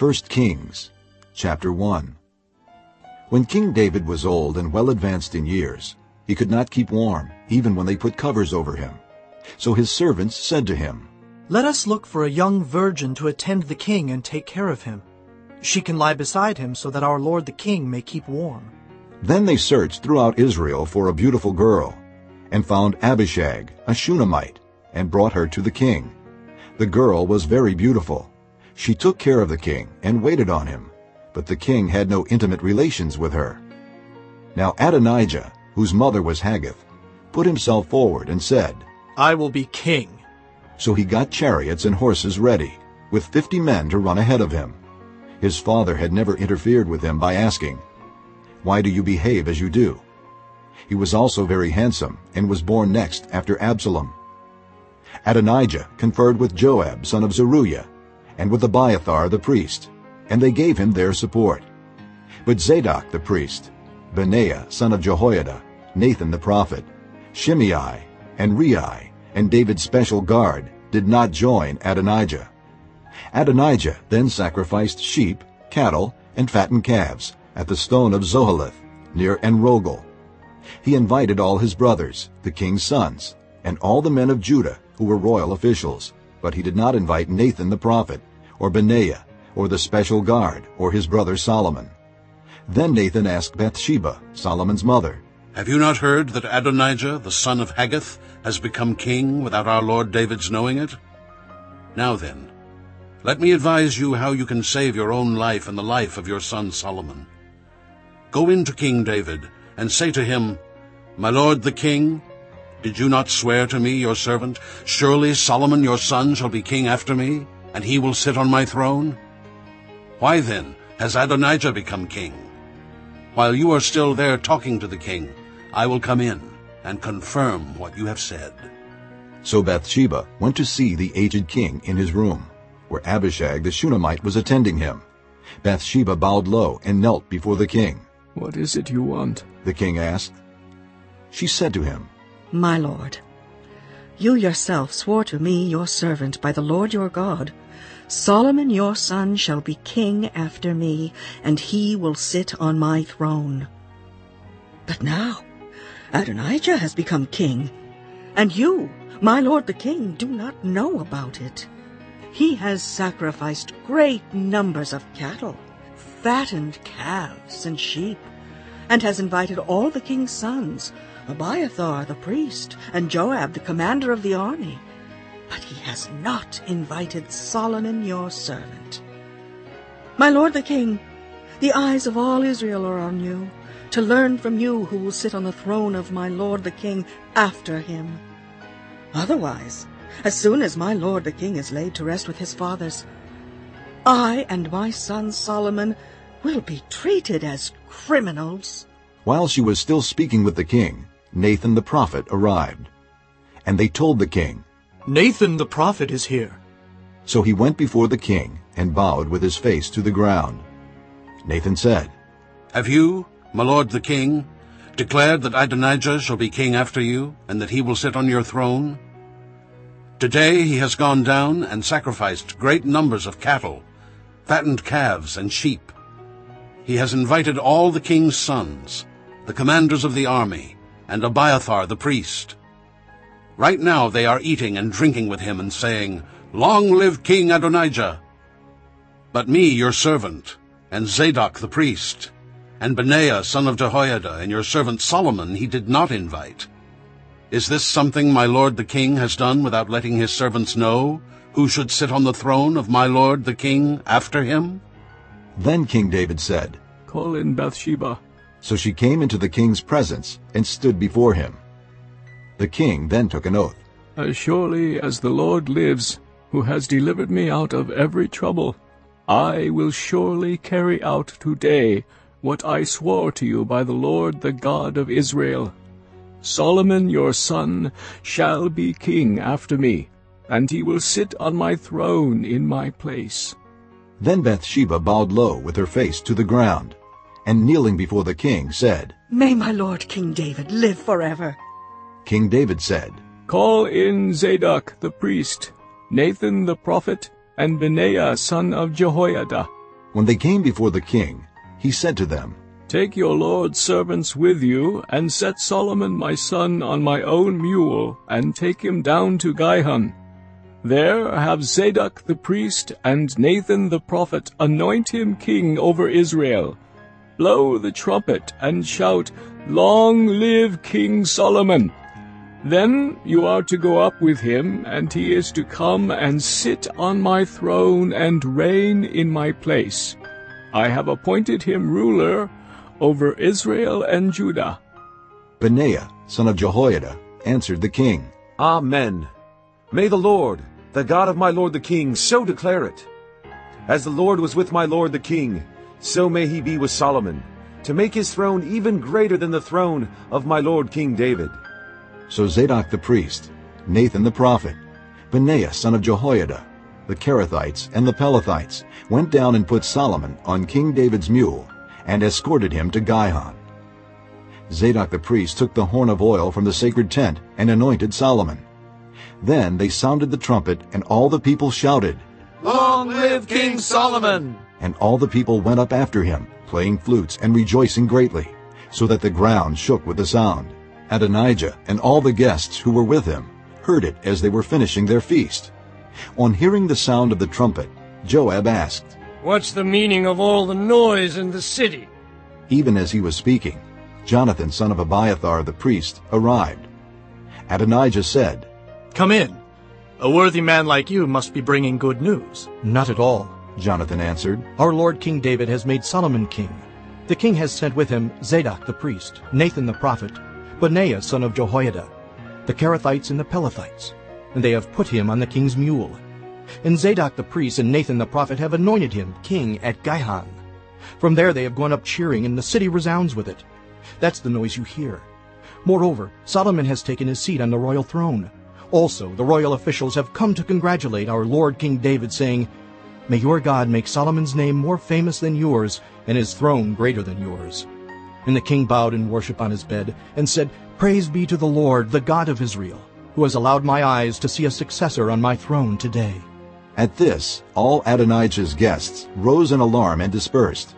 1 Kings chapter 1 When King David was old and well advanced in years, he could not keep warm, even when they put covers over him. So his servants said to him, Let us look for a young virgin to attend the king and take care of him. She can lie beside him so that our lord the king may keep warm. Then they searched throughout Israel for a beautiful girl, and found Abishag, a Shunammite, and brought her to the king. The girl was very beautiful. She took care of the king and waited on him, but the king had no intimate relations with her. Now Adonijah, whose mother was Haggith, put himself forward and said, I will be king. So he got chariots and horses ready, with fifty men to run ahead of him. His father had never interfered with him by asking, Why do you behave as you do? He was also very handsome, and was born next after Absalom. Adonijah conferred with Joab son of Zeruiah, and with Abiathar the priest, and they gave him their support. But Zadok the priest, Benaiah son of Jehoiada, Nathan the prophet, Shimei, and Rei, and David's special guard did not join Adonijah. Adonijah then sacrificed sheep, cattle, and fattened calves at the stone of Zoheleth near Enrogel. He invited all his brothers, the king's sons, and all the men of Judah who were royal officials, but he did not invite Nathan the prophet, or Benaiah, or the special guard, or his brother Solomon. Then Nathan asked Bathsheba, Solomon's mother, Have you not heard that Adonijah, the son of Haggith, has become king without our Lord David's knowing it? Now then, let me advise you how you can save your own life and the life of your son Solomon. Go in to King David and say to him, My lord the king, did you not swear to me, your servant, Surely Solomon your son shall be king after me, and he will sit on my throne? Why then has Adonijah become king? While you are still there talking to the king, I will come in and confirm what you have said. So Bathsheba went to see the aged king in his room, where Abishag the Shunammite was attending him. Bathsheba bowed low and knelt before the king. What is it you want? The king asked. She said to him, My lord, you yourself swore to me, your servant, by the Lord your God, Solomon your son shall be king after me, and he will sit on my throne. But now Adonijah has become king, and you, my lord the king, do not know about it. He has sacrificed great numbers of cattle, fattened calves and sheep, and has invited all the king's sons, Abiathar the priest, and Joab the commander of the army. But he has not invited Solomon your servant. My lord the king, the eyes of all Israel are on you, to learn from you who will sit on the throne of my lord the king after him. Otherwise, as soon as my lord the king is laid to rest with his fathers, I and my son Solomon will be treated as criminals. While she was still speaking with the king, Nathan the prophet arrived. And they told the king, Nathan the prophet is here. So he went before the king and bowed with his face to the ground. Nathan said, Have you, my lord the king, declared that Adonijah shall be king after you, and that he will sit on your throne? Today he has gone down and sacrificed great numbers of cattle, fattened calves and sheep. He has invited all the king's sons, the commanders of the army, and Abiathar the priest. Right now they are eating and drinking with him and saying, Long live King Adonijah! But me, your servant, and Zadok the priest, and Benaiah son of Jehoiada, and your servant Solomon he did not invite. Is this something my lord the king has done without letting his servants know who should sit on the throne of my lord the king after him? Then King David said, Call in Bathsheba. So she came into the king's presence and stood before him. The king then took an oath. As surely as the Lord lives, who has delivered me out of every trouble, I will surely carry out today what I swore to you by the Lord the God of Israel. Solomon your son shall be king after me, and he will sit on my throne in my place. Then Bathsheba bowed low with her face to the ground, and kneeling before the king said, May my lord King David live forever. King David said, Call in Zadok the priest, Nathan the prophet, and Benaiah son of Jehoiada. When they came before the king, he said to them, Take your lord's servants with you, and set Solomon my son on my own mule, and take him down to Gihon. There have Zadok the priest and Nathan the prophet anoint him king over Israel. Blow the trumpet and shout, Long live King Solomon! Then you are to go up with him, and he is to come and sit on my throne and reign in my place. I have appointed him ruler over Israel and Judah. Benaiah, son of Jehoiada, answered the king, Amen. May the Lord, the God of my lord the king, so declare it. As the Lord was with my lord the king, so may he be with Solomon, to make his throne even greater than the throne of my lord King David. So Zadok the priest, Nathan the prophet, Benaiah son of Jehoiada, the Kerethites and the Pelethites went down and put Solomon on King David's mule and escorted him to Gihon. Zadok the priest took the horn of oil from the sacred tent and anointed Solomon. Then they sounded the trumpet, and all the people shouted, Long live King Solomon! And all the people went up after him, playing flutes and rejoicing greatly, so that the ground shook with the sound. Adonijah and all the guests who were with him heard it as they were finishing their feast. On hearing the sound of the trumpet, Joab asked, What's the meaning of all the noise in the city? Even as he was speaking, Jonathan son of Abiathar the priest arrived. Adonijah said, Come in. A worthy man like you must be bringing good news. Not at all. Jonathan answered. Our Lord King David has made Solomon king. The king has sent with him Zadok the priest, Nathan the prophet, Benaiah son of Jehoiada, the Kerethites and the Pelethites, and they have put him on the king's mule. And Zadok the priest and Nathan the prophet have anointed him king at Gihon. From there they have gone up cheering, and the city resounds with it. That's the noise you hear. Moreover, Solomon has taken his seat on the royal throne. Also, the royal officials have come to congratulate our Lord King David, saying, May your God make Solomon's name more famous than yours, and his throne greater than yours. And the king bowed in worship on his bed, and said, Praise be to the Lord, the God of Israel, who has allowed my eyes to see a successor on my throne today. At this, all Adonijah's guests rose in alarm and dispersed.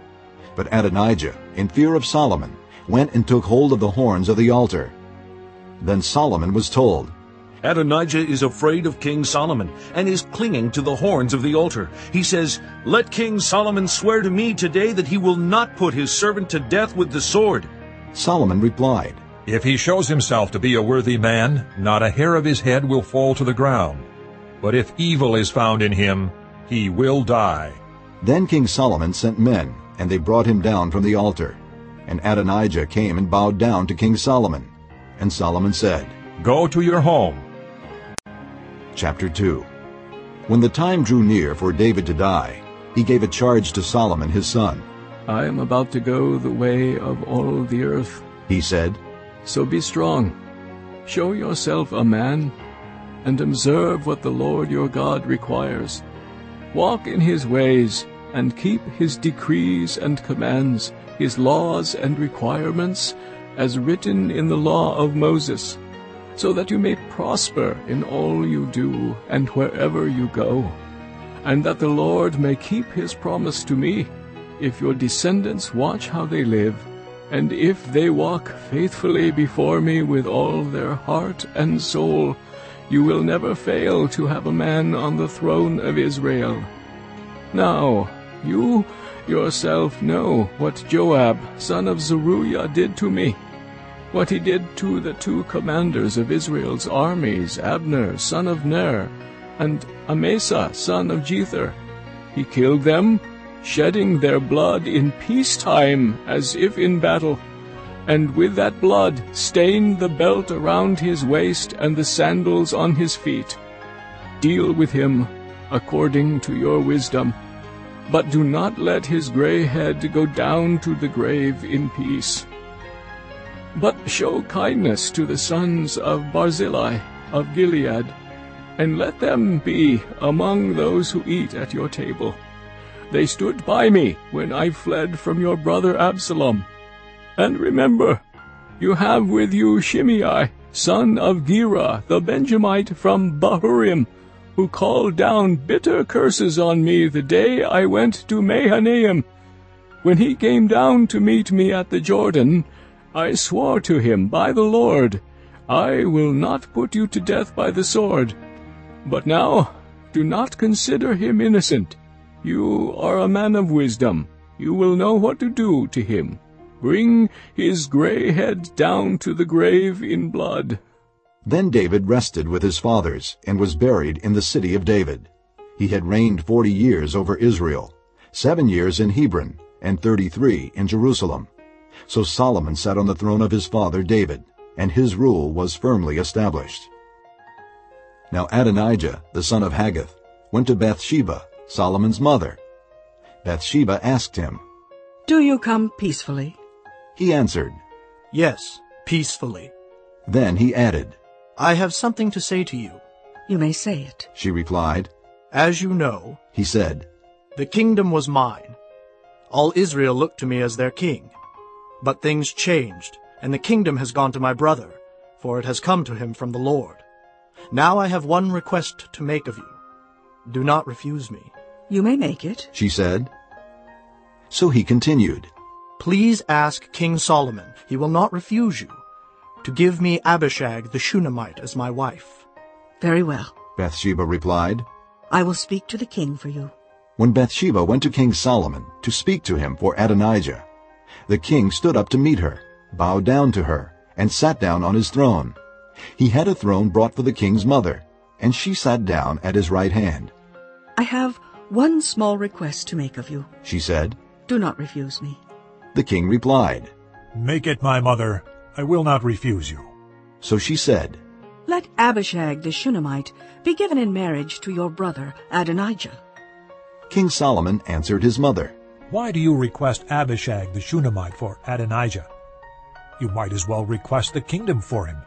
But Adonijah, in fear of Solomon, went and took hold of the horns of the altar. Then Solomon was told, Adonijah is afraid of King Solomon and is clinging to the horns of the altar. He says, Let King Solomon swear to me today that he will not put his servant to death with the sword. Solomon replied, If he shows himself to be a worthy man, not a hair of his head will fall to the ground. But if evil is found in him, he will die. Then King Solomon sent men, and they brought him down from the altar. And Adonijah came and bowed down to King Solomon. And Solomon said, Go to your home. Chapter 2 When the time drew near for David to die, he gave a charge to Solomon his son. I am about to go the way of all the earth. He said, So be strong. Show yourself a man, and observe what the Lord your God requires. Walk in his ways, and keep his decrees and commands, his laws and requirements, as written in the law of Moses, so that you may prosper in all you do and wherever you go, and that the Lord may keep his promise to me, if your descendants watch how they live, and if they walk faithfully before me with all their heart and soul, you will never fail to have a man on the throne of Israel. Now, you yourself know what Joab, son of Zeruiah, did to me, what he did to the two commanders of Israel's armies, Abner, son of Ner, and Amasa, son of Jether. He killed them, shedding their blood in peacetime as if in battle, and with that blood stained the belt around his waist and the sandals on his feet. Deal with him according to your wisdom, but do not let his gray head go down to the grave in peace. But show kindness to the sons of Barzillai of Gilead, and let them be among those who eat at your table. They stood by me when I fled from your brother Absalom. And remember, you have with you Shimei, son of Gera, the Benjamite from Bahurim, who called down bitter curses on me the day I went to Mahanaim. When he came down to meet me at the Jordan, I swore to him by the Lord, I will not put you to death by the sword. But now do not consider him innocent. You are a man of wisdom. You will know what to do to him. Bring his gray head down to the grave in blood. Then David rested with his fathers, and was buried in the city of David. He had reigned forty years over Israel, seven years in Hebron, and thirty-three in Jerusalem. So Solomon sat on the throne of his father David, and his rule was firmly established. Now Adonijah, the son of Haggith, went to Bathsheba, Solomon's mother. Bathsheba asked him, Do you come peacefully? He answered, Yes, peacefully. Then he added, I have something to say to you. You may say it. She replied, As you know, He said, the kingdom was mine. All Israel looked to me as their king. But things changed, and the kingdom has gone to my brother, for it has come to him from the Lord. Now I have one request to make of you. Do not refuse me. You may make it. She said. So he continued, Please ask King Solomon, he will not refuse you, to give me Abishag the Shunammite as my wife. Very well. Bathsheba replied. I will speak to the king for you. When Bathsheba went to King Solomon to speak to him for Adonijah, the king stood up to meet her, bowed down to her, and sat down on his throne. He had a throne brought for the king's mother, and she sat down at his right hand. I have one small request to make of you. She said. Do not refuse me. The king replied. Make it my mother. I will not refuse you. So she said, Let Abishag the Shunammite be given in marriage to your brother Adonijah. King Solomon answered his mother, Why do you request Abishag the Shunammite for Adonijah? You might as well request the kingdom for him.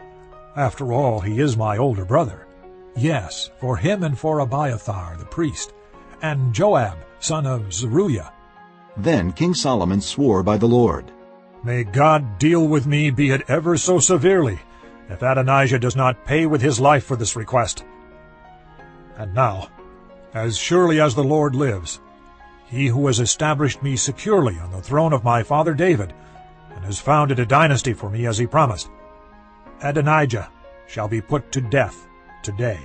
After all, he is my older brother. Yes, for him and for Abiathar the priest, and Joab, son of Zeruiah. Then King Solomon swore by the Lord, May God deal with me, be it ever so severely, if Adonijah does not pay with his life for this request. And now, as surely as the Lord lives, he who has established me securely on the throne of my father David, and has founded a dynasty for me as he promised, Adonijah shall be put to death today.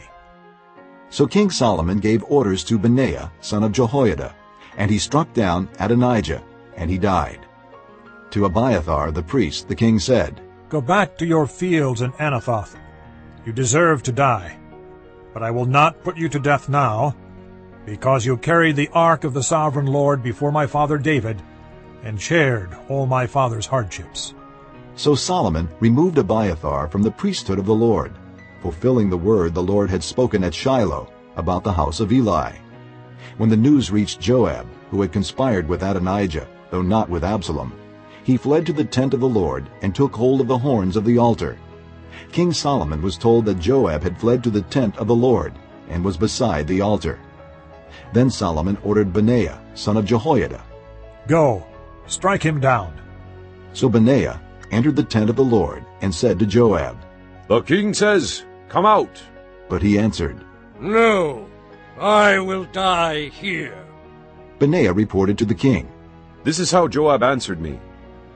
So King Solomon gave orders to Benaiah, son of Jehoiada, and he struck down Adonijah, and he died. To Abiathar the priest the king said, Go back to your fields in Anathoth. You deserve to die. But I will not put you to death now, because you carried the ark of the sovereign Lord before my father David, and shared all my father's hardships. So Solomon removed Abiathar from the priesthood of the Lord, fulfilling the word the Lord had spoken at Shiloh about the house of Eli. When the news reached Joab, who had conspired with Adonijah, though not with Absalom, he fled to the tent of the Lord and took hold of the horns of the altar. King Solomon was told that Joab had fled to the tent of the Lord and was beside the altar. Then Solomon ordered Benaiah, son of Jehoiada. Go, strike him down. So Benaiah entered the tent of the Lord and said to Joab, The king says, Come out. But he answered, No, I will die here. Benaiah reported to the king. This is how Joab answered me.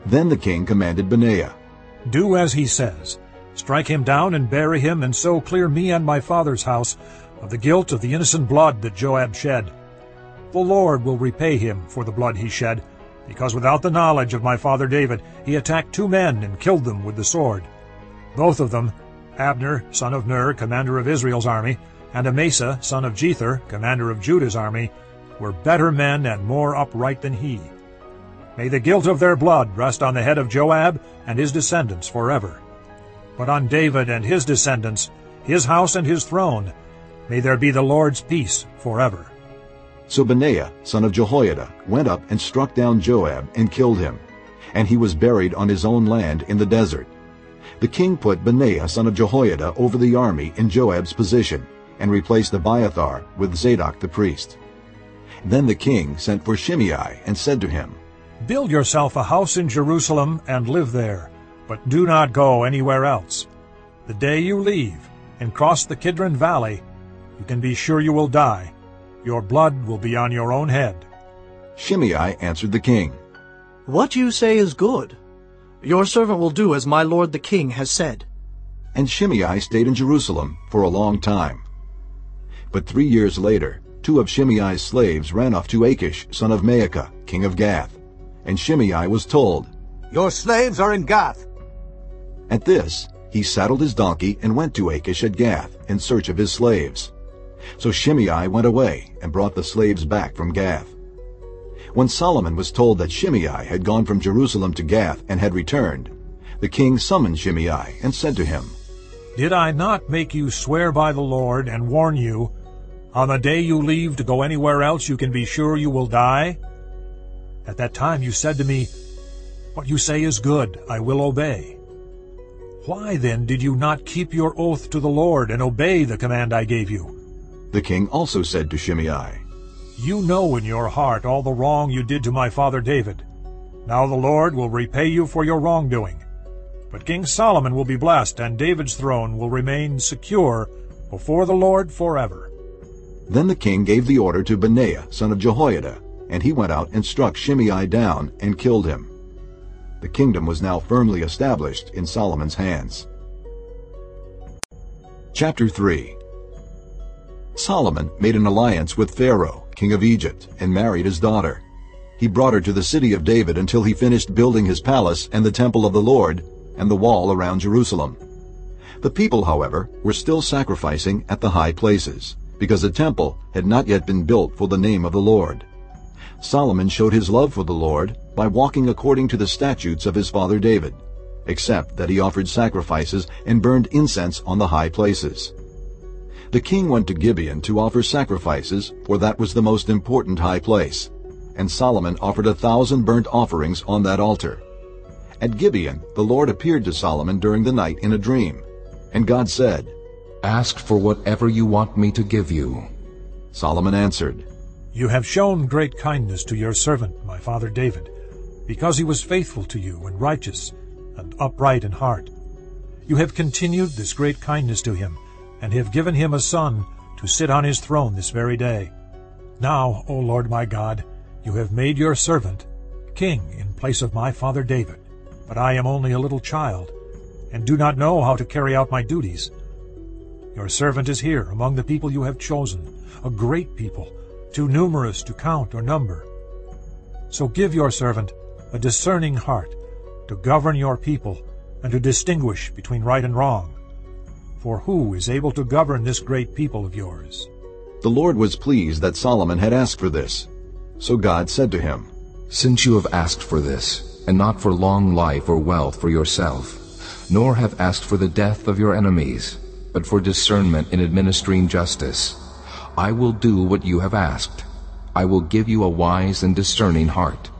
Then the king commanded Benaiah, Do as he says. Strike him down and bury him, and so clear me and my father's house of the guilt of the innocent blood that Joab shed. The Lord will repay him for the blood he shed, because without the knowledge of my father David he attacked two men and killed them with the sword. Both of them, Abner, son of Ner, commander of Israel's army, and Amasa, son of Jether, commander of Judah's army, were better men and more upright than he. May the guilt of their blood rest on the head of Joab and his descendants forever. But on David and his descendants, his house and his throne, may there be the Lord's peace forever. So Benaiah, son of Jehoiada, went up and struck down Joab and killed him, and he was buried on his own land in the desert. The king put Benaiah, son of Jehoiada, over the army in Joab's position, and replaced the Abiathar with Zadok the priest. Then the king sent for Shimei and said to him, Build yourself a house in Jerusalem and live there, but do not go anywhere else. The day you leave and cross the Kidron Valley, you can be sure you will die. Your blood will be on your own head. Shimei answered the king, What you say is good. Your servant will do as my lord the king has said. And Shimei stayed in Jerusalem for a long time. But three years later, two of Shimei's slaves ran off to Achish, son of Maacah, king of Gath. And Shimei was told, Your slaves are in Gath. At this, he saddled his donkey and went to Achish at Gath in search of his slaves. So Shimei went away and brought the slaves back from Gath. When Solomon was told that Shimei had gone from Jerusalem to Gath and had returned, the king summoned Shimei and said to him, Did I not make you swear by the Lord and warn you, On the day you leave to go anywhere else you can be sure you will die? At that time you said to me, What you say is good, I will obey. Why then did you not keep your oath to the Lord and obey the command I gave you? The king also said to Shimei, You know in your heart all the wrong you did to my father David. Now the Lord will repay you for your wrongdoing. But King Solomon will be blessed, and David's throne will remain secure before the Lord forever. Then the king gave the order to Benaiah, son of Jehoiada, and he went out and struck Shimei down and killed him. The kingdom was now firmly established in Solomon's hands. Chapter 3 Solomon made an alliance with Pharaoh, king of Egypt, and married his daughter. He brought her to the city of David until he finished building his palace and the temple of the Lord and the wall around Jerusalem. The people, however, were still sacrificing at the high places, because the temple had not yet been built for the name of the Lord. Solomon showed his love for the Lord by walking according to the statutes of his father David, except that he offered sacrifices and burned incense on the high places. The king went to Gibeon to offer sacrifices, for that was the most important high place, and Solomon offered a thousand burnt offerings on that altar. At Gibeon the Lord appeared to Solomon during the night in a dream, and God said, Ask for whatever you want me to give you. Solomon answered, You have shown great kindness to your servant, my father David, because he was faithful to you and righteous and upright in heart. You have continued this great kindness to him, and have given him a son to sit on his throne this very day. Now, O Lord my God, you have made your servant king in place of my father David. But I am only a little child, and do not know how to carry out my duties. Your servant is here among the people you have chosen, a great people, too numerous to count or number. So give your servant a discerning heart to govern your people and to distinguish between right and wrong. For who is able to govern this great people of yours? The Lord was pleased that Solomon had asked for this. So God said to him, Since you have asked for this, and not for long life or wealth for yourself, nor have asked for the death of your enemies, but for discernment in administering justice, I will do what you have asked. I will give you a wise and discerning heart,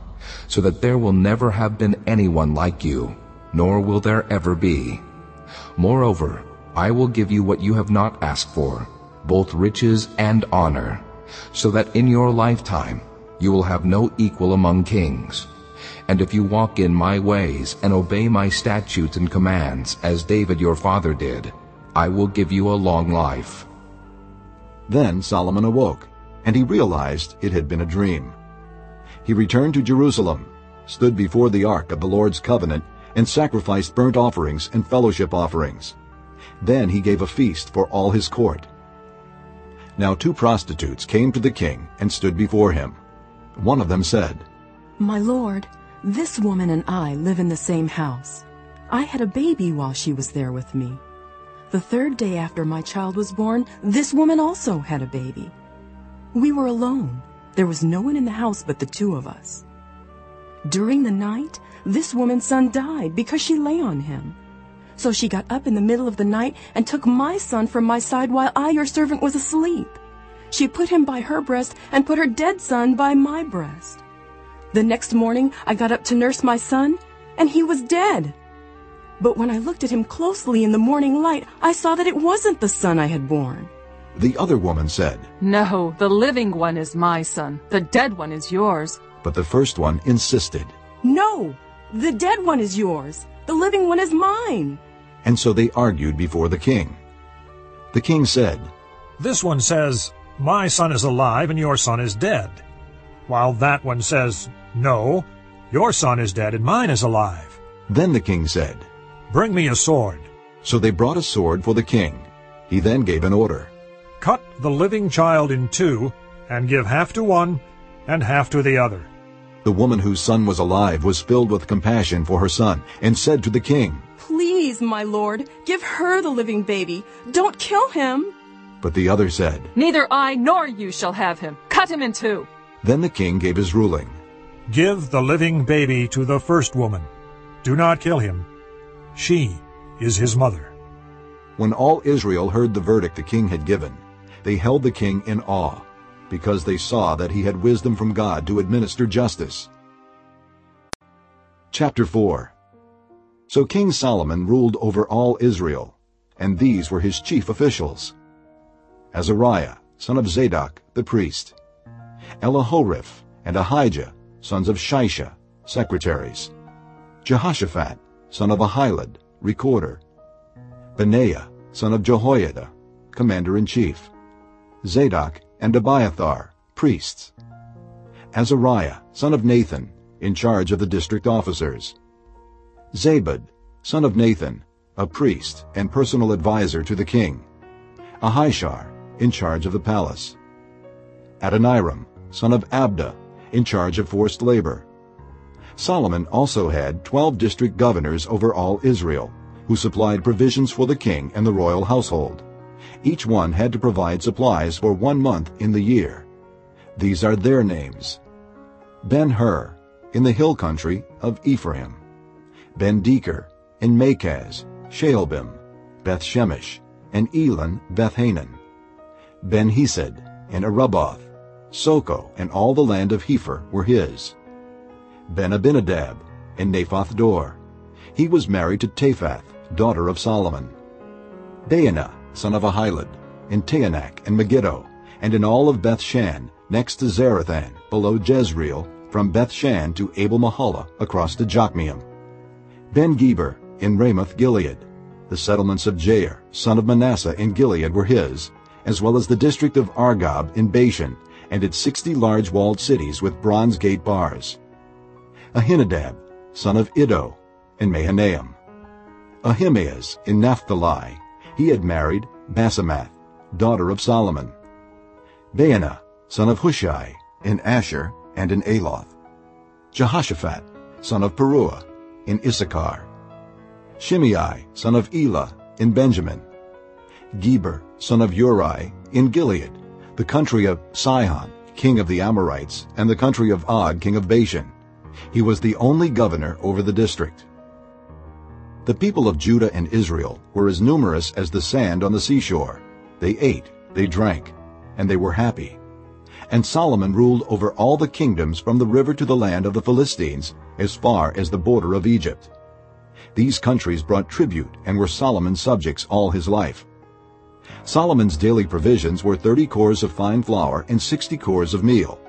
so that there will never have been anyone like you, nor will there ever be. Moreover, I will give you what you have not asked for, both riches and honor, so that in your lifetime you will have no equal among kings. And if you walk in my ways and obey my statutes and commands, as David your father did, I will give you a long life. Then Solomon awoke, and he realized it had been a dream. He returned to Jerusalem, stood before the ark of the Lord's covenant, and sacrificed burnt offerings and fellowship offerings. Then he gave a feast for all his court. Now two prostitutes came to the king and stood before him. One of them said, My lord, this woman and I live in the same house. I had a baby while she was there with me. The third day after my child was born, this woman also had a baby. We were alone. There was no one in the house but the two of us. During the night, this woman's son died because she lay on him. So she got up in the middle of the night and took my son from my side while I, your servant, was asleep. She put him by her breast and put her dead son by my breast. The next morning I got up to nurse my son, and he was dead. But when I looked at him closely in the morning light, I saw that it wasn't the son I had born. The other woman said, No, the living one is my son. The dead one is yours. But the first one insisted. No, the dead one is yours. The living one is mine. And so they argued before the king. The king said, This one says, My son is alive and your son is dead. While that one says, No, your son is dead and mine is alive. Then the king said, Bring me a sword. So they brought a sword for the king. He then gave an order. Cut the living child in two, and give half to one and half to the other. The woman whose son was alive was filled with compassion for her son, and said to the king, Please, my lord, give her the living baby. Don't kill him. But the other said, Neither I nor you shall have him. Cut him in two. Then the king gave his ruling. Give the living baby to the first woman. Do not kill him. She is his mother. When all Israel heard the verdict the king had given, they held the king in awe, because they saw that he had wisdom from God to administer justice. Chapter 4 So King Solomon ruled over all Israel, and these were his chief officials. Azariah, son of Zadok, the priest. Elihoreph and Ahijah, sons of Shisha, secretaries. Jehoshaphat, son of Ahilud, recorder. Benaiah, son of Jehoiada, commander-in-chief. Zadok and Abiathar, priests. Azariah, son of Nathan, in charge of the district officers. Zabud, son of Nathan, a priest and personal adviser to the king. Ahishar, in charge of the palace. Adoniram, son of Abda, in charge of forced labor. Solomon also had twelve district governors over all Israel, who supplied provisions for the king and the royal household. Each one had to provide supplies for one month in the year. These are their names. Ben-Hur, in the hill country of Ephraim. Ben-Deker, in Makaz, Shaalbim, Beth-Shemesh, and Elon Beth-Hanan. Ben-Hesed, in Arubboth, Socoh, and all the land of Hepher were his. Ben-Abinadab, in Naphoth Dor. He was married to Taphath, daughter of Solomon. Baanah, son of Ahilud, in Taanach and Megiddo, and in all of Bethshan, next to Zarethan, below Jezreel, from Bethshan to Abel-Meholah, across to Jokmeam. Ben-Geber, in Ramoth Gilead. The settlements of Jair, son of Manasseh, in Gilead were his, as well as the district of Argob in Bashan, and its sixty large walled cities with bronze gate bars. Ahinadab, son of Iddo, in Mahanaim. Ahimaaz in Naphtali. He had married Basemath, daughter of Solomon. Baanah, son of Hushai, in Asher and in Aloth. Jehoshaphat, son of Paruah, in Issachar. Shimei, son of Elah, in Benjamin. Geber, son of Uri, in Gilead, the country of Sihon, king of the Amorites, and the country of Og, king of Bashan. He was the only governor over the district. The people of Judah and Israel were as numerous as the sand on the seashore. They ate, they drank, and they were happy. And Solomon ruled over all the kingdoms from the river to the land of the Philistines, as far as the border of Egypt. These countries brought tribute and were Solomon's subjects all his life. Solomon's daily provisions were 30 cors of fine flour and 60 cors of meal,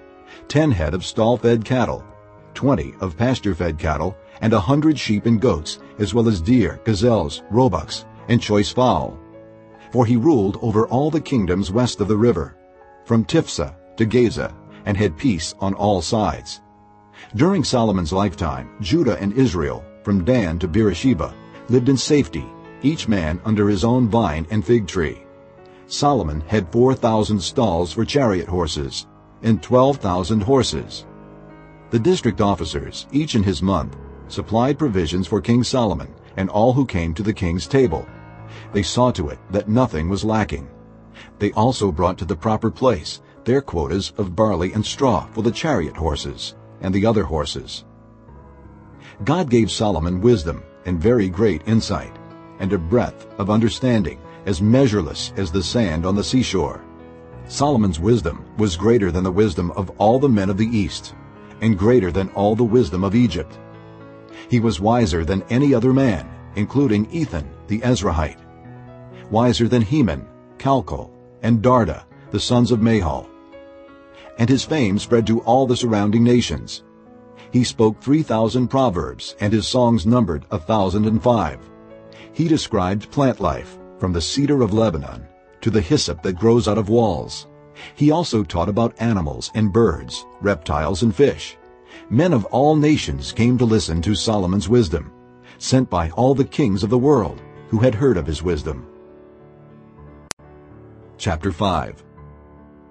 10 head of stall-fed cattle, 20 of pasture-fed cattle, and a hundred sheep and goats, as well as deer, gazelles, roebucks, and choice fowl. For he ruled over all the kingdoms west of the river, from Tiphsah to Gaza, and had peace on all sides. During Solomon's lifetime, Judah and Israel, from Dan to Beersheba, lived in safety, each man under his own vine and fig tree. Solomon had 4,000 stalls for chariot horses and 12,000 horses. The district officers, each in his month, supplied provisions for King Solomon and all who came to the king's table. They saw to it that nothing was lacking. They also brought to the proper place their quotas of barley and straw for the chariot horses and the other horses. God gave Solomon wisdom and very great insight, and a breadth of understanding as measureless as the sand on the seashore. Solomon's wisdom was greater than the wisdom of all the men of the East, and greater than all the wisdom of Egypt. He was wiser than any other man, including Ethan the Ezrahite, wiser than Heman, Calcol, and Darda, the sons of Mahol. And his fame spread to all the surrounding nations. He spoke 3,000 proverbs, and his songs numbered a thousand and five. He described plant life, from the cedar of Lebanon to the hyssop that grows out of walls. He also taught about animals and birds, reptiles and fish. Men of all nations came to listen to Solomon's wisdom, sent by all the kings of the world who had heard of his wisdom. Chapter 5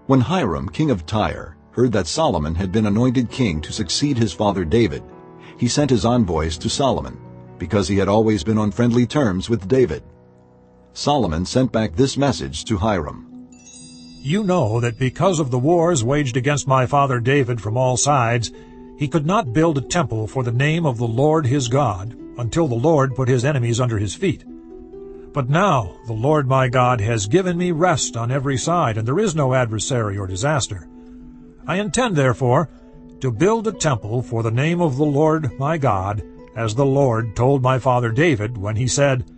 When Hiram, king of Tyre, heard that Solomon had been anointed king to succeed his father David, he sent his envoys to Solomon, because he had always been on friendly terms with David. Solomon sent back this message to Hiram. You know that because of the wars waged against my father David from all sides, he could not build a temple for the name of the Lord his God until the Lord put his enemies under his feet. But now the Lord my God has given me rest on every side, and there is no adversary or disaster. I intend, therefore, to build a temple for the name of the Lord my God, as the Lord told my father David when he said,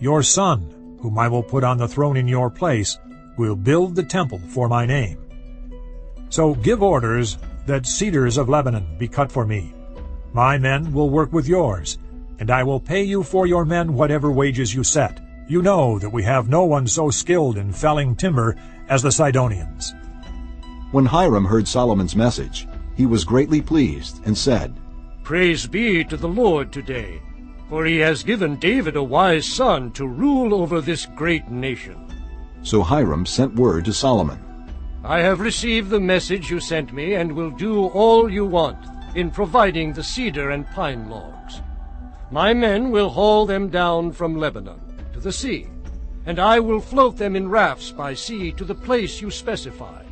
Your son, whom I will put on the throne in your place, will build the temple for my name. So give orders that cedars of Lebanon be cut for me. My men will work with yours, and I will pay you for your men whatever wages you set. You know that we have no one so skilled in felling timber as the Sidonians. When Hiram heard Solomon's message, he was greatly pleased and said, Praise be to the Lord today, for he has given David a wise son to rule over this great nation. So Hiram sent word to Solomon. I have received the message you sent me and will do all you want in providing the cedar and pine logs. My men will haul them down from Lebanon to the sea, and I will float them in rafts by sea to the place you specify.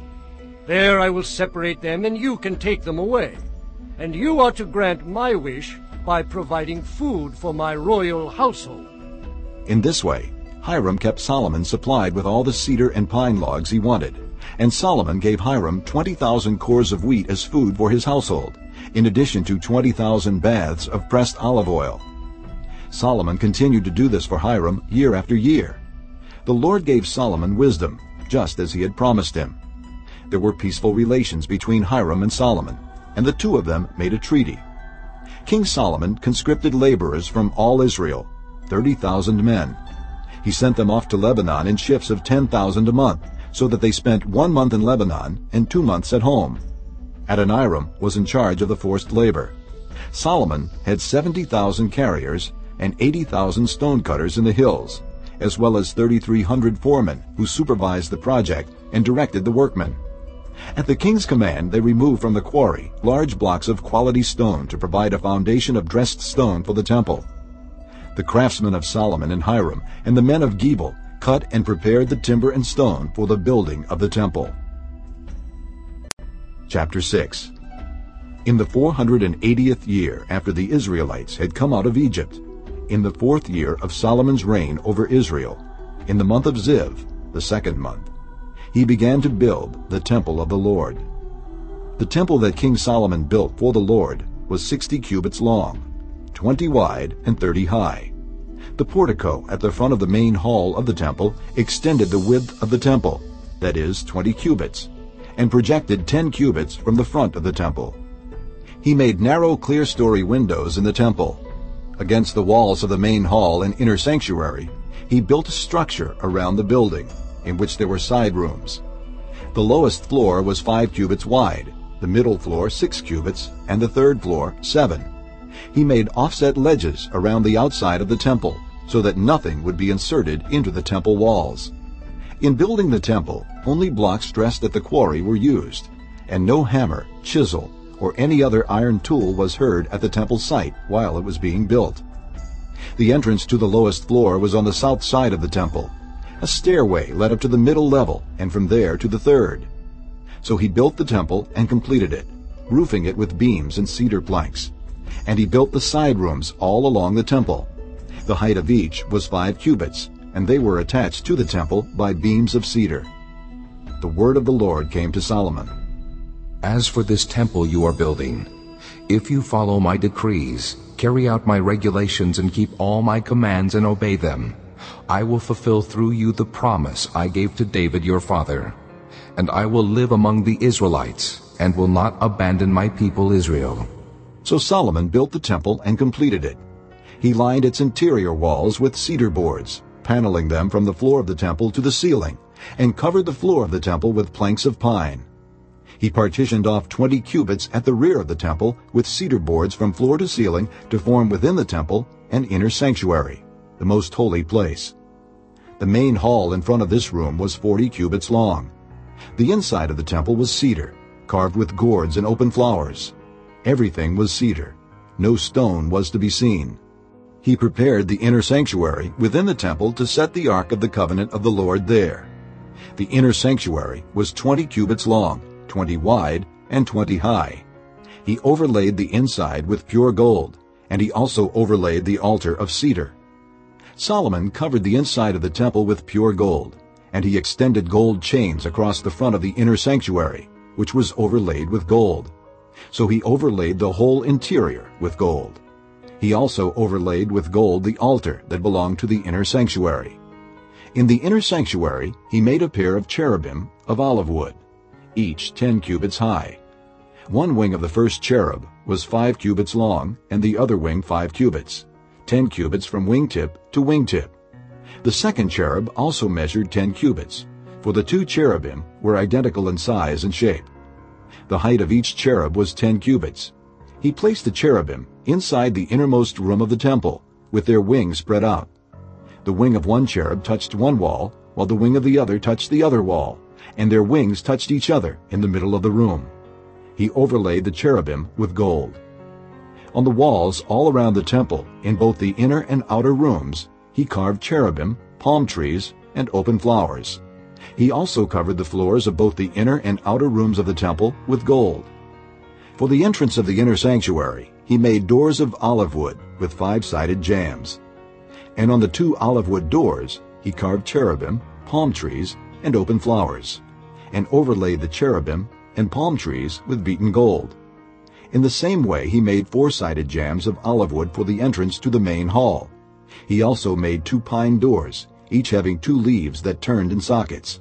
There I will separate them, and you can take them away. And you are to grant my wish by providing food for my royal household. In this way, Hiram kept Solomon supplied with all the cedar and pine logs he wanted, and Solomon gave Hiram 20,000 cors of wheat as food for his household, in addition to 20,000 baths of pressed olive oil. Solomon continued to do this for Hiram year after year. The Lord gave Solomon wisdom, just as he had promised him. There were peaceful relations between Hiram and Solomon, and the two of them made a treaty. King Solomon conscripted laborers from all Israel, 30,000 men. He sent them off to Lebanon in shifts of 10,000 a month, so that they spent one month in Lebanon and two months at home. Adoniram was in charge of the forced labor. Solomon had 70,000 carriers and 80,000 stonecutters in the hills, as well as 3,300 foremen who supervised the project and directed the workmen. At the king's command, they removed from the quarry large blocks of quality stone to provide a foundation of dressed stone for the temple. The craftsmen of Solomon and Hiram and the men of Gebal cut and prepared the timber and stone for the building of the temple. Chapter 6 In the 480th year after the Israelites had come out of Egypt, in the fourth year of Solomon's reign over Israel, in the month of Ziv, the second month, he began to build the temple of the Lord. The temple that King Solomon built for the Lord was sixty cubits long, twenty wide and thirty high. The portico at the front of the main hall of the temple extended the width of the temple, that is, twenty cubits, and projected ten cubits from the front of the temple. He made narrow clerestory windows in the temple. Against the walls of the main hall and inner sanctuary, he built a structure around the building, in which there were side rooms. The lowest floor was five cubits wide, the middle floor six cubits, and the third floor seven. He made offset ledges around the outside of the temple, so that nothing would be inserted into the temple walls. In building the temple, only blocks dressed at the quarry were used, and no hammer, chisel, or any other iron tool was heard at the temple site while it was being built. The entrance to the lowest floor was on the south side of the temple. A stairway led up to the middle level, and from there to the third. So he built the temple and completed it, roofing it with beams and cedar planks. And he built the side rooms all along the temple. The height of each was five cubits, and they were attached to the temple by beams of cedar. The word of the Lord came to Solomon. As for this temple you are building, if you follow my decrees, carry out my regulations, and keep all my commands and obey them, I will fulfill through you the promise I gave to David your father. And I will live among the Israelites, and will not abandon my people Israel. So Solomon built the temple and completed it. He lined its interior walls with cedar boards, paneling them from the floor of the temple to the ceiling, and covered the floor of the temple with planks of pine. He partitioned off twenty cubits at the rear of the temple with cedar boards from floor to ceiling to form within the temple an inner sanctuary, the most holy place. The main hall in front of this room was forty cubits long. The inside of the temple was cedar, carved with gourds and open flowers. Everything was cedar. No stone was to be seen. He prepared the inner sanctuary within the temple to set the ark of the covenant of the Lord there. The inner sanctuary was twenty cubits long, twenty wide, and twenty high. He overlaid the inside with pure gold, and he also overlaid the altar of cedar. Solomon covered the inside of the temple with pure gold, and he extended gold chains across the front of the inner sanctuary, which was overlaid with gold. So he overlaid the whole interior with gold. He also overlaid with gold the altar that belonged to the inner sanctuary. In the inner sanctuary he made a pair of cherubim of olive wood, each ten cubits high. One wing of the first cherub was five cubits long, and the other wing five cubits, ten cubits from wingtip to wingtip. The second cherub also measured ten cubits, for the two cherubim were identical in size and shape. The height of each cherub was ten cubits. He placed the cherubim inside the innermost room of the temple, with their wings spread out. The wing of one cherub touched one wall, while the wing of the other touched the other wall, and their wings touched each other in the middle of the room. He overlaid the cherubim with gold. On the walls all around the temple, in both the inner and outer rooms, he carved cherubim, palm trees, and open flowers. He also covered the floors of both the inner and outer rooms of the temple with gold. For the entrance of the inner sanctuary, he made doors of olive wood with five-sided jambs. And on the two olive wood doors, he carved cherubim, palm trees, and open flowers, and overlaid the cherubim and palm trees with beaten gold. In the same way he made four-sided jambs of olive wood for the entrance to the main hall. He also made two pine doors, each having two leaves that turned in sockets.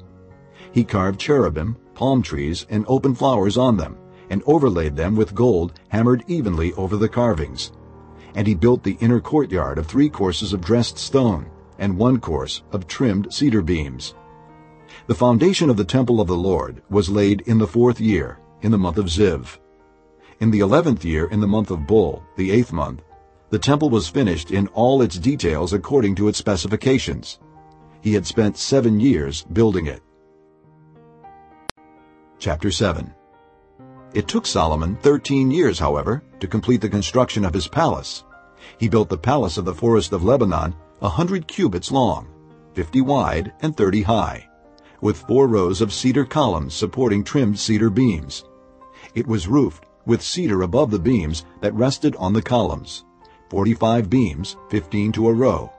He carved cherubim, palm trees, and open flowers on them, and overlaid them with gold hammered evenly over the carvings. And he built the inner courtyard of three courses of dressed stone, and one course of trimmed cedar beams. The foundation of the temple of the Lord was laid in the fourth year, in the month of Ziv. In the eleventh year, in the month of Bul, the eighth month, the temple was finished in all its details according to its specifications. He had spent seven years building it. Chapter 7 It took Solomon thirteen years, however, to complete the construction of his palace. He built the palace of the forest of Lebanon a hundred cubits long, fifty wide, and thirty high, with four rows of cedar columns supporting trimmed cedar beams. It was roofed with cedar above the beams that rested on the columns, forty-five beams, fifteen to a row.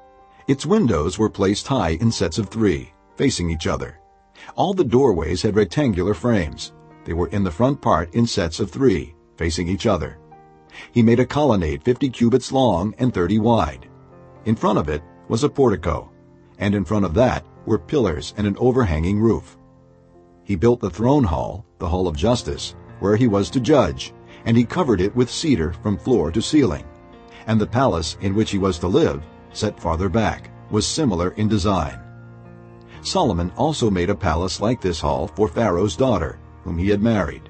Its windows were placed high in sets of three, facing each other. All the doorways had rectangular frames. They were in the front part in sets of three, facing each other. He made a colonnade fifty cubits long and thirty wide. In front of it was a portico, and in front of that were pillars and an overhanging roof. He built the throne hall, the hall of justice, where he was to judge, and he covered it with cedar from floor to ceiling. And the palace in which he was to live, set farther back, was similar in design. Solomon also made a palace like this hall for Pharaoh's daughter, whom he had married.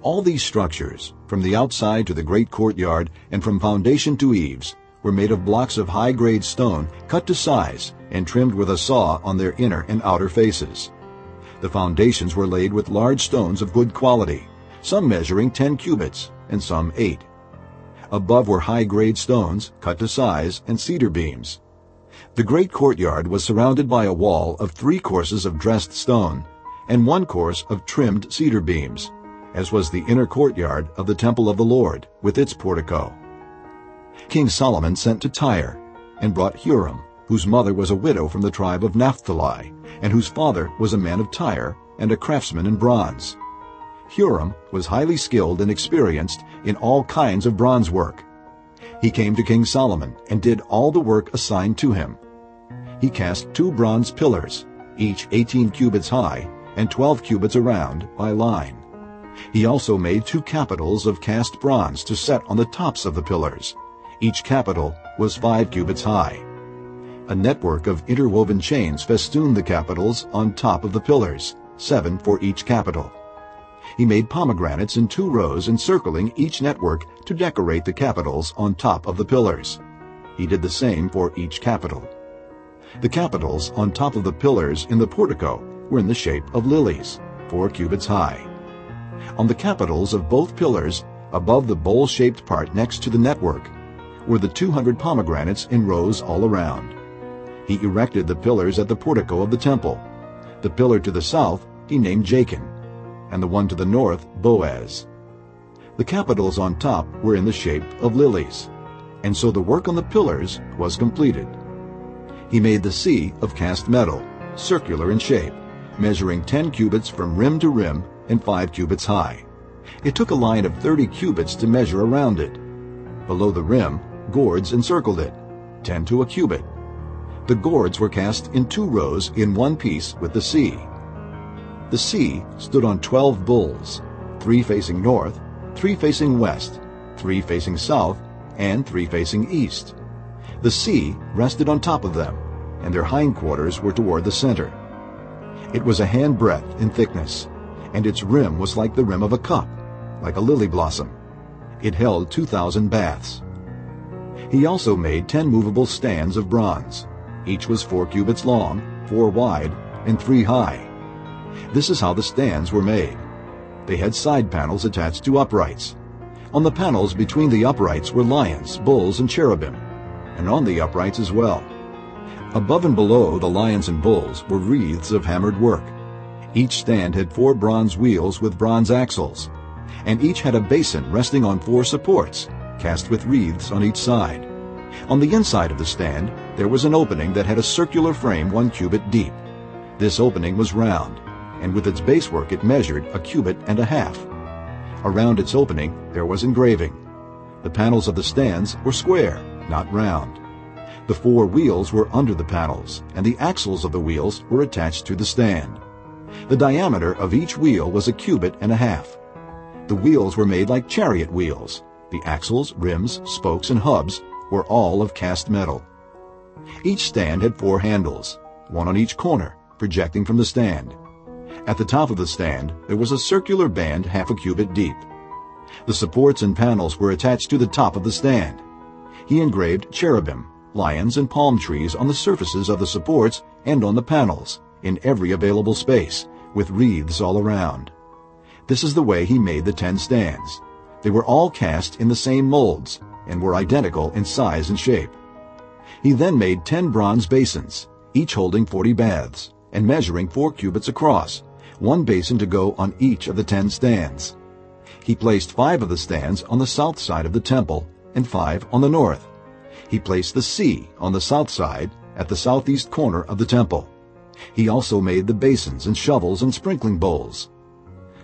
All these structures, from the outside to the great courtyard and from foundation to eaves, were made of blocks of high-grade stone cut to size and trimmed with a saw on their inner and outer faces. The foundations were laid with large stones of good quality, some measuring ten cubits and some eight. Above were high-grade stones, cut to size, and cedar beams. The great courtyard was surrounded by a wall of three courses of dressed stone and one course of trimmed cedar beams, as was the inner courtyard of the temple of the Lord with its portico. King Solomon sent to Tyre and brought Huram, whose mother was a widow from the tribe of Naphtali, and whose father was a man of Tyre and a craftsman in bronze. Huram was highly skilled and experienced in all kinds of bronze work. He came to King Solomon and did all the work assigned to him. He cast two bronze pillars, each 18 cubits high and 12 cubits around by line. He also made two capitals of cast bronze to set on the tops of the pillars. Each capital was five cubits high. A network of interwoven chains festooned the capitals on top of the pillars, seven for each capital. He made pomegranates in two rows encircling each network to decorate the capitals on top of the pillars. He did the same for each capital. The capitals on top of the pillars in the portico were in the shape of lilies, four cubits high. On the capitals of both pillars, above the bowl-shaped part next to the network, were the 200 pomegranates in rows all around. He erected the pillars at the portico of the temple. The pillar to the south he named Jachin, and the one to the north Boaz. The capitals on top were in the shape of lilies, and so the work on the pillars was completed. He made the sea of cast metal, circular in shape, measuring 10 cubits from rim to rim and 5 cubits high. It took a line of 30 cubits to measure around it. Below the rim, gourds encircled it, 10 to a cubit. The gourds were cast in two rows in one piece with the sea. The sea stood on 12 bulls, three facing north, three facing west, three facing south, and three facing east. The sea rested on top of them, and their hindquarters were toward the center. It was a handbreadth in thickness, and its rim was like the rim of a cup, like a lily blossom. It held 2,000 baths. He also made ten movable stands of bronze. Each was four cubits long, four wide, and three high. This is how the stands were made. They had side panels attached to uprights. On the panels between the uprights were lions, bulls, and cherubim, and on the uprights as well. Above and below the lions and bulls were wreaths of hammered work. Each stand had four bronze wheels with bronze axles, and each had a basin resting on four supports, cast with wreaths on each side. On the inside of the stand there was an opening that had a circular frame one cubit deep. This opening was round, and with its basework it measured a cubit and a half. Around its opening there was engraving. The panels of the stands were square, not round. The four wheels were under the panels, and the axles of the wheels were attached to the stand. The diameter of each wheel was a cubit and a half. The wheels were made like chariot wheels. The axles, rims, spokes, and hubs were all of cast metal. Each stand had four handles, one on each corner, projecting from the stand. At the top of the stand, there was a circular band half a cubit deep. The supports and panels were attached to the top of the stand. He engraved cherubim, lions, and palm trees on the surfaces of the supports and on the panels, in every available space, with wreaths all around. This is the way he made the ten stands. They were all cast in the same molds, and were identical in size and shape. He then made ten bronze basins, each holding forty baths, and measuring four cubits across, one basin to go on each of the ten stands. He placed five of the stands on the south side of the temple and five on the north. He placed the sea on the south side at the southeast corner of the temple. He also made the basins and shovels and sprinkling bowls.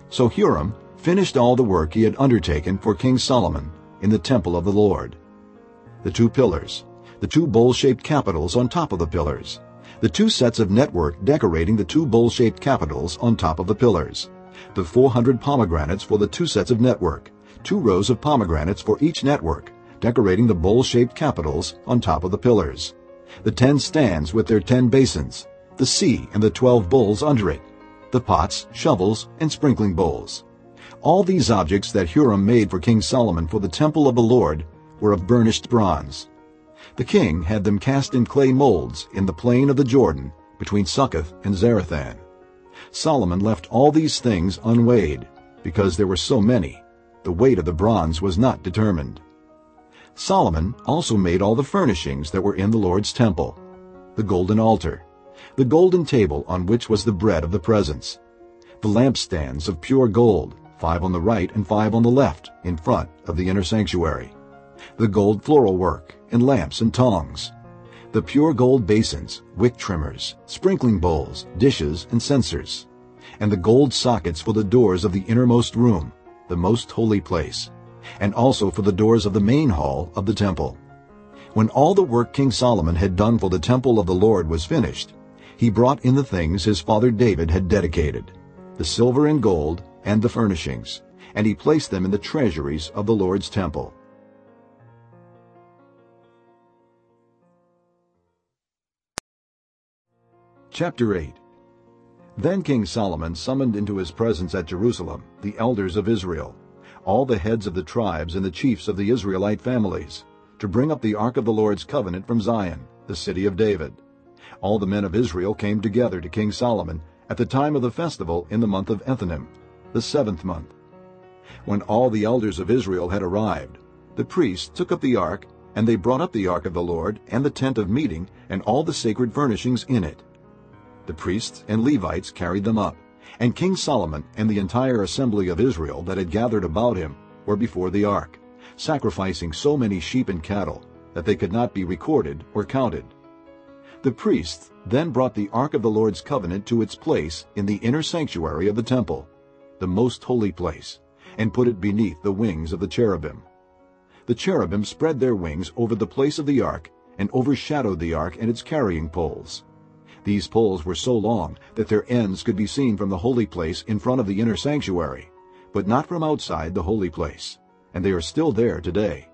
So Huram finished all the work he had undertaken for King Solomon in the temple of the Lord. The two pillars, the two bowl-shaped capitals on top of the pillars, the two sets of network decorating the two bowl-shaped capitals on top of the pillars, the 400 pomegranates for the two sets of network, two rows of pomegranates for each network, decorating the bowl-shaped capitals on top of the pillars, the ten stands with their ten basins, the sea and the twelve bowls under it, the pots, shovels, and sprinkling bowls. All these objects that Huram made for King Solomon for the temple of the Lord were of burnished bronze. The king had them cast in clay molds in the plain of the Jordan between Succoth and Zarethan. Solomon left all these things unweighed, because there were so many. The weight of the bronze was not determined. Solomon also made all the furnishings that were in the Lord's temple, the golden altar, the golden table on which was the bread of the presence, the lampstands of pure gold, five on the right and five on the left, in front of the inner sanctuary, the gold floral work, and lamps and tongs, the pure gold basins, wick trimmers, sprinkling bowls, dishes, and censers, and the gold sockets for the doors of the innermost room, the most holy place, and also for the doors of the main hall of the temple. When all the work King Solomon had done for the temple of the Lord was finished, he brought in the things his father David had dedicated, the silver and gold and the furnishings, and he placed them in the treasuries of the Lord's temple. Chapter 8 Then King Solomon summoned into his presence at Jerusalem the elders of Israel, all the heads of the tribes and the chiefs of the Israelite families, to bring up the ark of the Lord's covenant from Zion, the city of David. All the men of Israel came together to King Solomon at the time of the festival in the month of Ethanim, the seventh month. When all the elders of Israel had arrived, the priests took up the ark, and they brought up the ark of the Lord and the tent of meeting and all the sacred furnishings in it. The priests and Levites carried them up, and King Solomon and the entire assembly of Israel that had gathered about him were before the ark, sacrificing so many sheep and cattle that they could not be recorded or counted. The priests then brought the ark of the Lord's covenant to its place in the inner sanctuary of the temple, the most holy place, and put it beneath the wings of the cherubim. The cherubim spread their wings over the place of the ark and overshadowed the ark and its carrying poles. These poles were so long that their ends could be seen from the holy place in front of the inner sanctuary, but not from outside the holy place, and they are still there today.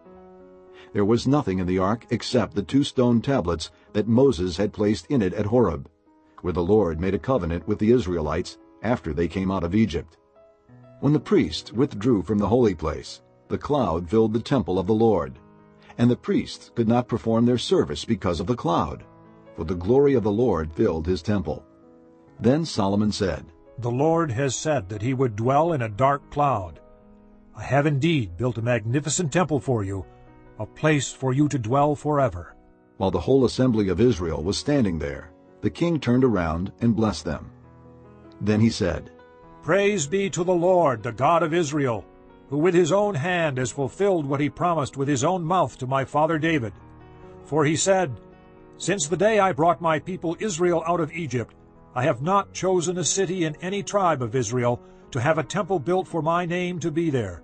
There was nothing in the ark except the two stone tablets that Moses had placed in it at Horeb, where the Lord made a covenant with the Israelites after they came out of Egypt. When the priests withdrew from the holy place, the cloud filled the temple of the Lord, and the priests could not perform their service because of the cloud for the glory of the Lord filled his temple. Then Solomon said, The Lord has said that he would dwell in a dark cloud. I have indeed built a magnificent temple for you, a place for you to dwell forever. While the whole assembly of Israel was standing there, the king turned around and blessed them. Then he said, Praise be to the Lord, the God of Israel, who with his own hand has fulfilled what he promised with his own mouth to my father David. For he said, since the day I brought my people Israel out of Egypt, I have not chosen a city in any tribe of Israel to have a temple built for my name to be there.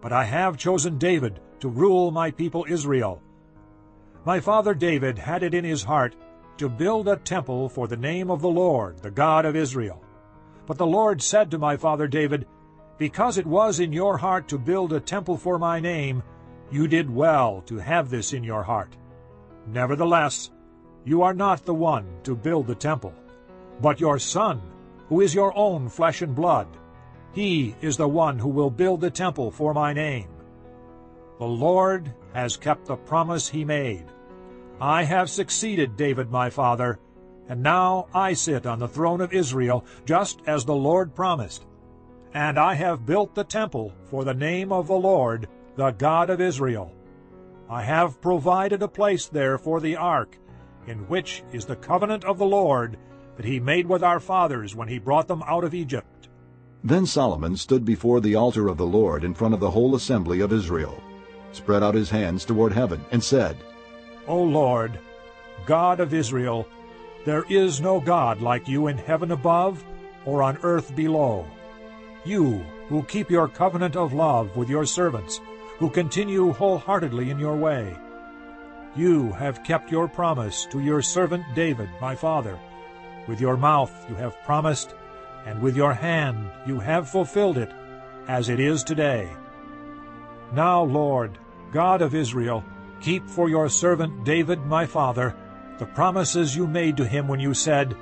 But I have chosen David to rule my people Israel. My father David had it in his heart to build a temple for the name of the Lord, the God of Israel. But the Lord said to my father David, Because it was in your heart to build a temple for my name, you did well to have this in your heart. Nevertheless, you are not the one to build the temple, but your son, who is your own flesh and blood. He is the one who will build the temple for my name. The Lord has kept the promise he made. I have succeeded David my father, and now I sit on the throne of Israel, just as the Lord promised. And I have built the temple for the name of the Lord, the God of Israel. I have provided a place there for the ark, in which is the covenant of the Lord that he made with our fathers when he brought them out of Egypt. Then Solomon stood before the altar of the Lord in front of the whole assembly of Israel, spread out his hands toward heaven, and said, O Lord, God of Israel, there is no God like you in heaven above or on earth below. You who keep your covenant of love with your servants, who continue wholeheartedly in your way. You have kept your promise to your servant David, my father. With your mouth you have promised, and with your hand you have fulfilled it, as it is today. Now, Lord, God of Israel, keep for your servant David, my father, the promises you made to him when you said,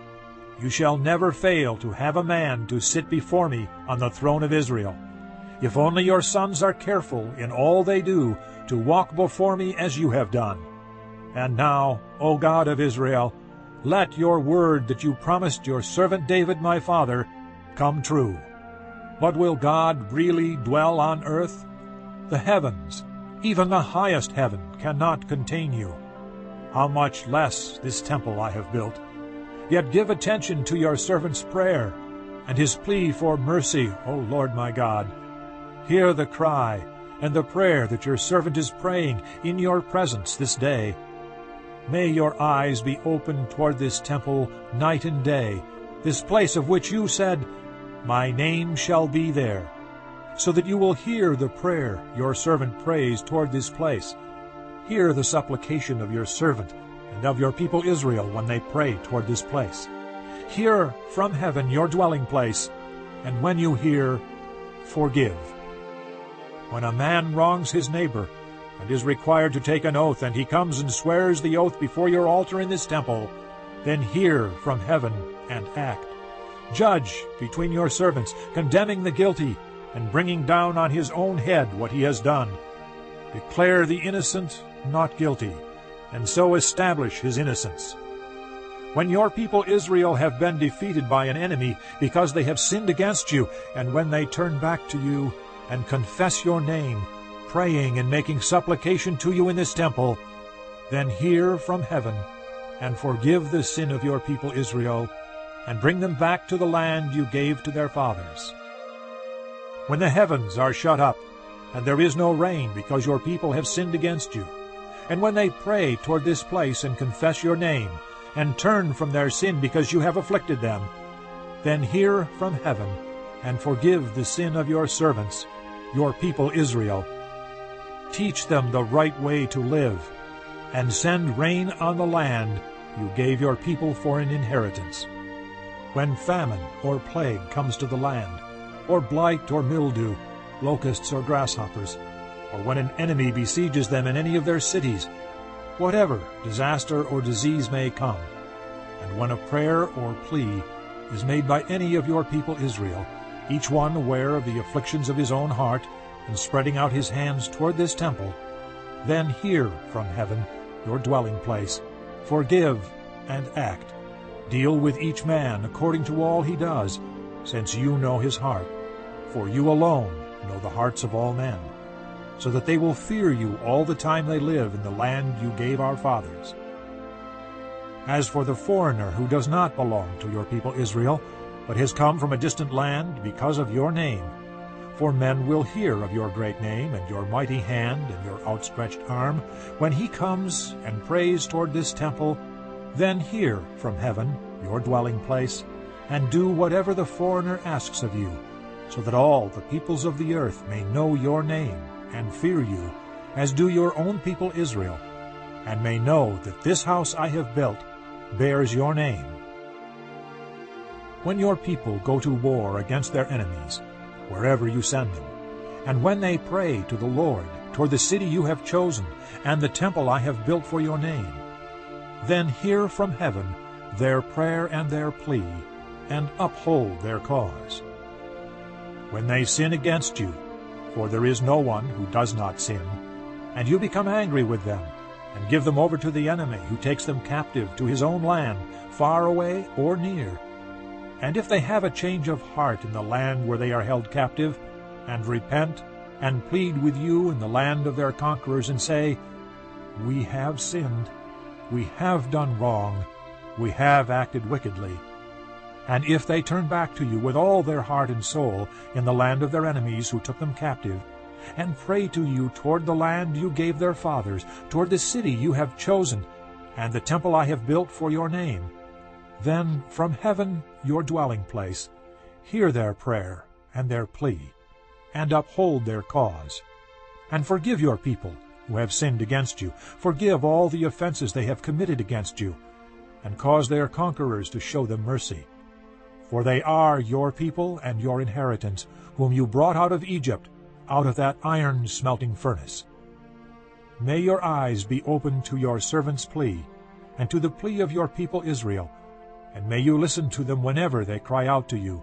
You shall never fail to have a man to sit before me on the throne of Israel. If only your sons are careful in all they do to walk before me as you have done. And now, O God of Israel, let your word that you promised your servant David my father come true. But will God really dwell on earth? The heavens, even the highest heaven, cannot contain you. How much less this temple I have built. Yet give attention to your servant's prayer and his plea for mercy, O Lord my God. Hear the cry and the prayer that your servant is praying in your presence this day. May your eyes be open toward this temple night and day, this place of which you said, My name shall be there, so that you will hear the prayer your servant prays toward this place. Hear the supplication of your servant and of your people Israel when they pray toward this place. Hear from heaven your dwelling place, and when you hear, forgive. When a man wrongs his neighbor, and is required to take an oath, and he comes and swears the oath before your altar in this temple, then hear from heaven and act. Judge between your servants, condemning the guilty, and bringing down on his own head what he has done. Declare the innocent not guilty, and so establish his innocence. When your people Israel have been defeated by an enemy because they have sinned against you, and when they turn back to you and confess your name, praying and making supplication to you in this temple, then hear from heaven and forgive the sin of your people Israel, and bring them back to the land you gave to their fathers. When the heavens are shut up, and there is no rain because your people have sinned against you, and when they pray toward this place and confess your name, and turn from their sin because you have afflicted them, then hear from heaven, and forgive the sin of your servants, your people Israel. Teach them the right way to live, and send rain on the land you gave your people for an inheritance. When famine or plague comes to the land, or blight or mildew, locusts or grasshoppers, or when an enemy besieges them in any of their cities, whatever disaster or disease may come, and when a prayer or plea is made by any of your people Israel, each one aware of the afflictions of his own heart, and spreading out his hands toward this temple, then hear from heaven your dwelling place, forgive and act, deal with each man according to all he does, since you know his heart, for you alone know the hearts of all men so that they will fear you all the time they live in the land you gave our fathers. As for the foreigner who does not belong to your people Israel, but has come from a distant land because of your name, for men will hear of your great name and your mighty hand and your outstretched arm, when he comes and prays toward this temple, then hear from heaven, your dwelling place, and do whatever the foreigner asks of you, so that all the peoples of the earth may know your name and fear you, as do your own people Israel, and may know that this house I have built bears your name. When your people go to war against their enemies, wherever you send them, and when they pray to the Lord toward the city you have chosen and the temple I have built for your name, then hear from heaven their prayer and their plea, and uphold their cause. When they sin against you, for there is no one who does not sin. And you become angry with them, and give them over to the enemy, who takes them captive to his own land, far away or near. And if they have a change of heart in the land where they are held captive, and repent, and plead with you in the land of their conquerors, and say, We have sinned, we have done wrong, we have acted wickedly, and if they turn back to you with all their heart and soul in the land of their enemies who took them captive, and pray to you toward the land you gave their fathers, toward the city you have chosen, and the temple I have built for your name, then from heaven your dwelling place, hear their prayer and their plea, and uphold their cause. And forgive your people who have sinned against you. Forgive all the offenses they have committed against you, and cause their conquerors to show them mercy for they are your people and your inheritance, whom you brought out of Egypt, out of that iron-smelting furnace. May your eyes be open to your servant's plea, and to the plea of your people Israel, and may you listen to them whenever they cry out to you.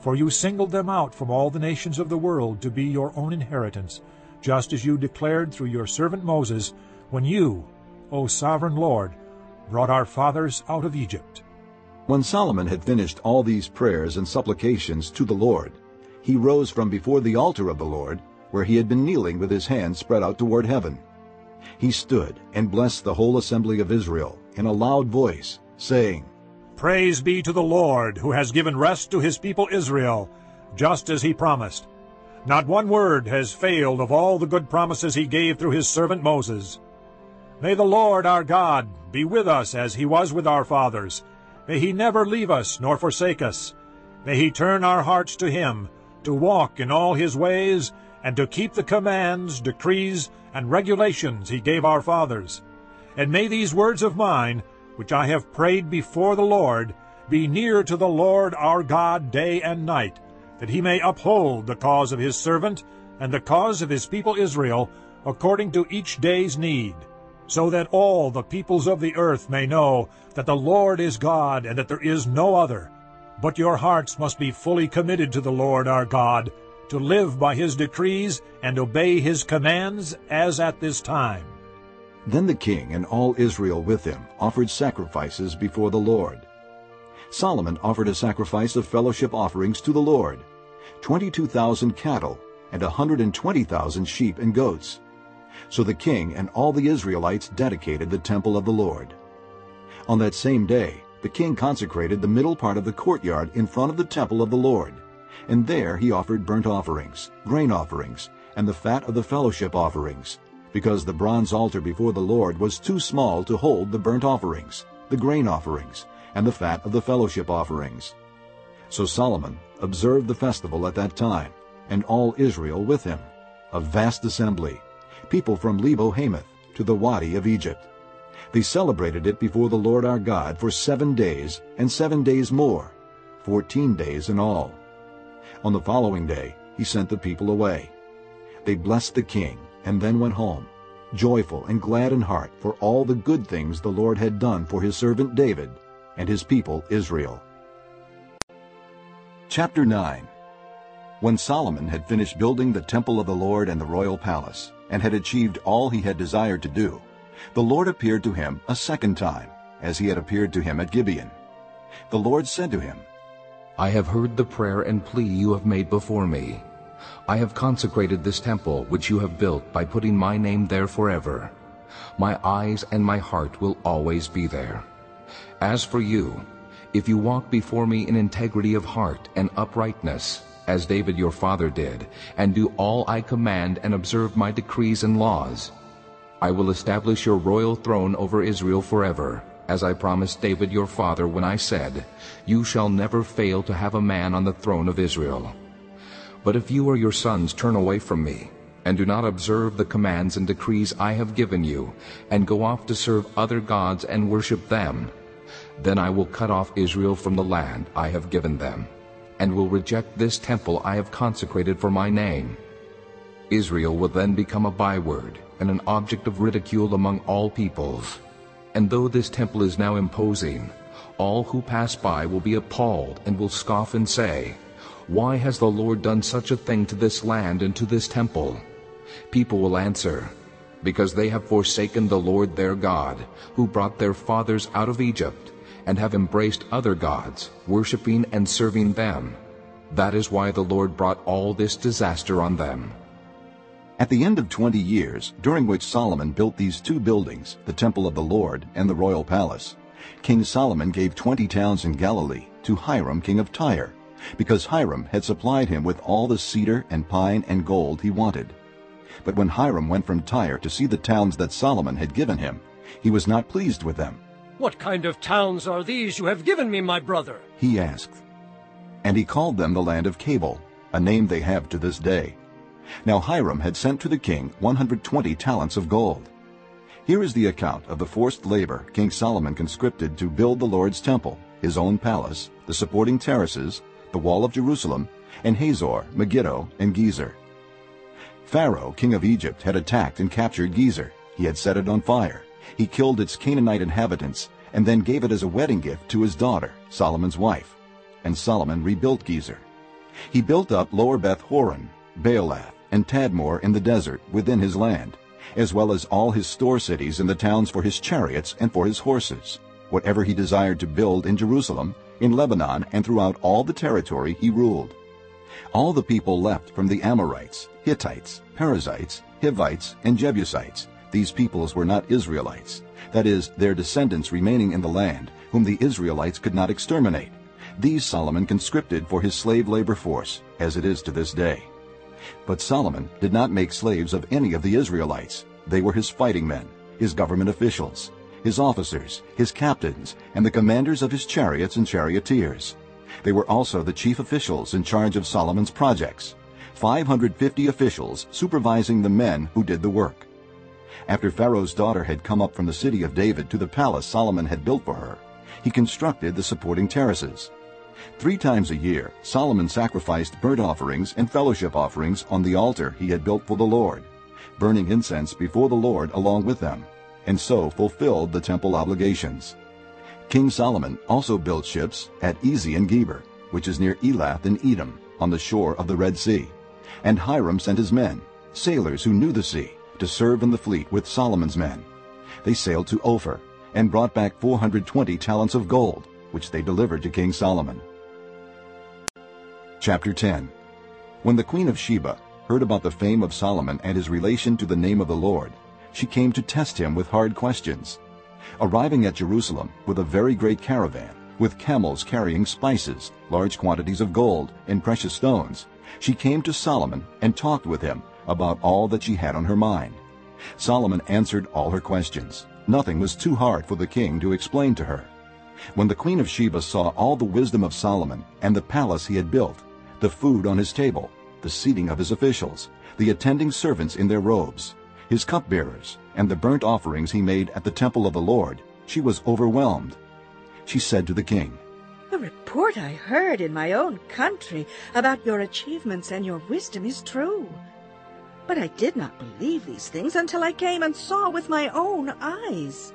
For you singled them out from all the nations of the world to be your own inheritance, just as you declared through your servant Moses, when you, O sovereign Lord, brought our fathers out of Egypt. When Solomon had finished all these prayers and supplications to the Lord, he rose from before the altar of the Lord, where he had been kneeling with his hands spread out toward heaven. He stood and blessed the whole assembly of Israel in a loud voice, saying, Praise be to the Lord, who has given rest to his people Israel, just as he promised. Not one word has failed of all the good promises he gave through his servant Moses. May the Lord our God be with us as he was with our fathers, May he never leave us nor forsake us. May he turn our hearts to him, to walk in all his ways, and to keep the commands, decrees, and regulations he gave our fathers. And may these words of mine, which I have prayed before the Lord, be near to the Lord our God day and night, that he may uphold the cause of his servant and the cause of his people Israel, according to each day's need. so that all the peoples of the earth may know that the Lord is God and that there is no other. But your hearts must be fully committed to the Lord our God, to live by his decrees and obey his commands as at this time. Then the king and all Israel with him offered sacrifices before the Lord. Solomon offered a sacrifice of fellowship offerings to the Lord, 22,000 cattle and 120,000 sheep and goats. So the king and all the Israelites dedicated the temple of the Lord. On that same day, the king consecrated the middle part of the courtyard in front of the temple of the Lord, and there he offered burnt offerings, grain offerings, and the fat of the fellowship offerings, because the bronze altar before the Lord was too small to hold the burnt offerings, the grain offerings, and the fat of the fellowship offerings. So Solomon observed the festival at that time, and all Israel with him, a vast assembly, people from Lebo Hamath to the Wadi of Egypt. They celebrated it before the Lord our God for seven days and seven days more, fourteen days in all. On the following day he sent the people away. They blessed the king and then went home, joyful and glad in heart for all the good things the Lord had done for his servant David and his people Israel. Chapter 9 When Solomon had finished building the temple of the Lord and the royal palace, and had achieved all he had desired to do, the Lord appeared to him a second time, as he had appeared to him at Gibeon. The Lord said to him, I have heard the prayer and plea you have made before me. I have consecrated this temple which you have built by putting my name there forever. My eyes and my heart will always be there. As for you, if you walk before me in integrity of heart and uprightness, as David your father did, and do all I command and observe my decrees and laws, I will establish your royal throne over Israel forever, as I promised David your father when I said, You shall never fail to have a man on the throne of Israel. But if you or your sons turn away from me, and do not observe the commands and decrees I have given you, and go off to serve other gods and worship them, then I will cut off Israel from the land I have given them, and will reject this temple I have consecrated for my name. Israel will then become a byword and an object of ridicule among all peoples. And though this temple is now imposing, all who pass by will be appalled and will scoff and say, Why has the Lord done such a thing to this land and to this temple? People will answer, Because they have forsaken the Lord their God, who brought their fathers out of Egypt, and have embraced other gods, worshipping and serving them. That is why the Lord brought all this disaster on them. At the end of twenty years, during which Solomon built these two buildings, the temple of the Lord and the royal palace, King Solomon gave twenty towns in Galilee to Hiram king of Tyre, because Hiram had supplied him with all the cedar and pine and gold he wanted. But when Hiram went from Tyre to see the towns that Solomon had given him, he was not pleased with them. What kind of towns are these you have given me, my brother? He asked. And he called them the land of Cabul, a name they have to this day. Now Hiram had sent to the king 120 talents of gold. Here is the account of the forced labor King Solomon conscripted to build the Lord's temple, his own palace, the supporting terraces, the wall of Jerusalem, and Hazor, Megiddo, and Gezer. Pharaoh, king of Egypt, had attacked and captured Gezer. He had set it on fire. He killed its Canaanite inhabitants and then gave it as a wedding gift to his daughter, Solomon's wife. And Solomon rebuilt Gezer. He built up Lower Beth Horon, Baalath, and Tadmor in the desert within his land, as well as all his store cities and the towns for his chariots and for his horses, whatever he desired to build in Jerusalem, in Lebanon, and throughout all the territory he ruled. All the people left from the Amorites, Hittites, Perizzites, Hivites, and Jebusites. These peoples were not Israelites, that is, their descendants remaining in the land, whom the Israelites could not exterminate. These Solomon conscripted for his slave labor force, as it is to this day. But Solomon did not make slaves of any of the Israelites. They were his fighting men, his government officials, his officers, his captains, and the commanders of his chariots and charioteers. They were also the chief officials in charge of Solomon's projects, 550 officials supervising the men who did the work. After Pharaoh's daughter had come up from the city of David to the palace Solomon had built for her, he constructed the supporting terraces. Three times a year, Solomon sacrificed burnt offerings and fellowship offerings on the altar he had built for the Lord, burning incense before the Lord along with them. And so fulfilled the temple obligations. King Solomon also built ships at Ezion Geber, which is near Elath in Edom, on the shore of the Red Sea. And Hiram sent his men, sailors who knew the sea, to serve in the fleet with Solomon's men. They sailed to Ophir and brought back 420 talents of gold, which they delivered to King Solomon. Chapter 10 When the queen of Sheba heard about the fame of Solomon and his relation to the name of the Lord, she came to test him with hard questions. Arriving at Jerusalem with a very great caravan, with camels carrying spices, large quantities of gold, and precious stones, she came to Solomon and talked with him about all that she had on her mind. Solomon answered all her questions. Nothing was too hard for the king to explain to her. When the queen of Sheba saw all the wisdom of Solomon and the palace he had built, the food on his table, the seating of his officials, the attending servants in their robes, his cupbearers, and the burnt offerings he made at the temple of the Lord, she was overwhelmed. She said to the king, The report I heard in my own country about your achievements and your wisdom is true. But I did not believe these things until I came and saw with my own eyes.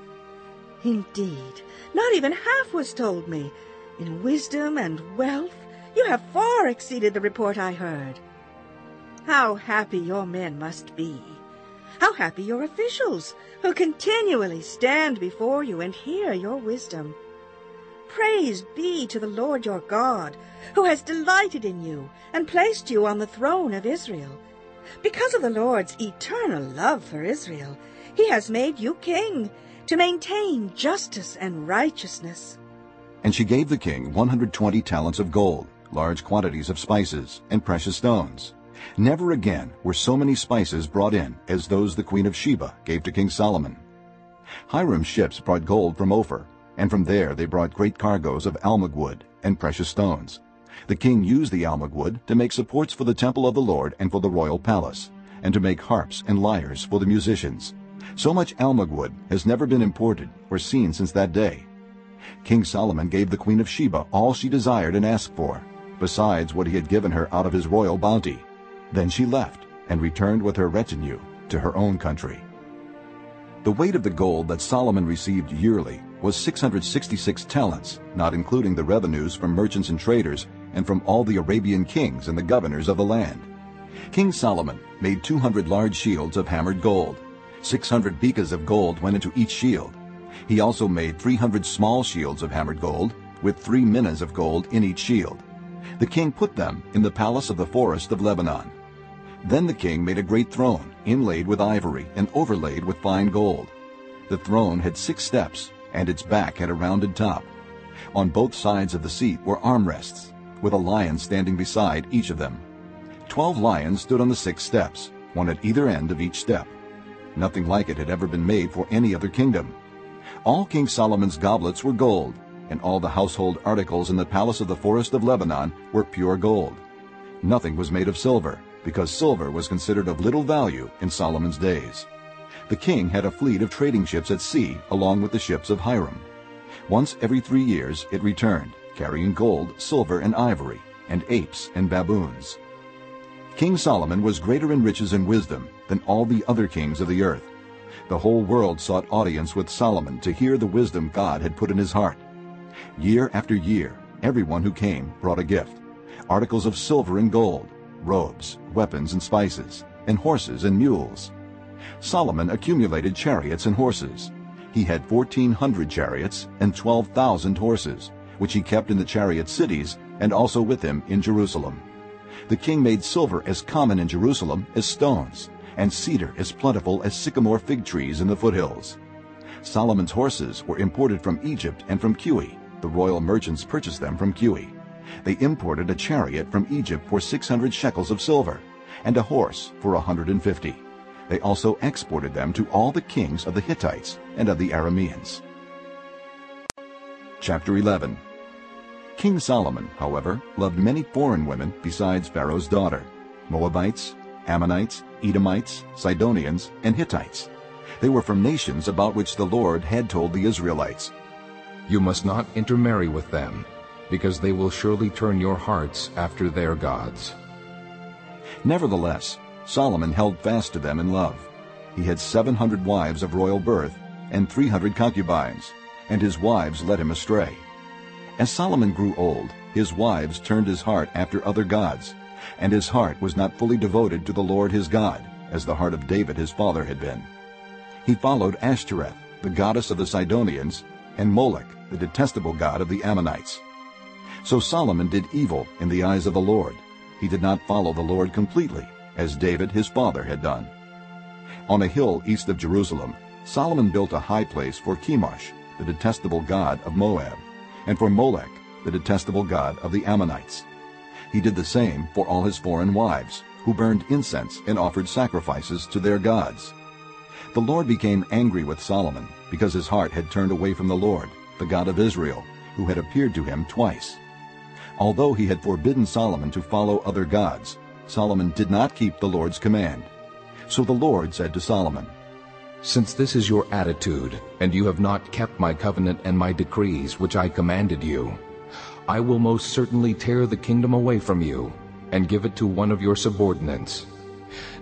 Indeed, not even half was told me. In wisdom and wealth, you have far exceeded the report I heard. How happy your men must be. How happy your officials, who continually stand before you and hear your wisdom. Praise be to the Lord your God, who has delighted in you and placed you on the throne of Israel. Because of the Lord's eternal love for Israel, he has made you king to maintain justice and righteousness. And she gave the king 120 talents of gold, large quantities of spices, and precious stones. Never again were so many spices brought in as those the queen of Sheba gave to King Solomon. Hiram's ships brought gold from Ophir, and from there they brought great cargoes of almug wood and precious stones. The king used the almug wood to make supports for the temple of the Lord and for the royal palace, and to make harps and lyres for the musicians. So much almug wood has never been imported or seen since that day. King Solomon gave the queen of Sheba all she desired and asked for, besides what he had given her out of his royal bounty. Then she left and returned with her retinue to her own country. The weight of the gold that Solomon received yearly was 666 talents, not including the revenues from merchants and traders and from all the Arabian kings and the governors of the land. King Solomon made 200 large shields of hammered gold. 600 bekas of gold went into each shield. He also made 300 small shields of hammered gold, with three minas of gold in each shield. The king put them in the palace of the forest of Lebanon. Then the king made a great throne, inlaid with ivory and overlaid with fine gold. The throne had six steps, and its back had a rounded top. On both sides of the seat were armrests, with a lion standing beside each of them. Twelve lions stood on the six steps, one at either end of each step. Nothing like it had ever been made for any other kingdom. All King Solomon's goblets were gold, and all the household articles in the palace of the forest of Lebanon were pure gold. Nothing was made of silver, because silver was considered of little value in Solomon's days. The king had a fleet of trading ships at sea along with the ships of Hiram. Once every three years it returned, carrying gold, silver, and ivory, and apes and baboons. King Solomon was greater in riches and wisdom than all the other kings of the earth. The whole world sought audience with Solomon to hear the wisdom God had put in his heart. Year after year, everyone who came brought a gift, articles of silver and gold, robes, weapons and spices, and horses and mules. Solomon accumulated chariots and horses. He had 1,400 chariots and 12,000 horses, which he kept in the chariot cities and also with him in Jerusalem. The king made silver as common in Jerusalem as stones, and cedar as plentiful as sycamore fig trees in the foothills. Solomon's horses were imported from Egypt and from Kue. The royal merchants purchased them from Kue. They imported a chariot from Egypt for 600 shekels of silver, and a horse for a 150. They also exported them to all the kings of the Hittites and of the Arameans. Chapter 11 King Solomon, however, loved many foreign women besides Pharaoh's daughter, Moabites, Ammonites, Edomites, Sidonians, and Hittites. They were from nations about which the Lord had told the Israelites, You must not intermarry with them, because they will surely turn your hearts after their gods. Nevertheless, Solomon held fast to them in love. He had 700 wives of royal birth, and 300 concubines, and his wives led him astray. As Solomon grew old, his wives turned his heart after other gods, and his heart was not fully devoted to the Lord his God, as the heart of David his father had been. He followed Ashtoreth, the goddess of the Sidonians, and Molech, the detestable god of the Ammonites. So Solomon did evil in the eyes of the Lord. He did not follow the Lord completely, as David his father had done. On a hill east of Jerusalem, Solomon built a high place for Chemosh, the detestable god of Moab, and for Molech, the detestable god of the Ammonites. He did the same for all his foreign wives, who burned incense and offered sacrifices to their gods. The Lord became angry with Solomon because his heart had turned away from the Lord, the God of Israel, who had appeared to him twice. Although he had forbidden Solomon to follow other gods, Solomon did not keep the Lord's command. So the Lord said to Solomon, Since this is your attitude, and you have not kept my covenant and my decrees which I commanded you, I will most certainly tear the kingdom away from you and give it to one of your subordinates.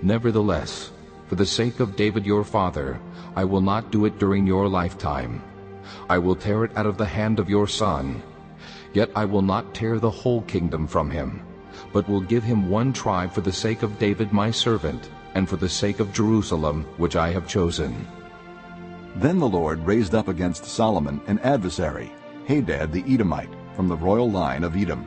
Nevertheless, for the sake of David your father, I will not do it during your lifetime. I will tear it out of the hand of your son. Yet I will not tear the whole kingdom from him, but will give him one tribe for the sake of David my servant, and for the sake of Jerusalem, which I have chosen. Then the Lord raised up against Solomon an adversary, Hadad the Edomite, from the royal line of Edom.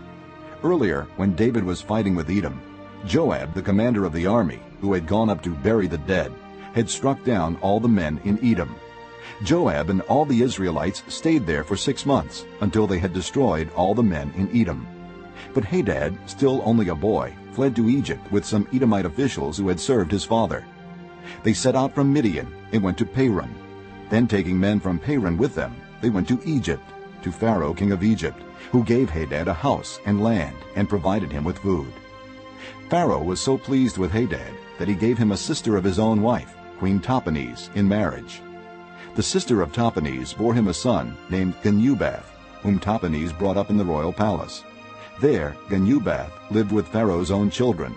Earlier, when David was fighting with Edom, Joab, the commander of the army, who had gone up to bury the dead, had struck down all the men in Edom. Joab and all the Israelites stayed there for six months, until they had destroyed all the men in Edom. But Hadad, still only a boy, fled to Egypt with some Edomite officials who had served his father. They set out from Midian and went to Paran. Then taking men from Paran with them, they went to Egypt, to Pharaoh king of Egypt, who gave Hadad a house and land and provided him with food. Pharaoh was so pleased with Hadad that he gave him a sister of his own wife, Queen Tahpenes, in marriage. The sister of Tahpenes bore him a son named Genubath, whom Tahpenes brought up in the royal palace. There Genubath lived with Pharaoh's own children.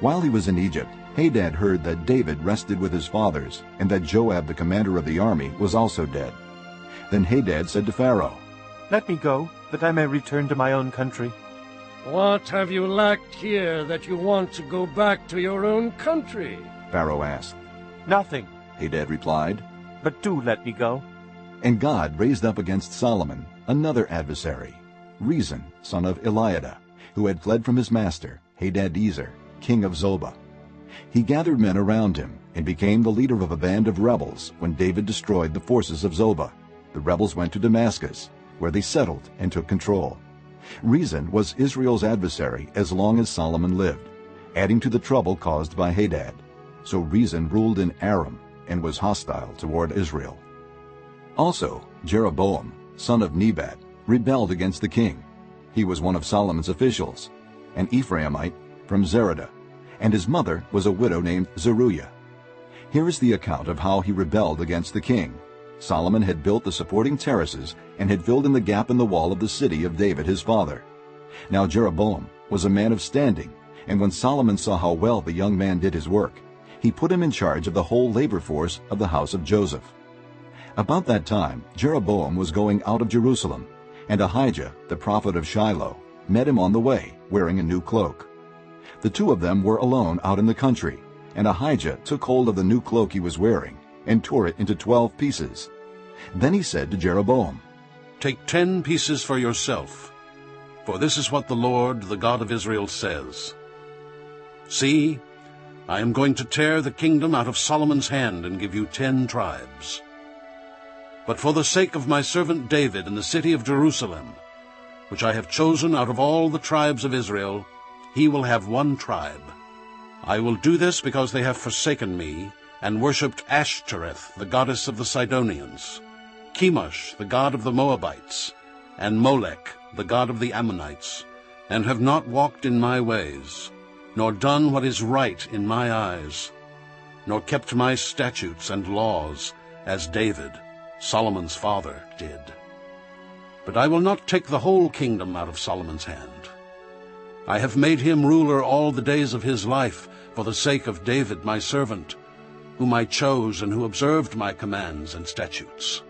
While he was in Egypt, Hadad heard that David rested with his fathers, and that Joab the commander of the army was also dead. Then Hadad said to Pharaoh, Let me go, that I may return to my own country. What have you lacked here that you want to go back to your own country? Pharaoh asked. Nothing, Hadad replied. But do let me go. And God raised up against Solomon another adversary, Rezon, son of Eliada, who had fled from his master, Hadadezer, king of Zobah. He gathered men around him and became the leader of a band of rebels when David destroyed the forces of Zobah. The rebels went to Damascus, where they settled and took control. Rezon was Israel's adversary as long as Solomon lived, adding to the trouble caused by Hadad. So Rezon ruled in Aram and was hostile toward Israel. Also, Jeroboam, son of Nebat, rebelled against the king. He was one of Solomon's officials, an Ephraimite from Zereda, and his mother was a widow named Zeruah. Here is the account of how he rebelled against the king. Solomon had built the supporting terraces and had filled in the gap in the wall of the city of David his father. Now Jeroboam was a man of standing, and when Solomon saw how well the young man did his work, he put him in charge of the whole labor force of the house of Joseph. About that time Jeroboam was going out of Jerusalem, and Ahijah, the prophet of Shiloh, met him on the way, wearing a new cloak. The two of them were alone out in the country, and Ahijah took hold of the new cloak he was wearing and tore it into twelve pieces. Then he said to Jeroboam, Take ten pieces for yourself, for this is what the Lord, the God of Israel, says. See, I am going to tear the kingdom out of Solomon's hand and give you ten tribes. But for the sake of my servant David and the city of Jerusalem, which I have chosen out of all the tribes of Israel, he will have one tribe. I will do this because they have forsaken me and worshipped Ashtoreth, the goddess of the Sidonians, Chemosh, the god of the Moabites, and Molech, the god of the Ammonites, and have not walked in my ways, nor done what is right in my eyes, nor kept my statutes and laws, as David, Solomon's father, did. But I will not take the whole kingdom out of Solomon's hand. I have made him ruler all the days of his life for the sake of David my servant, whom I chose and who observed my commands and statutes.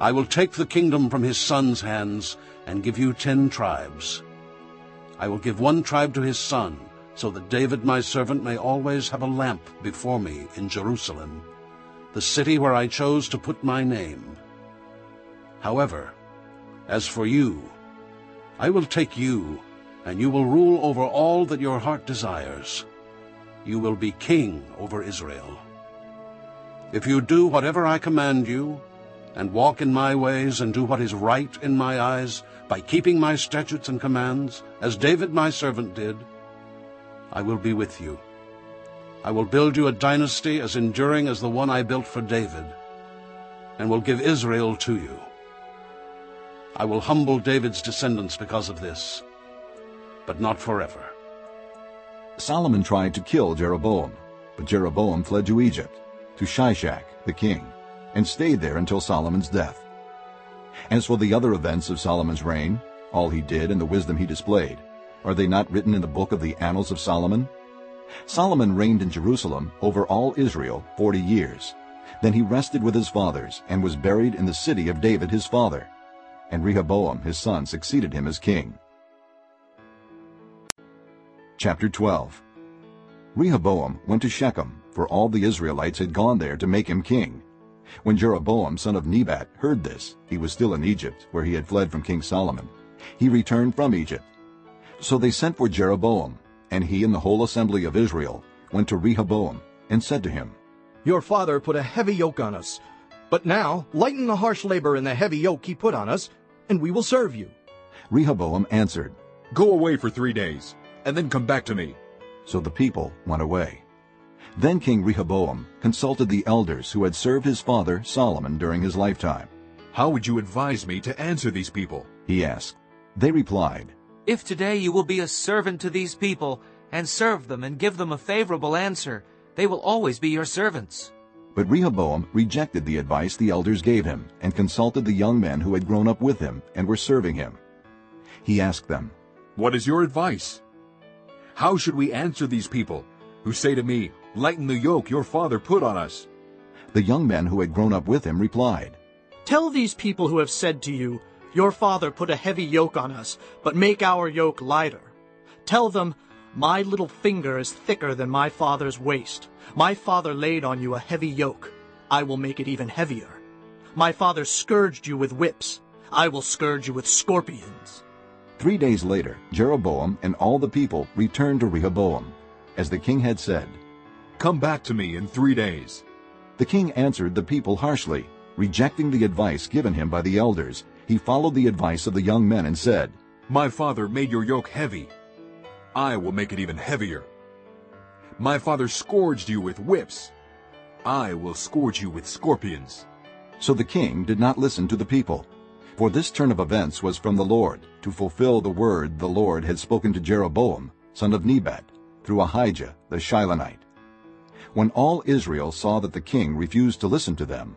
I will take the kingdom from his son's hands and give you ten tribes. I will give one tribe to his son, so that David my servant may always have a lamp before me in Jerusalem, the city where I chose to put my name. However, as for you, I will take you, and you will rule over all that your heart desires. You will be king over Israel. If you do whatever I command you, and walk in my ways and do what is right in my eyes, by keeping my statutes and commands, as David my servant did, I will be with you. I will build you a dynasty as enduring as the one I built for David, and will give Israel to you. I will humble David's descendants because of this, but not forever. Solomon tried to kill Jeroboam, but Jeroboam fled to Egypt, to Shishak the king, and stayed there until Solomon's death. As for the other events of Solomon's reign, all he did and the wisdom he displayed, are they not written in the book of the Annals of Solomon? Solomon reigned in Jerusalem over all Israel forty years. Then he rested with his fathers and was buried in the city of David his father. And Rehoboam his son succeeded him as king. Chapter 12 Rehoboam went to Shechem, for all the Israelites had gone there to make him king. When Jeroboam son of Nebat heard this, he was still in Egypt, where he had fled from King Solomon. He returned from Egypt. So they sent for Jeroboam, and he and the whole assembly of Israel went to Rehoboam, and said to him, Your father put a heavy yoke on us, but now lighten the harsh labor and the heavy yoke he put on us, and we will serve you. Rehoboam answered, Go away for three days, and then come back to me. So the people went away. Then King Rehoboam consulted the elders who had served his father Solomon during his lifetime. How would you advise me to answer these people? He asked. They replied, If today you will be a servant to these people, and serve them and give them a favorable answer, they will always be your servants. But Rehoboam rejected the advice the elders gave him and consulted the young men who had grown up with him and were serving him. He asked them, What is your advice? How should we answer these people who say to me, Lighten the yoke your father put on us? The young men who had grown up with him replied, Tell these people who have said to you, Your father put a heavy yoke on us, but make our yoke lighter. Tell them, My little finger is thicker than my father's waist. My father laid on you a heavy yoke. I will make it even heavier. My father scourged you with whips. I will scourge you with scorpions. Three days later, Jeroboam and all the people returned to Rehoboam, as the king had said. Come back to me in three days. The king answered the people harshly. Rejecting the advice given him by the elders, he followed the advice of the young men and said, My father made your yoke heavy. I will make it even heavier. My father scourged you with whips. I will scourge you with scorpions. So the king did not listen to the people. For this turn of events was from the Lord, to fulfill the word the Lord had spoken to Jeroboam, son of Nebat, through Ahijah the Shilonite. When all Israel saw that the king refused to listen to them,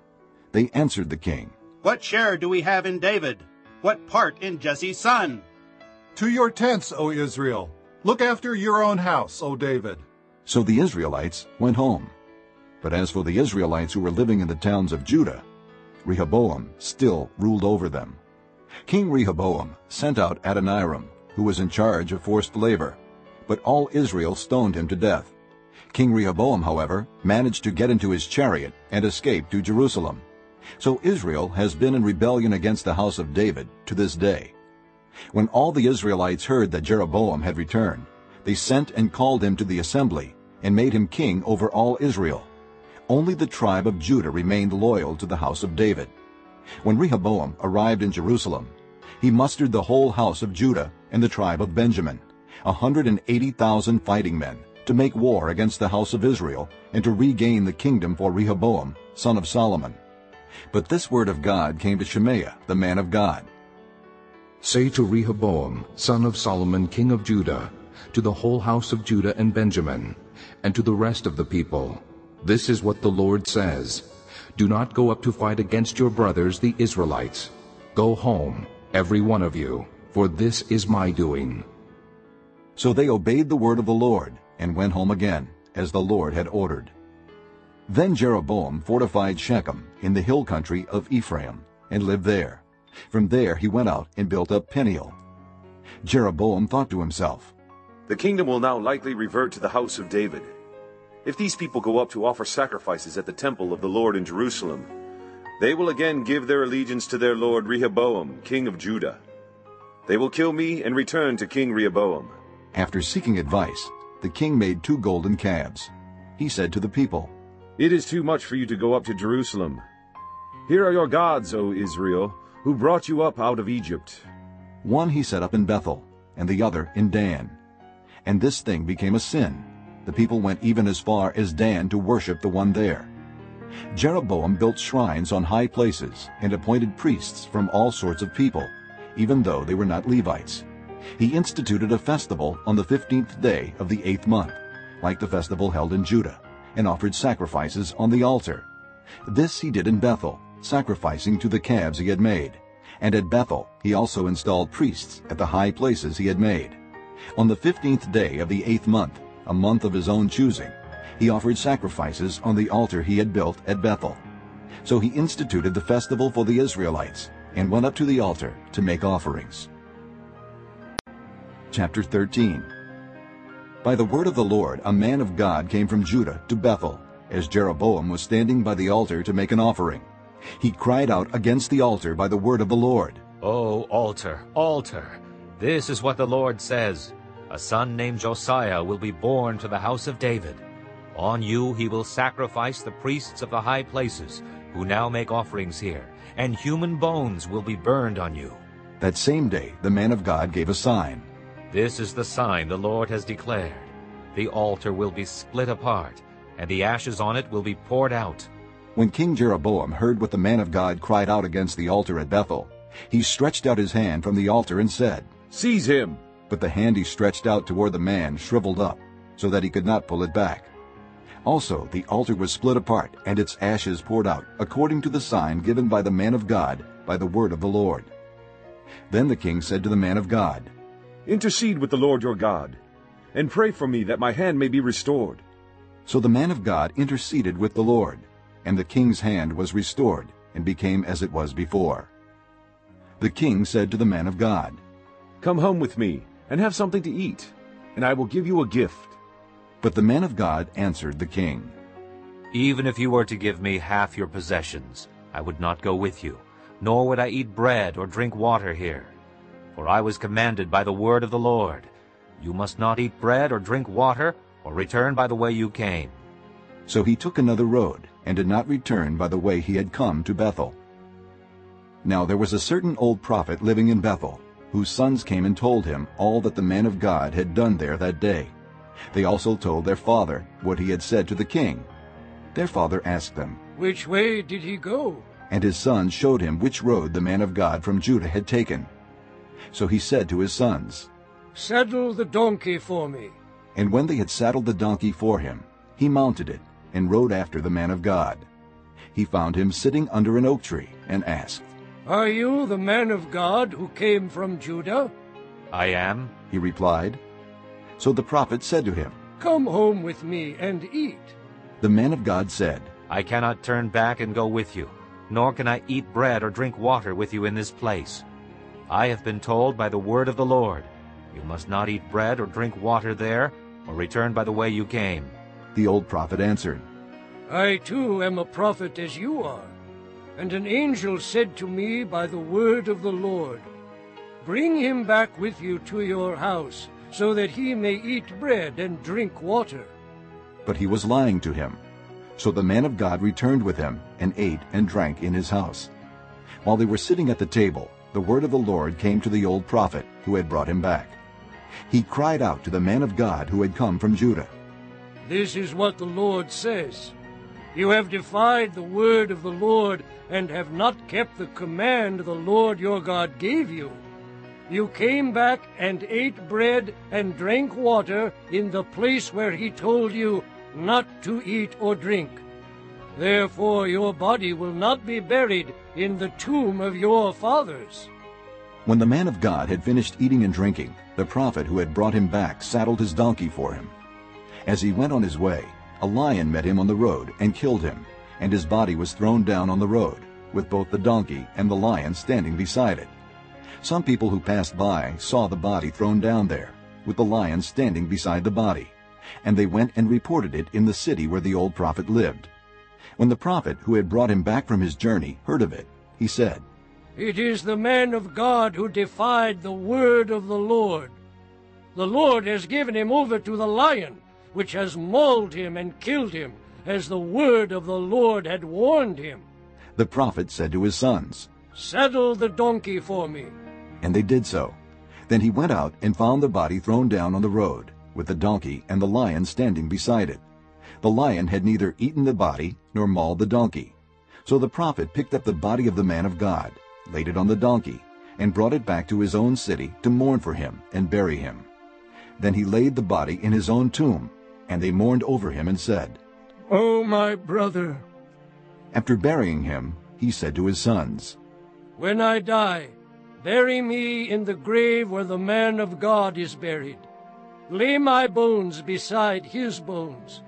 they answered the king, What share do we have in David? What part in Jesse's son? To your tents, O Israel. Look after your own house, O David. So the Israelites went home. But as for the Israelites who were living in the towns of Judah, Rehoboam still ruled over them. King Rehoboam sent out Adoniram, who was in charge of forced labor, but all Israel stoned him to death. King Rehoboam, however, managed to get into his chariot and escape to Jerusalem. So Israel has been in rebellion against the house of David to this day. When all the Israelites heard that Jeroboam had returned, they sent and called him to the assembly and made him king over all Israel. Only the tribe of Judah remained loyal to the house of David. When Rehoboam arrived in Jerusalem, he mustered the whole house of Judah and the tribe of Benjamin, a hundred and eighty thousand fighting men, to make war against the house of Israel and to regain the kingdom for Rehoboam, son of Solomon. But this word of God came to Shemaiah, the man of God. Say to Rehoboam, son of Solomon, king of Judah, to the whole house of Judah and Benjamin, and to the rest of the people, This is what the Lord says, Do not go up to fight against your brothers, the Israelites. Go home, every one of you, for this is my doing. So they obeyed the word of the Lord and went home again, as the Lord had ordered. Then Jeroboam fortified Shechem in the hill country of Ephraim, and lived there. From there he went out and built up Peniel. Jeroboam thought to himself, The kingdom will now likely revert to the house of David. If these people go up to offer sacrifices at the temple of the Lord in Jerusalem, they will again give their allegiance to their lord Rehoboam, king of Judah. They will kill me and return to King Rehoboam. After seeking advice, the king made two golden calves. He said to the people, It is too much for you to go up to Jerusalem. Here are your gods, O Israel, who brought you up out of Egypt. One he set up in Bethel, and the other in Dan. And this thing became a sin. The people went even as far as Dan to worship the one there. Jeroboam built shrines on high places and appointed priests from all sorts of people, even though they were not Levites. He instituted a festival on the fifteenth day of the eighth month, like the festival held in Judah, and offered sacrifices on the altar. This he did in Bethel, sacrificing to the calves he had made. And at Bethel he also installed priests at the high places he had made. On the fifteenth day of the eighth month, a month of his own choosing, he offered sacrifices on the altar he had built at Bethel. So he instituted the festival for the Israelites, and went up to the altar to make offerings. Chapter 13 By the word of the Lord a man of God came from Judah to Bethel, as Jeroboam was standing by the altar to make an offering. He cried out against the altar by the word of the Lord. O altar, altar, this is what the Lord says. A son named Josiah will be born to the house of David. On you he will sacrifice the priests of the high places, who now make offerings here, and human bones will be burned on you. That same day the man of God gave a sign. This is the sign the Lord has declared. The altar will be split apart, and the ashes on it will be poured out. When King Jeroboam heard what the man of God cried out against the altar at Bethel, he stretched out his hand from the altar and said, Seize him! But the hand he stretched out toward the man shriveled up, so that he could not pull it back. Also the altar was split apart, and its ashes poured out, according to the sign given by the man of God by the word of the Lord. Then the king said to the man of God, Intercede with the Lord your God, and pray for me that my hand may be restored. So the man of God interceded with the Lord, and the king's hand was restored, and became as it was before. The king said to the man of God, Come home with me, and have something to eat, and I will give you a gift. But the man of God answered the king, Even if you were to give me half your possessions, I would not go with you, nor would I eat bread or drink water here. For I was commanded by the word of the Lord, You must not eat bread or drink water, or return by the way you came. So he took another road, and did not return by the way he had come to Bethel. Now there was a certain old prophet living in Bethel, whose sons came and told him all that the man of God had done there that day. They also told their father what he had said to the king. Their father asked them, Which way did he go? And his sons showed him which road the man of God from Judah had taken. So he said to his sons, Saddle the donkey for me. And when they had saddled the donkey for him, he mounted it and rode after the man of God. He found him sitting under an oak tree and asked, Are you the man of God who came from Judah? I am, he replied. So the prophet said to him, Come home with me and eat. The man of God said, I cannot turn back and go with you, nor can I eat bread or drink water with you in this place. I have been told by the word of the Lord, You must not eat bread or drink water there, or return by the way you came. The old prophet answered, I too am a prophet as you are. And an angel said to me by the word of the Lord, Bring him back with you to your house, so that he may eat bread and drink water. But he was lying to him. So the man of God returned with him, and ate and drank in his house. While they were sitting at the table, the word of the Lord came to the old prophet who had brought him back. He cried out to the man of God who had come from Judah. This is what the Lord says. You have defied the word of the Lord, and have not kept the command the Lord your God gave you. You came back and ate bread and drank water in the place where he told you not to eat or drink. Therefore your body will not be buried in the tomb of your fathers. When the man of God had finished eating and drinking, the prophet who had brought him back saddled his donkey for him. As he went on his way, a lion met him on the road and killed him, and his body was thrown down on the road, with both the donkey and the lion standing beside it. Some people who passed by saw the body thrown down there, with the lion standing beside the body, and they went and reported it in the city where the old prophet lived. When the prophet who had brought him back from his journey heard of it, he said, It is the man of God who defied the word of the Lord. The Lord has given him over to the lion, which has mauled him and killed him, as the word of the Lord had warned him. The prophet said to his sons, Saddle the donkey for me. And they did so. Then he went out and found the body thrown down on the road, with the donkey and the lion standing beside it. The lion had neither eaten the body nor mauled the donkey. So the prophet picked up the body of the man of God, laid it on the donkey, and brought it back to his own city to mourn for him and bury him. Then he laid the body in his own tomb, and they mourned over him and said, O my brother! After burying him, he said to his sons, When I die, bury me in the grave where the man of God is buried. Lay my bones beside his bones.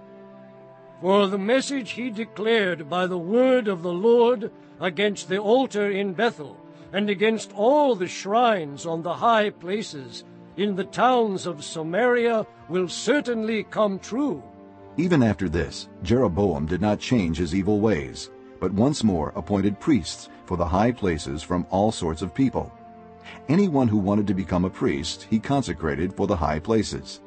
For the message he declared by the word of the Lord against the altar in Bethel, and against all the shrines on the high places in the towns of Samaria will certainly come true. Even after this, Jeroboam did not change his evil ways, but once more appointed priests for the high places from all sorts of people. Anyone who wanted to become a priest he consecrated for the high places.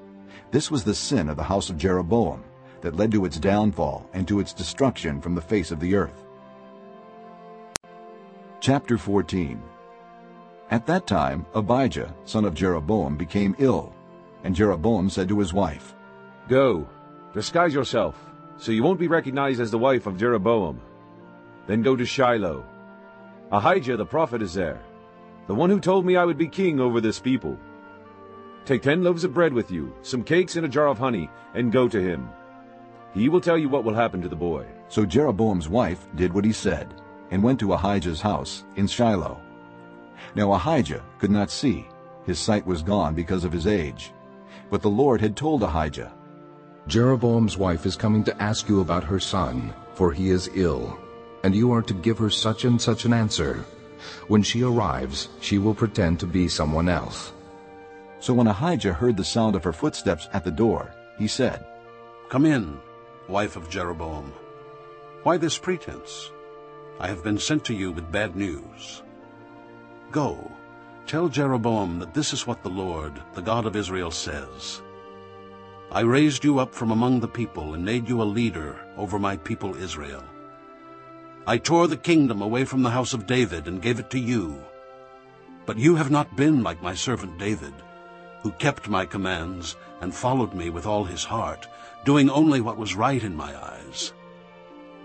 This was the sin of the house of Jeroboam that led to its downfall and to its destruction from the face of the earth. Chapter 14 At that time Abijah, son of Jeroboam, became ill, and Jeroboam said to his wife, Go, disguise yourself, so you won't be recognized as the wife of Jeroboam. Then go to Shiloh. Ahijah the prophet is there, the one who told me I would be king over this people. Take ten loaves of bread with you, some cakes and a jar of honey, and go to him. He will tell you what will happen to the boy. So Jeroboam's wife did what he said, and went to Ahijah's house in Shiloh. Now Ahijah could not see. His sight was gone because of his age. But the Lord had told Ahijah, Jeroboam's wife is coming to ask you about her son, for he is ill, and you are to give her such and such an answer. When she arrives, she will pretend to be someone else. So when Ahijah heard the sound of her footsteps at the door, he said, Come in, wife of Jeroboam. Why this pretense? I have been sent to you with bad news. Go, tell Jeroboam that this is what the Lord, the God of Israel, says. I raised you up from among the people and made you a leader over my people Israel. I tore the kingdom away from the house of David and gave it to you. But you have not been like my servant David, who kept my commands and followed me with all his heart, doing only what was right in my eyes.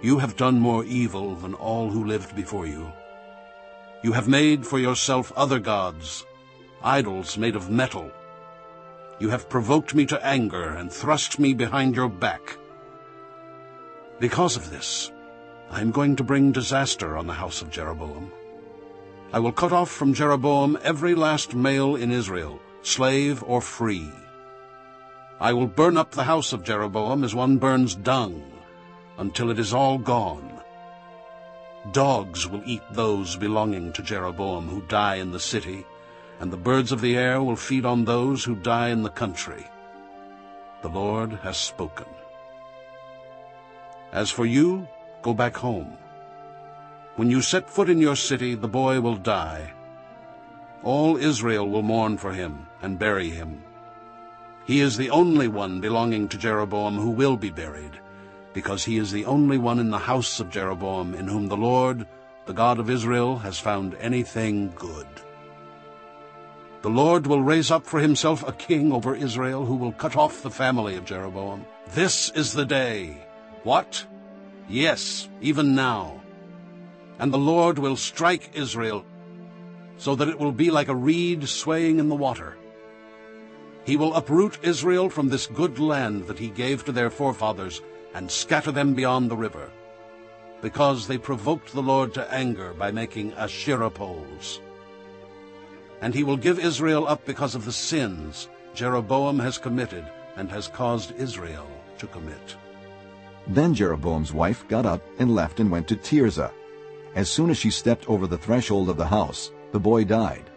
You have done more evil than all who lived before you. You have made for yourself other gods, idols made of metal. You have provoked me to anger and thrust me behind your back. Because of this, I am going to bring disaster on the house of Jeroboam. I will cut off from Jeroboam every last male in Israel, slave or free. I will burn up the house of Jeroboam as one burns dung, until it is all gone. Dogs will eat those belonging to Jeroboam who die in the city, and the birds of the air will feed on those who die in the country. The Lord has spoken. As for you, go back home. When you set foot in your city, the boy will die. All Israel will mourn for him and bury him. He is the only one belonging to Jeroboam who will be buried, because he is the only one in the house of Jeroboam in whom the Lord, the God of Israel, has found anything good. The Lord will raise up for himself a king over Israel who will cut off the family of Jeroboam. This is the day. What? Yes, even now. And the Lord will strike Israel so that it will be like a reed swaying in the water. He will uproot Israel from this good land that he gave to their forefathers and scatter them beyond the river, because they provoked the Lord to anger by making Asherah poles. And he will give Israel up because of the sins Jeroboam has committed and has caused Israel to commit. Then Jeroboam's wife got up and left and went to Tirzah. As soon as she stepped over the threshold of the house, the boy died.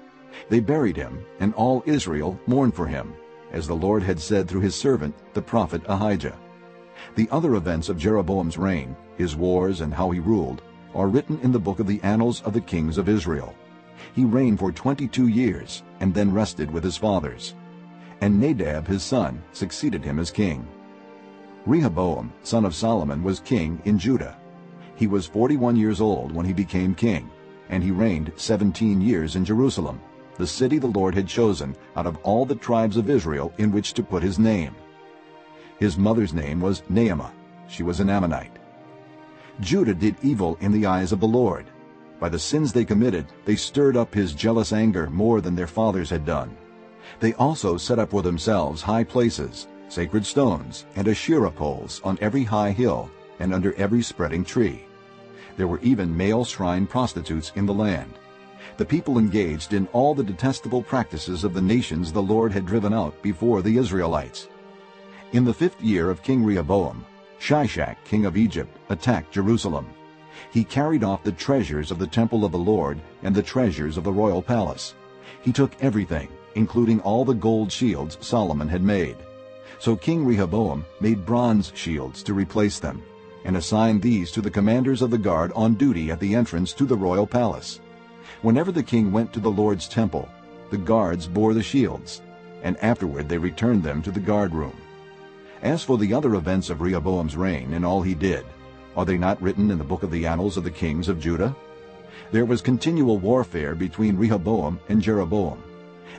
They buried him, and all Israel mourned for him, as the Lord had said through his servant, the prophet Ahijah. The other events of Jeroboam's reign, his wars and how he ruled, are written in the book of the annals of the kings of Israel. He reigned for twenty-two years, and then rested with his fathers. And Nadab his son succeeded him as king. Rehoboam, son of Solomon, was king in Judah. He was forty-one years old when he became king, and he reigned seventeen years in Jerusalem, the city the Lord had chosen out of all the tribes of Israel in which to put his name. His mother's name was Naamah. She was an Ammonite. Judah did evil in the eyes of the Lord. By the sins they committed, they stirred up his jealous anger more than their fathers had done. They also set up for themselves high places, sacred stones, and Asherah poles on every high hill and under every spreading tree. There were even male shrine prostitutes in the land. The people engaged in all the detestable practices of the nations the Lord had driven out before the Israelites. In the fifth year of King Rehoboam, Shishak, king of Egypt, attacked Jerusalem. He carried off the treasures of the temple of the Lord and the treasures of the royal palace. He took everything, including all the gold shields Solomon had made. So King Rehoboam made bronze shields to replace them, and assigned these to the commanders of the guard on duty at the entrance to the royal palace. Whenever the king went to the Lord's temple, the guards bore the shields, and afterward they returned them to the guard room. As for the other events of Rehoboam's reign and all he did, are they not written in the book of the annals of the kings of Judah? There was continual warfare between Rehoboam and Jeroboam,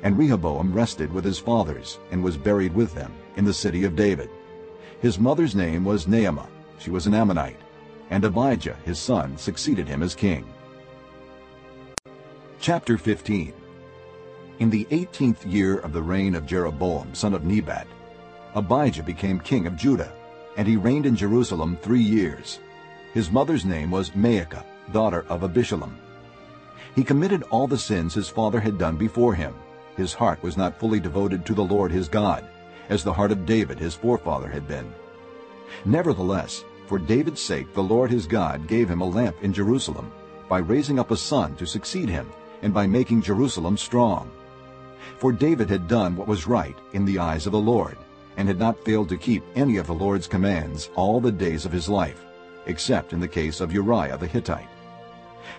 and Rehoboam rested with his fathers and was buried with them in the city of David. His mother's name was Naamah. She was an Ammonite. And Abijah, his son, succeeded him as king. Chapter 15 In the eighteenth year of the reign of Jeroboam, son of Nebat, Abijah became king of Judah, and he reigned in Jerusalem three years. His mother's name was Maacah, daughter of Abishalom. He committed all the sins his father had done before him. His heart was not fully devoted to the Lord his God, as the heart of David his forefather had been. Nevertheless, for David's sake the Lord his God gave him a lamp in Jerusalem, by raising up a son to succeed him, and by making Jerusalem strong. For David had done what was right in the eyes of the Lord, and had not failed to keep any of the Lord's commands all the days of his life, except in the case of Uriah the Hittite.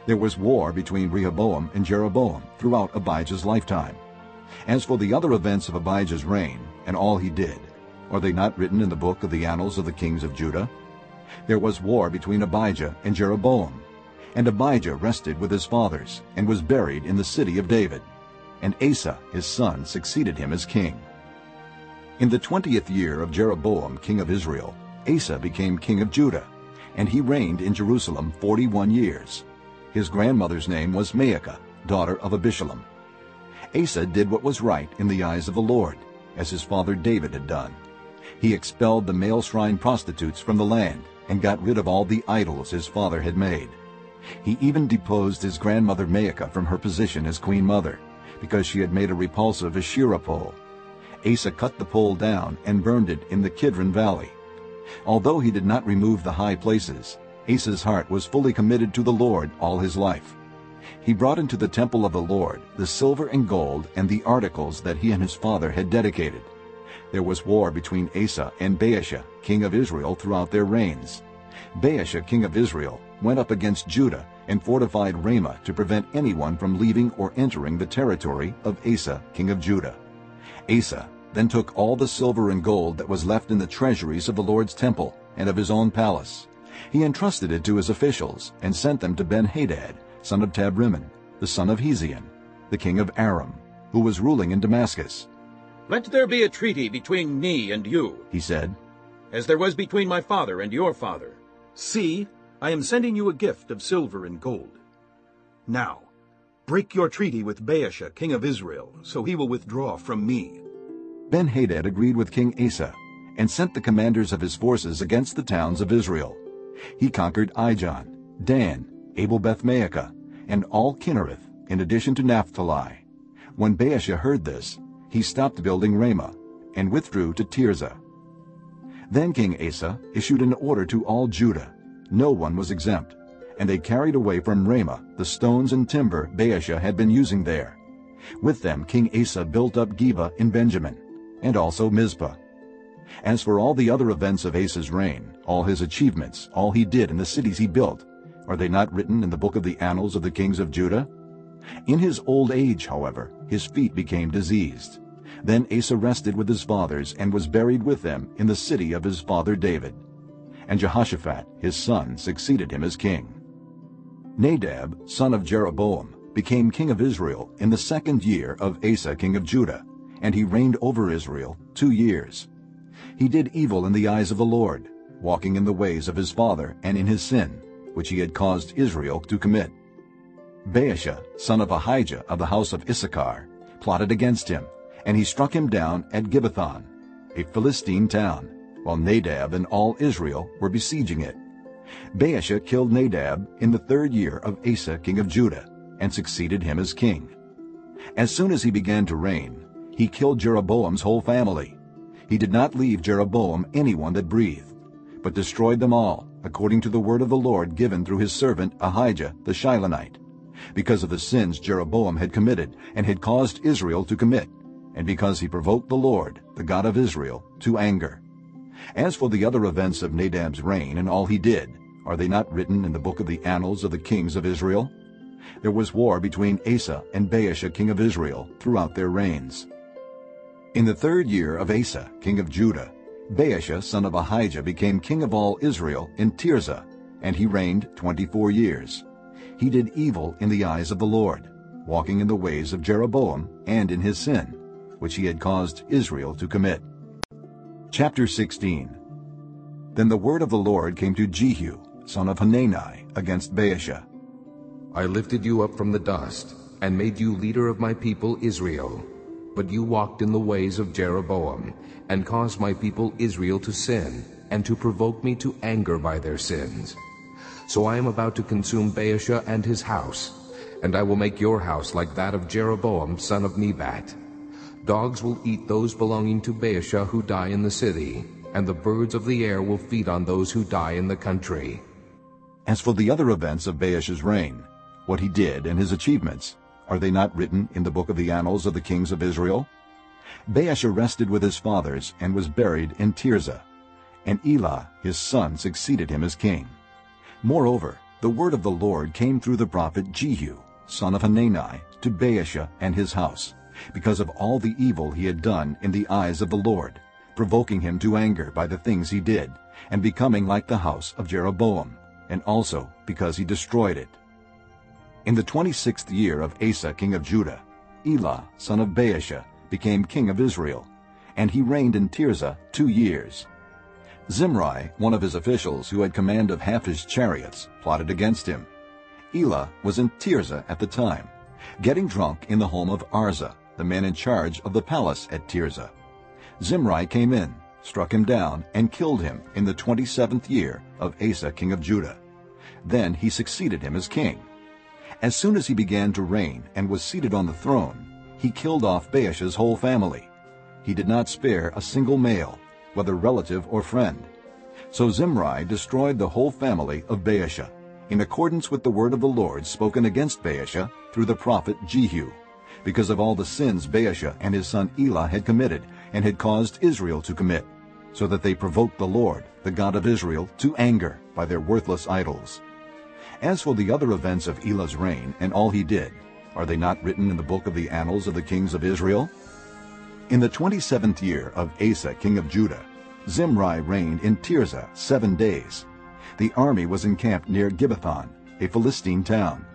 There was war between Rehoboam and Jeroboam throughout Abijah's lifetime. As for the other events of Abijah's reign, and all he did, are they not written in the book of the annals of the kings of Judah? There was war between Abijah and Jeroboam, and Abijah rested with his fathers, and was buried in the city of David. And Asa his son succeeded him as king. In the twentieth year of Jeroboam king of Israel, Asa became king of Judah, and he reigned in Jerusalem forty-one years. His grandmother's name was Maacah, daughter of Abishalom. Asa did what was right in the eyes of the Lord, as his father David had done. He expelled the male shrine prostitutes from the land and got rid of all the idols his father had made. He even deposed his grandmother Maacah from her position as queen mother, because she had made a repulsive Asherah pole. Asa cut the pole down and burned it in the Kidron Valley. Although he did not remove the high places, Asa's heart was fully committed to the Lord all his life. He brought into the temple of the Lord the silver and gold and the articles that he and his father had dedicated. There was war between Asa and Baasha, king of Israel, throughout their reigns. Baasha, king of Israel, went up against Judah and fortified Ramah to prevent anyone from leaving or entering the territory of Asa, king of Judah. Asa then took all the silver and gold that was left in the treasuries of the Lord's temple and of his own palace. He entrusted it to his officials and sent them to Ben-Hadad, son of Tabrimmon, the son of Hezion, the king of Aram, who was ruling in Damascus. Let there be a treaty between me and you, he said, as there was between my father and your father. See, I am sending you a gift of silver and gold. Now, break your treaty with Baasha, king of Israel, so he will withdraw from me. Ben-Hadad agreed with King Asa and sent the commanders of his forces against the towns of Israel. He conquered Ijon, Dan, Abel-Beth-Maacah, and all Kinnereth, in addition to Naphtali. When Baasha heard this, he stopped building Ramah and withdrew to Tirzah. Then King Asa issued an order to all Judah. No one was exempt. And they carried away from Ramah the stones and timber Baasha had been using there. With them King Asa built up Geba in Benjamin, and also Mizpah. As for all the other events of Asa's reign, all his achievements, all he did in the cities he built, are they not written in the book of the annals of the kings of Judah? In his old age, however, his feet became diseased. Then Asa rested with his fathers and was buried with them in the city of his father David. And Jehoshaphat, his son, succeeded him as king. Nadab, son of Jeroboam, became king of Israel in the second year of Asa king of Judah, and he reigned over Israel two years. He did evil in the eyes of the Lord, walking in the ways of his father and in his sin, which he had caused Israel to commit. Baasha, son of Ahijah of the house of Issachar, plotted against him, and he struck him down at Gibbethon, a Philistine town, while Nadab and all Israel were besieging it. Baasha killed Nadab in the third year of Asa king of Judah, and succeeded him as king. As soon as he began to reign, he killed Jeroboam's whole family. He did not leave Jeroboam anyone that breathed, but destroyed them all, according to the word of the Lord given through his servant Ahijah the Shilonite, because of the sins Jeroboam had committed and had caused Israel to commit, and because he provoked the Lord, the God of Israel, to anger. As for the other events of Nadab's reign and all he did, are they not written in the book of the annals of the kings of Israel? There was war between Asa and Baasha king of Israel throughout their reigns. In the third year of Asa king of Judah, Baasha son of Ahijah became king of all Israel in Tirzah, and he reigned twenty-four years. He did evil in the eyes of the Lord, walking in the ways of Jeroboam and in his sin, which he had caused Israel to commit. Chapter 16 Then the word of the Lord came to Jehu, son of Hanani, against Baasha. I lifted you up from the dust, and made you leader of my people Israel. But you walked in the ways of Jeroboam, and caused my people Israel to sin, and to provoke me to anger by their sins. So I am about to consume Baasha and his house, and I will make your house like that of Jeroboam son of Nebat. Dogs will eat those belonging to Baasha who die in the city, and the birds of the air will feed on those who die in the country. As for the other events of Baasha's reign, what he did and his achievements, are they not written in the book of the annals of the kings of Israel? Baasha rested with his fathers and was buried in Tirzah, and Elah his son succeeded him as king. Moreover, the word of the Lord came through the prophet Jehu, son of Hanani, to Baasha and his house, because of all the evil he had done in the eyes of the Lord, provoking him to anger by the things he did, and becoming like the house of Jeroboam, and also because he destroyed it. In the twenty-sixth year of Asa king of Judah, Elah son of Baasha became king of Israel, and he reigned in Tirzah two years. Zimri, one of his officials who had command of half his chariots, plotted against him. Elah was in Tirzah at the time, getting drunk in the home of Arza, the man in charge of the palace at Tirzah. Zimri came in, struck him down, and killed him in the twenty-seventh year of Asa king of Judah. Then he succeeded him as king. As soon as he began to reign and was seated on the throne, he killed off Baasha's whole family. He did not spare a single male, whether relative or friend. So Zimri destroyed the whole family of Baasha, in accordance with the word of the Lord spoken against Baasha through the prophet Jehu, because of all the sins Baasha and his son Elah had committed and had caused Israel to commit, so that they provoked the Lord, the God of Israel, to anger by their worthless idols. As for the other events of Elah's reign and all he did, are they not written in the book of the annals of the kings of Israel? In the twenty-seventh year of Asa king of Judah, Zimri reigned in Tirzah seven days. The army was encamped near Gibbethon, a Philistine town.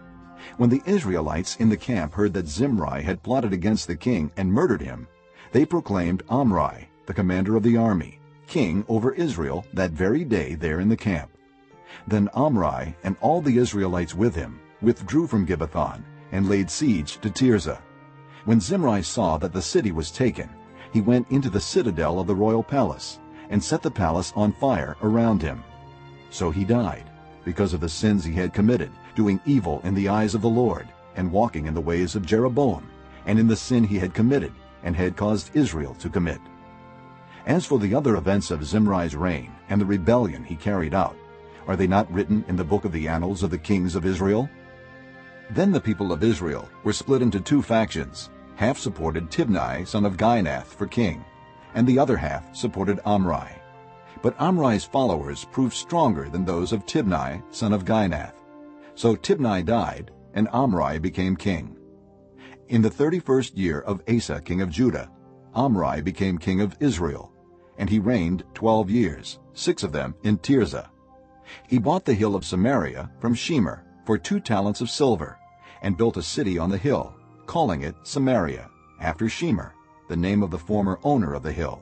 When the Israelites in the camp heard that Zimri had plotted against the king and murdered him, they proclaimed Omri, the commander of the army, king over Israel that very day there in the camp. Then Omri and all the Israelites with him withdrew from Gibbethon and laid siege to Tirzah. When Zimri saw that the city was taken, he went into the citadel of the royal palace and set the palace on fire around him. So he died, because of the sins he had committed, doing evil in the eyes of the Lord, and walking in the ways of Jeroboam, and in the sin he had committed, and had caused Israel to commit. As for the other events of Zimri's reign and the rebellion he carried out, are they not written in the book of the annals of the kings of Israel? Then the people of Israel were split into two factions. Half supported Tibni, son of Ginath, for king, and the other half supported Omri. But Omri's followers proved stronger than those of Tibni, son of Ginath. So Tibni died, and Omri became king. In the thirty-first year of Asa king of Judah, Omri became king of Israel, and he reigned twelve years, six of them in Tirzah. He bought the hill of Samaria from Shemer for two talents of silver, and built a city on the hill, calling it Samaria, after Shemer, the name of the former owner of the hill.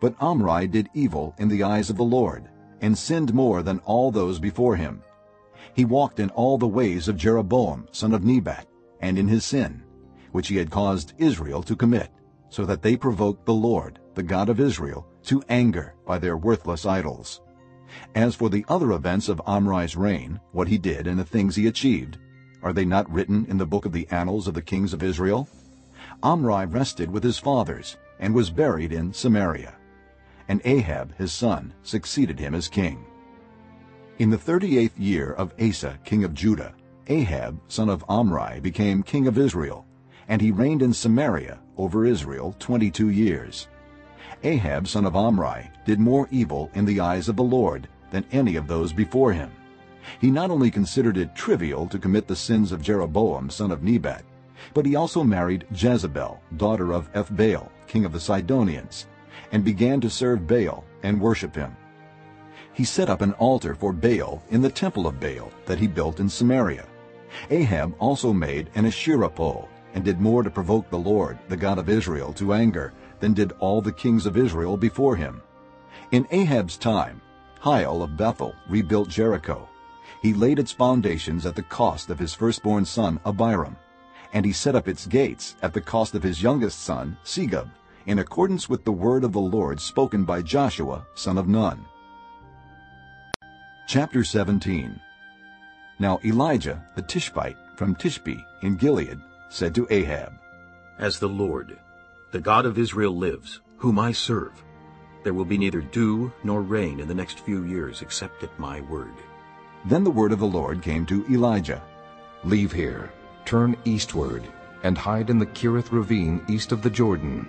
But Omri did evil in the eyes of the Lord, and sinned more than all those before him. He walked in all the ways of Jeroboam, son of Nebat, and in his sin, which he had caused Israel to commit, so that they provoked the Lord, the God of Israel, to anger by their worthless idols. As for the other events of Omri's reign, what he did and the things he achieved, are they not written in the book of the annals of the kings of Israel? Omri rested with his fathers, and was buried in Samaria. And Ahab his son succeeded him as king. In the thirty-eighth year of Asa king of Judah, Ahab son of Omri became king of Israel, and he reigned in Samaria over Israel twenty-two years. Ahab son of Omri did more evil in the eyes of the Lord than any of those before him. He not only considered it trivial to commit the sins of Jeroboam son of Nebat, but he also married Jezebel, daughter of Ethbaal, king of the Sidonians, and began to serve Baal and worship him. He set up an altar for Baal in the temple of Baal that he built in Samaria. Ahab also made an Asherah pole and did more to provoke the Lord, the God of Israel, to anger than did all the kings of Israel before him. In Ahab's time, Hiel of Bethel rebuilt Jericho. He laid its foundations at the cost of his firstborn son Abiram, and he set up its gates at the cost of his youngest son Segub, in accordance with the word of the Lord spoken by Joshua son of Nun. Chapter 17 Now Elijah the Tishbite from Tishbe in Gilead said to Ahab, As the Lord, the God of Israel lives, whom I serve, there will be neither dew nor rain in the next few years except at my word. Then the word of the Lord came to Elijah. Leave here, turn eastward, and hide in the Kerith ravine east of the Jordan.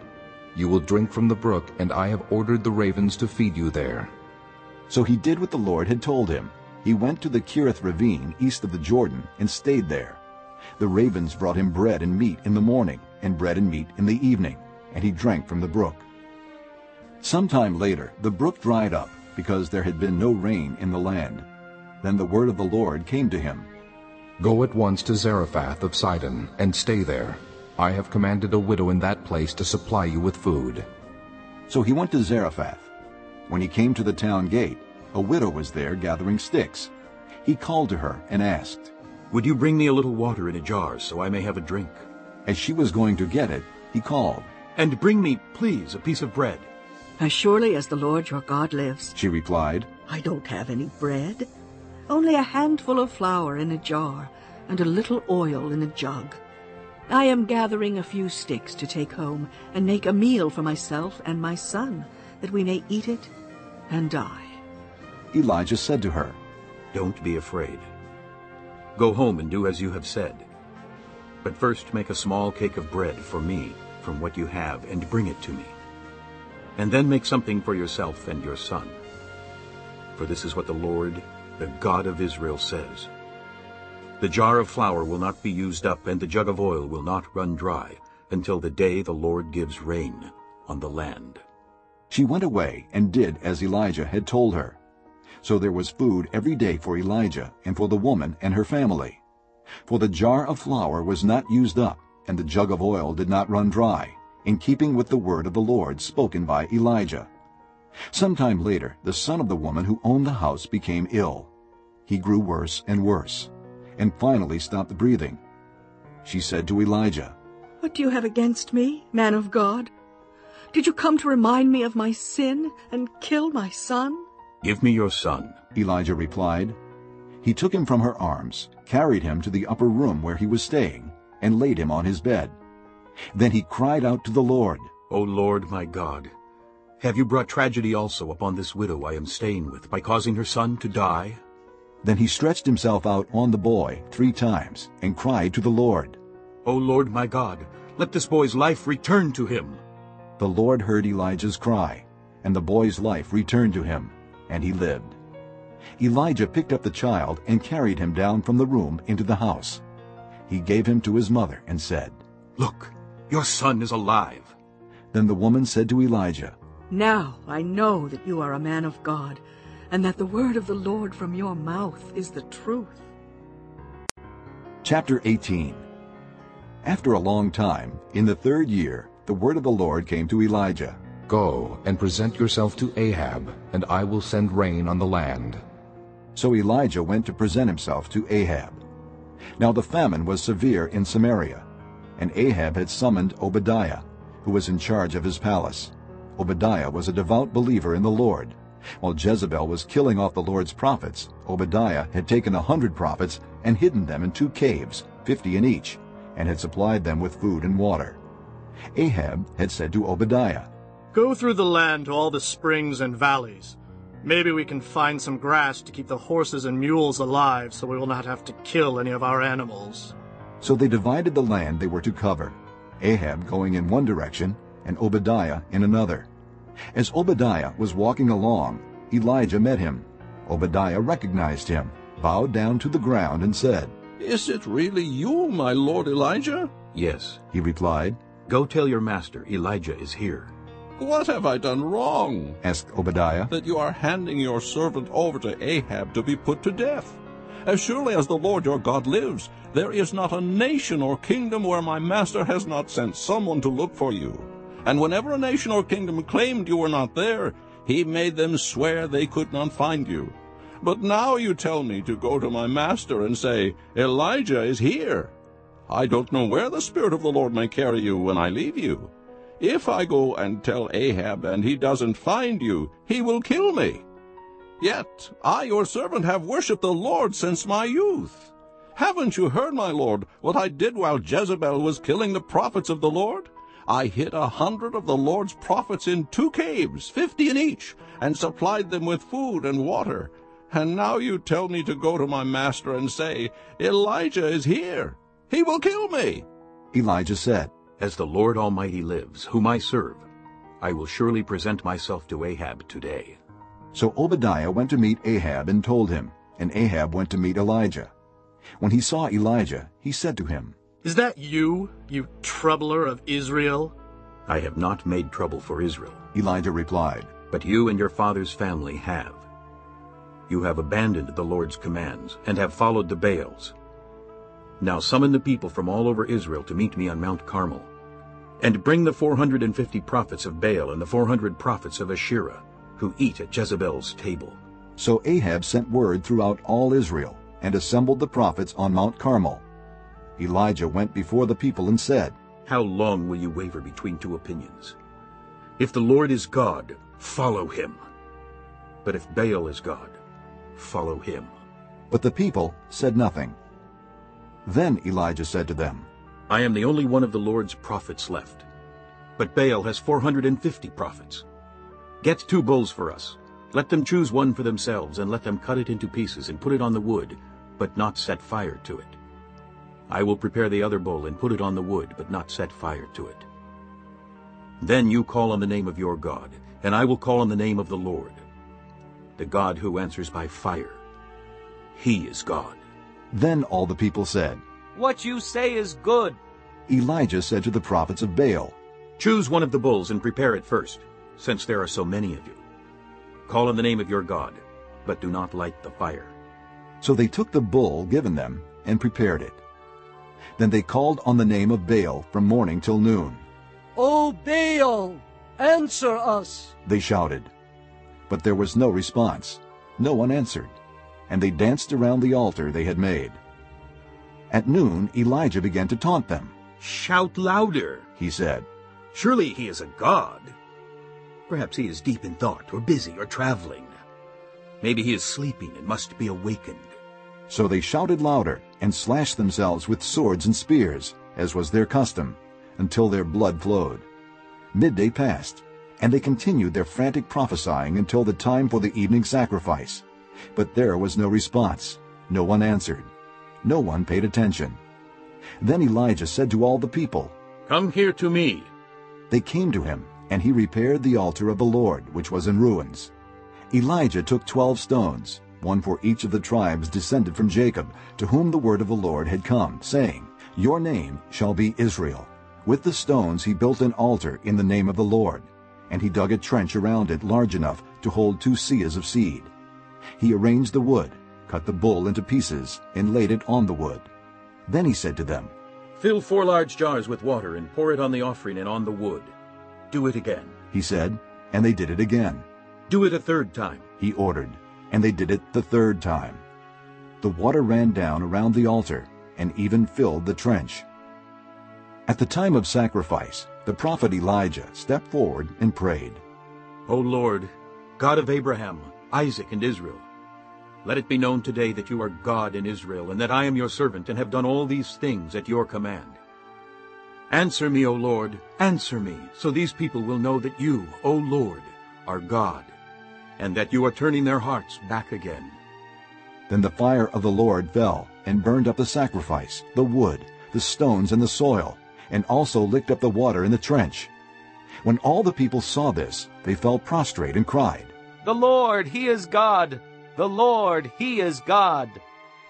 You will drink from the brook, and I have ordered the ravens to feed you there. So he did what the Lord had told him. He went to the Kerith ravine east of the Jordan and stayed there. The ravens brought him bread and meat in the morning, and bread and meat in the evening, and he drank from the brook. Some time later the brook dried up, because there had been no rain in the land. Then the word of the Lord came to him. Go at once to Zarephath of Sidon, and stay there. I have commanded a widow in that place to supply you with food. So he went to Zarephath. When he came to the town gate, a widow was there gathering sticks. He called to her and asked, Would you bring me a little water in a jar so I may have a drink? As she was going to get it, he called, And bring me, please, a piece of bread. As surely as the Lord your God lives, she replied, I don't have any bread, only a handful of flour in a jar and a little oil in a jug. I am gathering a few sticks to take home and make a meal for myself and my son, that we may eat it and die. Elijah said to her, Don't be afraid. Go home and do as you have said. But first make a small cake of bread for me from what you have and bring it to me. And then make something for yourself and your son. For this is what the Lord, the God of Israel, says. The jar of flour will not be used up, and the jug of oil will not run dry, until the day the Lord gives rain on the land. She went away and did as Elijah had told her. So there was food every day for Elijah and for the woman and her family. For the jar of flour was not used up, and the jug of oil did not run dry, in keeping with the word of the Lord spoken by Elijah. Sometime later, the son of the woman who owned the house became ill. He grew worse and worse, and finally stopped breathing. She said to Elijah, What do you have against me, man of God? Did you come to remind me of my sin and kill my son? Give me your son, Elijah replied. He took him from her arms, carried him to the upper room where he was staying, and laid him on his bed. Then he cried out to the Lord, O Lord my God, Have you brought tragedy also upon this widow I am staying with by causing her son to die? Then he stretched himself out on the boy three times and cried to the Lord. O Lord my God, let this boy's life return to him. The Lord heard Elijah's cry, and the boy's life returned to him, and he lived. Elijah picked up the child and carried him down from the room into the house. He gave him to his mother and said, Look, your son is alive. Then the woman said to Elijah, Now I know that you are a man of God, and that the word of the Lord from your mouth is the truth. Chapter 18 After a long time, in the third year, the word of the Lord came to Elijah. Go and present yourself to Ahab, and I will send rain on the land. So Elijah went to present himself to Ahab. Now the famine was severe in Samaria, and Ahab had summoned Obadiah, who was in charge of his palace. Obadiah was a devout believer in the Lord. While Jezebel was killing off the Lord's prophets, Obadiah had taken a hundred prophets and hidden them in two caves, fifty in each, and had supplied them with food and water. Ahab had said to Obadiah, Go through the land to all the springs and valleys. Maybe we can find some grass to keep the horses and mules alive so we will not have to kill any of our animals. So they divided the land they were to cover, Ahab going in one direction and Obadiah in another. As Obadiah was walking along, Elijah met him. Obadiah recognized him, bowed down to the ground, and said, Is it really you, my lord Elijah? Yes, he replied. Go tell your master Elijah is here. What have I done wrong? asked Obadiah. That you are handing your servant over to Ahab to be put to death. As surely as the Lord your God lives, there is not a nation or kingdom where my master has not sent someone to look for you. And whenever a nation or kingdom claimed you were not there, he made them swear they could not find you. But now you tell me to go to my master and say, Elijah is here. I don't know where the Spirit of the Lord may carry you when I leave you. If I go and tell Ahab and he doesn't find you, he will kill me. Yet I, your servant, have worshipped the Lord since my youth. Haven't you heard, my lord, what I did while Jezebel was killing the prophets of the Lord? I hid a hundred of the Lord's prophets in two caves, fifty in each, and supplied them with food and water. And now you tell me to go to my master and say, Elijah is here. He will kill me. Elijah said, As the Lord Almighty lives, whom I serve, I will surely present myself to Ahab today. So Obadiah went to meet Ahab and told him, and Ahab went to meet Elijah. When he saw Elijah, he said to him, Is that you, you troubler of Israel? I have not made trouble for Israel, Elijah replied. But you and your father's family have. You have abandoned the Lord's commands and have followed the Baals. Now summon the people from all over Israel to meet me on Mount Carmel, and bring the 450 prophets of Baal and the 400 prophets of Asherah, who eat at Jezebel's table. So Ahab sent word throughout all Israel, and assembled the prophets on Mount Carmel. Elijah went before the people and said, How long will you waver between two opinions? If the Lord is God, follow him. But if Baal is God, follow him. But the people said nothing. Then Elijah said to them, I am the only one of the Lord's prophets left. But Baal has 450 prophets. Get two bulls for us. Let them choose one for themselves, and let them cut it into pieces and put it on the wood, but not set fire to it. I will prepare the other bull and put it on the wood, but not set fire to it. Then you call on the name of your God, and I will call on the name of the Lord, the God who answers by fire. He is God. Then all the people said, What you say is good. Elijah said to the prophets of Baal, Choose one of the bulls and prepare it first, since there are so many of you. Call on the name of your God, but do not light the fire. So they took the bull given them and prepared it. Then they called on the name of Baal from morning till noon. O Baal, answer us! They shouted. But there was no response. No one answered. And they danced around the altar they had made. At noon Elijah began to taunt them. Shout louder, he said. Surely he is a god. Perhaps he is deep in thought, or busy, or traveling. Maybe he is sleeping and must be awakened. So they shouted louder and slashed themselves with swords and spears, as was their custom, until their blood flowed. Midday passed, And they continued their frantic prophesying until the time for the evening sacrifice. But there was no response. No one answered. No one paid attention. Then Elijah said to all the people, Come here to me. They came to him, and he repaired the altar of the Lord, which was in ruins. Elijah took twelve stones, one for each of the tribes descended from Jacob, to whom the word of the Lord had come, saying, Your name shall be Israel. With the stones he built an altar in the name of the Lord, and he dug a trench around it large enough to hold two seahs of seed. He arranged the wood, cut the bull into pieces, and laid it on the wood. Then he said to them, Fill four large jars with water and pour it on the offering and on the wood. Do it again. He said, and they did it again. Do it a third time. He ordered, and they did it the third time. The water ran down around the altar and even filled the trench. At the time of sacrifice, the prophet Elijah stepped forward and prayed, O Lord, God of Abraham, Isaac, and Israel, let it be known today that you are God in Israel, and that I am your servant, and have done all these things at your command. Answer me, O Lord, answer me, so these people will know that you, O Lord, are God, and that you are turning their hearts back again. Then the fire of the Lord fell and burned up the sacrifice, the wood, the stones, and the soil, and also licked up the water in the trench. When all the people saw this, they fell prostrate and cried, The Lord, He is God! The Lord, He is God!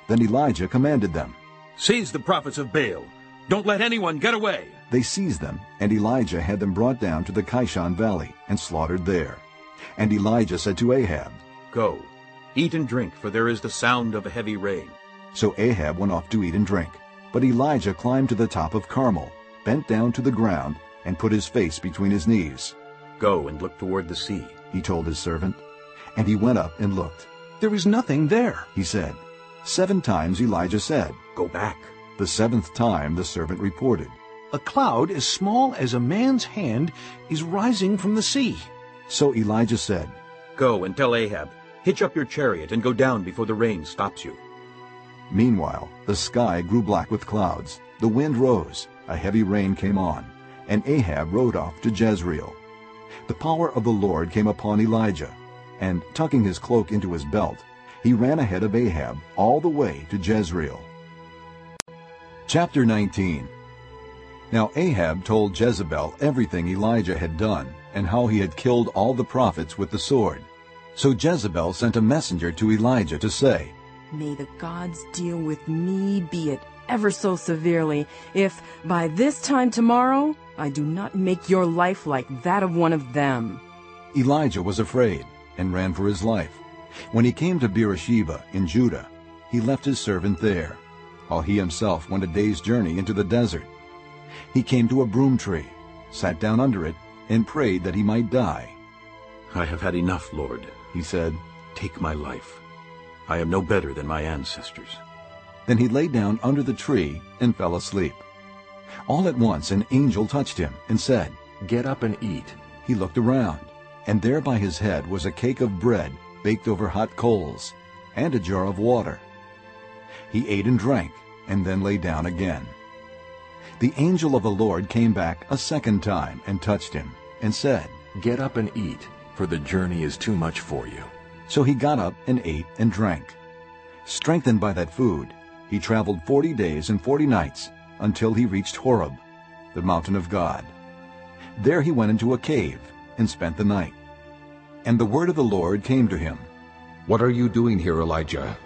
Then Elijah commanded them, Seize the prophets of Baal. Don't let anyone get away. They seized them, and Elijah had them brought down to the Kishon valley and slaughtered there. And Elijah said to Ahab, Go, eat and drink, for there is the sound of a heavy rain. So Ahab went off to eat and drink. But Elijah climbed to the top of Carmel, bent down to the ground, and put his face between his knees. Go and look toward the sea, he told his servant. And he went up and looked. There is nothing there, he said. Seven times Elijah said, Go back. The seventh time the servant reported, A cloud as small as a man's hand is rising from the sea. So Elijah said, Go and tell Ahab, hitch up your chariot and go down before the rain stops you. Meanwhile, the sky grew black with clouds, the wind rose, a heavy rain came on, and Ahab rode off to Jezreel. The power of the Lord came upon Elijah, and tucking his cloak into his belt, he ran ahead of Ahab all the way to Jezreel. Chapter 19 Now Ahab told Jezebel everything Elijah had done, and how he had killed all the prophets with the sword. So Jezebel sent a messenger to Elijah to say, May the gods deal with me, be it ever so severely, if by this time tomorrow I do not make your life like that of one of them. Elijah was afraid and ran for his life. When he came to Beersheba in Judah, he left his servant there, while he himself went a day's journey into the desert. He came to a broom tree, sat down under it, and prayed that he might die. I have had enough, Lord, he said. Take my life. I am no better than my ancestors. Then he lay down under the tree and fell asleep. All at once an angel touched him and said, Get up and eat. He looked around, and there by his head was a cake of bread baked over hot coals, and a jar of water. He ate and drank, and then lay down again. The angel of the Lord came back a second time and touched him, and said, Get up and eat, for the journey is too much for you. So he got up and ate and drank. Strengthened by that food, he traveled forty days and forty nights until he reached Horeb, the mountain of God. There he went into a cave and spent the night. And the word of the Lord came to him. What are you doing here, Elijah?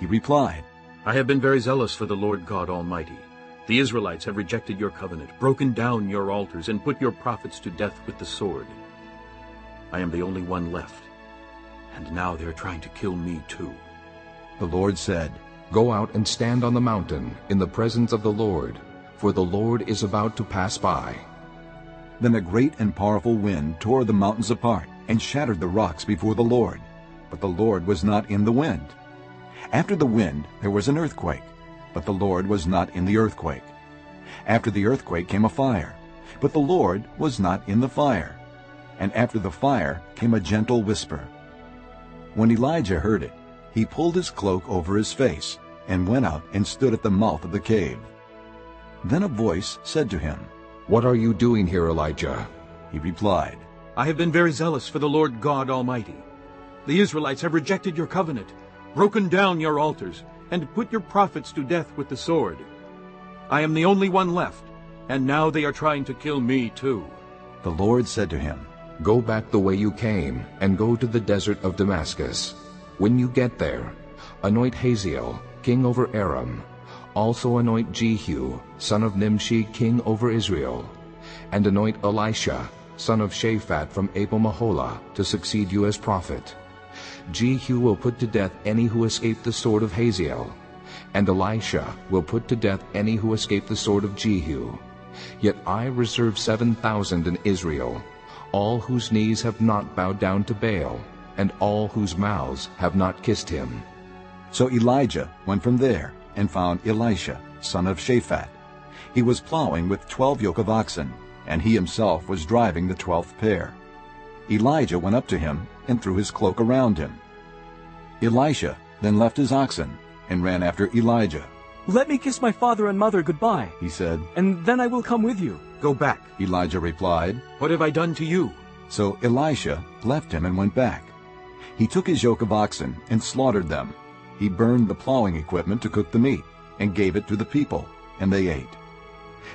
He replied, I have been very zealous for the Lord God Almighty. The Israelites have rejected your covenant, broken down your altars, and put your prophets to death with the sword. I am the only one left, and now they are trying to kill me too. The Lord said, Go out and stand on the mountain in the presence of the Lord, for the Lord is about to pass by. Then a great and powerful wind tore the mountains apart and shattered the rocks before the Lord. But the Lord was not in the wind. After the wind there was an earthquake, but the Lord was not in the earthquake. After the earthquake came a fire, but the Lord was not in the fire. And after the fire came a gentle whisper. When Elijah heard it, he pulled his cloak over his face and went out and stood at the mouth of the cave. Then a voice said to him, What are you doing here, Elijah? He replied, I have been very zealous for the Lord God Almighty. The Israelites have rejected your covenant, broken down your altars, and put your prophets to death with the sword. I am the only one left, and now they are trying to kill me too. The Lord said to him, Go back the way you came, and go to the desert of Damascus. When you get there, anoint Hazael, king over Aram. Also anoint Jehu, son of Nimshi, king over Israel. And anoint Elisha, son of Shaphat from Abel-Meholah, to succeed you as prophet. Jehu will put to death any who escape the sword of Hazael, and Elisha will put to death any who escape the sword of Jehu. Yet I reserve seven thousand in Israel, all whose knees have not bowed down to Baal, and all whose mouths have not kissed him. So Elijah went from there and found Elisha, son of Shaphat. He was plowing with twelve yoke of oxen, and he himself was driving the twelfth pair. Elijah went up to him and threw his cloak around him. Elisha then left his oxen and ran after Elijah. Let me kiss my father and mother goodbye, He said, and then I will come with you. Go back. Elijah replied. What have I done to you? So Elisha left him and went back. He took his yoke of oxen and slaughtered them. He burned the plowing equipment to cook the meat and gave it to the people, and they ate.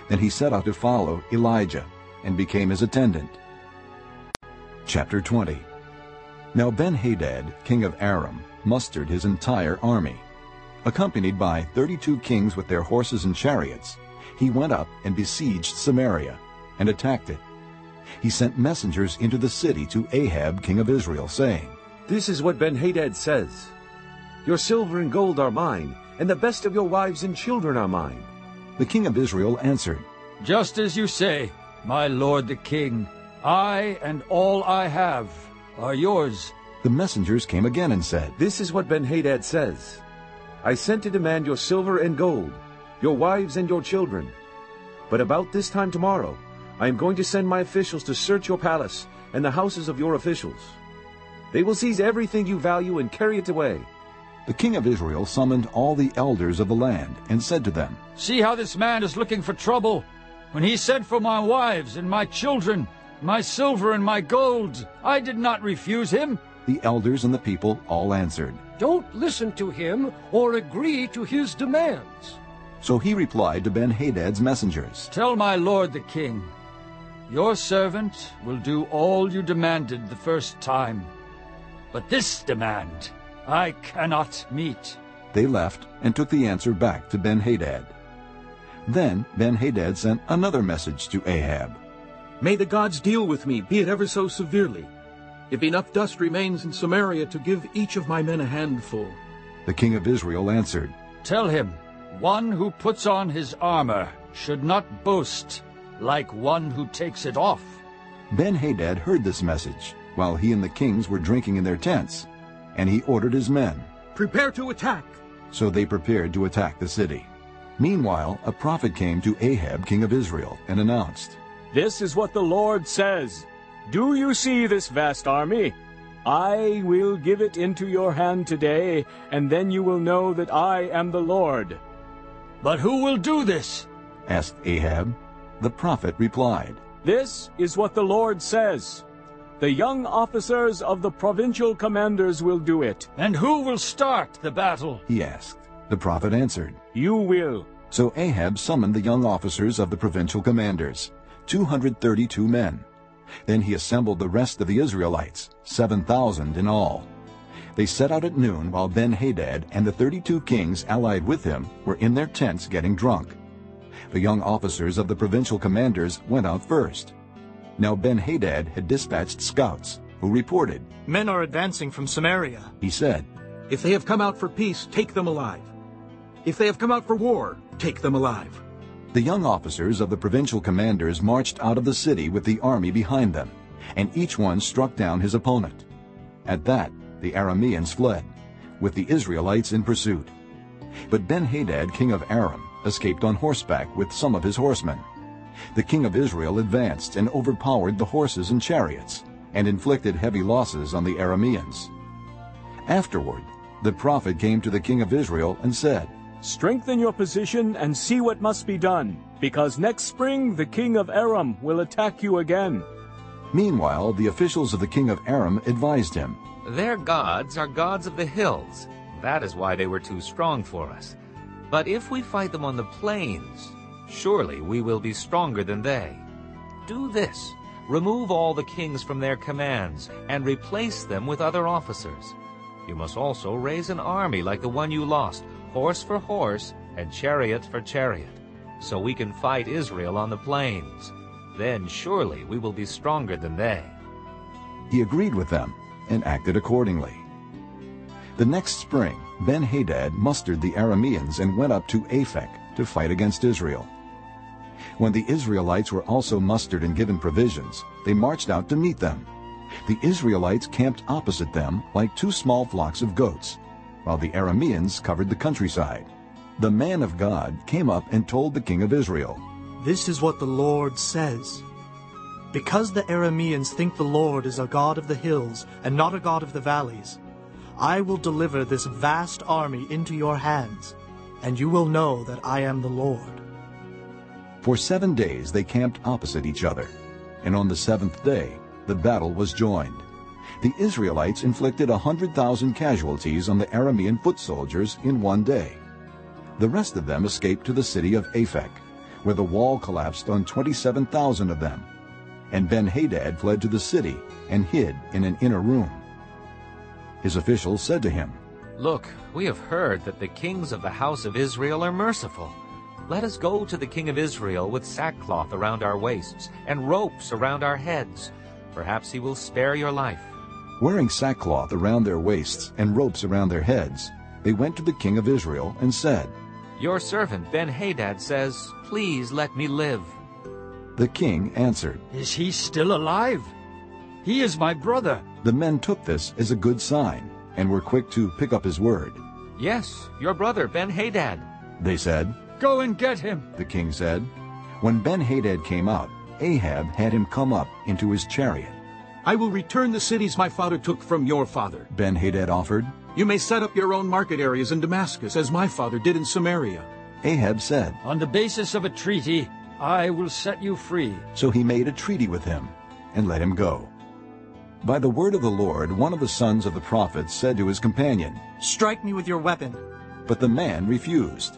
Then he set out to follow Elijah and became his attendant. Chapter 20 Now Ben-Hadad, king of Aram, mustered his entire army. Accompanied by thirty-two kings with their horses and chariots, he went up and besieged Samaria and attacked it. He sent messengers into the city to Ahab, king of Israel, saying, This is what Ben-Hadad says. Your silver and gold are mine, and the best of your wives and children are mine. The king of Israel answered, Just as you say, my lord the king, I and all I have are yours. The messengers came again and said, This is what Ben-Hadad says. I sent to demand your silver and gold, your wives and your children. But about this time tomorrow, I am going to send my officials to search your palace and the houses of your officials. They will seize everything you value and carry it away. The king of Israel summoned all the elders of the land and said to them, See how this man is looking for trouble. When he sent for my wives and my children, my silver and my gold, I did not refuse him. The elders and the people all answered. Don't listen to him or agree to his demands. So he replied to Ben-Hadad's messengers, Tell my lord the king, your servant will do all you demanded the first time. But this demand I cannot meet. They left and took the answer back to Ben-Hadad. Then Ben-Hadad sent another message to Ahab. May the gods deal with me, be it ever so severely, if enough dust remains in Samaria to give each of my men a handful. The king of Israel answered, Tell him, one who puts on his armor should not boast like one who takes it off. Ben-Hadad heard this message while he and the kings were drinking in their tents, and he ordered his men. Prepare to attack. So they prepared to attack the city. Meanwhile, a prophet came to Ahab, king of Israel, and announced, This is what the Lord says. Do you see this vast army? I will give it into your hand today, and then you will know that I am the Lord. But who will do this? asked Ahab. The prophet replied, This is what the Lord says. The young officers of the provincial commanders will do it. And who will start the battle? He asked. The prophet answered, You will. So Ahab summoned the young officers of the provincial commanders, 232 men. Then he assembled the rest of the Israelites, 7,000 in all. They set out at noon while Ben-Hadad and the 32 kings allied with him were in their tents getting drunk. The young officers of the provincial commanders went out first. Now Ben-Hadad had dispatched scouts, who reported, Men are advancing from Samaria. He said, If they have come out for peace, take them alive. If they have come out for war, take them alive. The young officers of the provincial commanders marched out of the city with the army behind them, and each one struck down his opponent. At that, the Arameans fled, with the Israelites in pursuit. But Ben-Hadad, king of Aram, escaped on horseback with some of his horsemen. The king of Israel advanced and overpowered the horses and chariots, and inflicted heavy losses on the Arameans. Afterward, the prophet came to the king of Israel and said, Strengthen your position and see what must be done, because next spring the king of Aram will attack you again. Meanwhile, the officials of the king of Aram advised him, Their gods are gods of the hills. That is why they were too strong for us. But if we fight them on the plains, surely we will be stronger than they. Do this. Remove all the kings from their commands, and replace them with other officers. You must also raise an army like the one you lost, horse for horse, and chariot for chariot, so we can fight Israel on the plains. Then surely we will be stronger than they. He agreed with them and acted accordingly. The next spring, Ben-Hadad mustered the Arameans and went up to Aphek to fight against Israel. When the Israelites were also mustered and given provisions, they marched out to meet them. The Israelites camped opposite them like two small flocks of goats, while the Arameans covered the countryside. The man of God came up and told the king of Israel, This is what the Lord says. Because the Arameans think the Lord is a God of the hills and not a God of the valleys, I will deliver this vast army into your hands, and you will know that I am the Lord. For seven days they camped opposite each other, and on the seventh day the battle was joined. The Israelites inflicted a hundred thousand casualties on the Aramean foot soldiers in one day. The rest of them escaped to the city of Aphek, where the wall collapsed on 27,000 of them. And Ben-Hadad fled to the city and hid in an inner room. His officials said to him, Look, we have heard that the kings of the house of Israel are merciful. Let us go to the king of Israel with sackcloth around our waists and ropes around our heads. Perhaps he will spare your life. Wearing sackcloth around their waists and ropes around their heads, they went to the king of Israel and said, Your servant Ben-Hadad says, Please let me live. The king answered, Is he still alive? He is my brother. The men took this as a good sign and were quick to pick up his word. Yes, your brother Ben-Hadad. They said, Go and get him, the king said. When Ben-Hadad came out, Ahab had him come up into his chariot. I will return the cities my father took from your father. Ben-Hadad offered. You may set up your own market areas in Damascus, as my father did in Samaria. Ahab said, On the basis of a treaty, I will set you free. So he made a treaty with him and let him go. By the word of the Lord, one of the sons of the prophets said to his companion, Strike me with your weapon. But the man refused.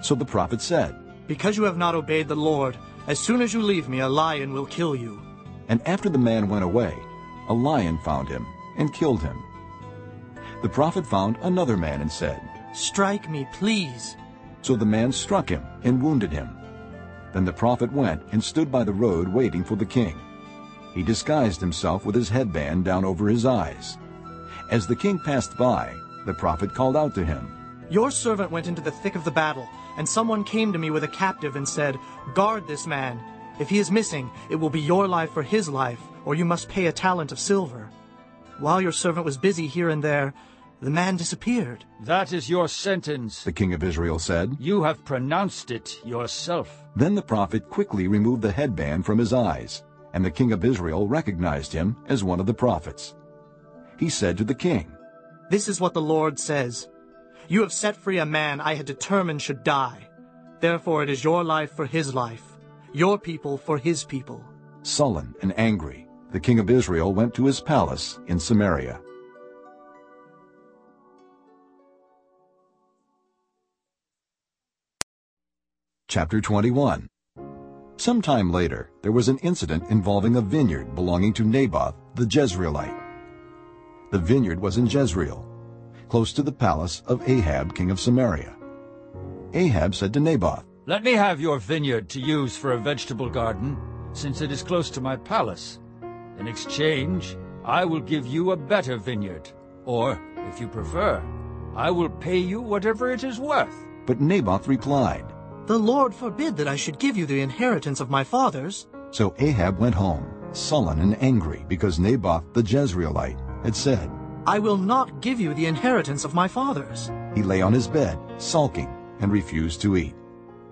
So the prophet said, Because you have not obeyed the Lord, as soon as you leave me, a lion will kill you. And after the man went away, a lion found him and killed him. The prophet found another man and said, Strike me, please. So the man struck him and wounded him. Then the prophet went and stood by the road waiting for the king. He disguised himself with his headband down over his eyes. As the king passed by, the prophet called out to him, Your servant went into the thick of the battle, and someone came to me with a captive and said, Guard this man. If he is missing, it will be your life for his life, or you must pay a talent of silver. While your servant was busy here and there, the man disappeared. That is your sentence, the king of Israel said. You have pronounced it yourself. Then the prophet quickly removed the headband from his eyes, and the king of Israel recognized him as one of the prophets. He said to the king, This is what the Lord says. You have set free a man I had determined should die. Therefore it is your life for his life, your people for his people. Sullen and angry, the king of Israel went to his palace in Samaria. Chapter 21 Some time later, there was an incident involving a vineyard belonging to Naboth the Jezreelite. The vineyard was in Jezreel, close to the palace of Ahab, king of Samaria. Ahab said to Naboth, Let me have your vineyard to use for a vegetable garden, since it is close to my palace. In exchange, I will give you a better vineyard, or, if you prefer, I will pay you whatever it is worth. But Naboth replied, The Lord forbid that I should give you the inheritance of my fathers. So Ahab went home, sullen and angry, because Naboth the Jezreelite had said, I will not give you the inheritance of my fathers. He lay on his bed, sulking, and refused to eat.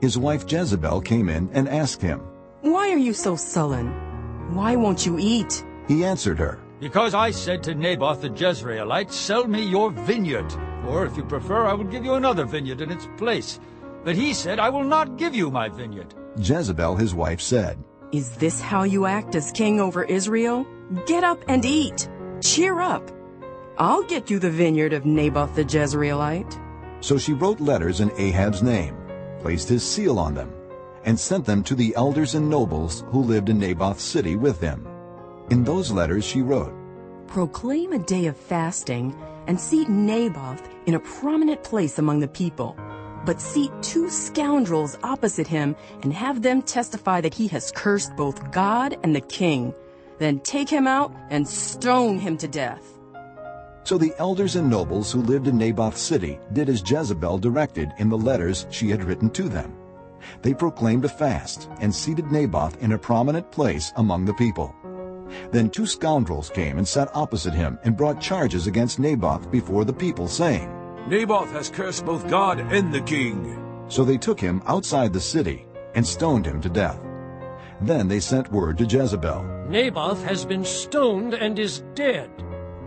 His wife Jezebel came in and asked him, Why are you so sullen? Why won't you eat? He answered her, Because I said to Naboth the Jezreelite, Sell me your vineyard, or if you prefer, I will give you another vineyard in its place. But he said, I will not give you my vineyard. Jezebel his wife said, Is this how you act as king over Israel? Get up and eat. Cheer up. I'll get you the vineyard of Naboth the Jezreelite. So she wrote letters in Ahab's name, placed his seal on them, and sent them to the elders and nobles who lived in Naboth's city with him. In those letters she wrote, Proclaim a day of fasting and seat Naboth in a prominent place among the people. But seat two scoundrels opposite him and have them testify that he has cursed both God and the king. Then take him out and stone him to death. So the elders and nobles who lived in Naboth's city did as Jezebel directed in the letters she had written to them. They proclaimed a fast and seated Naboth in a prominent place among the people. Then two scoundrels came and sat opposite him and brought charges against Naboth before the people, saying, Naboth has cursed both God and the king. So they took him outside the city and stoned him to death. Then they sent word to Jezebel. Naboth has been stoned and is dead.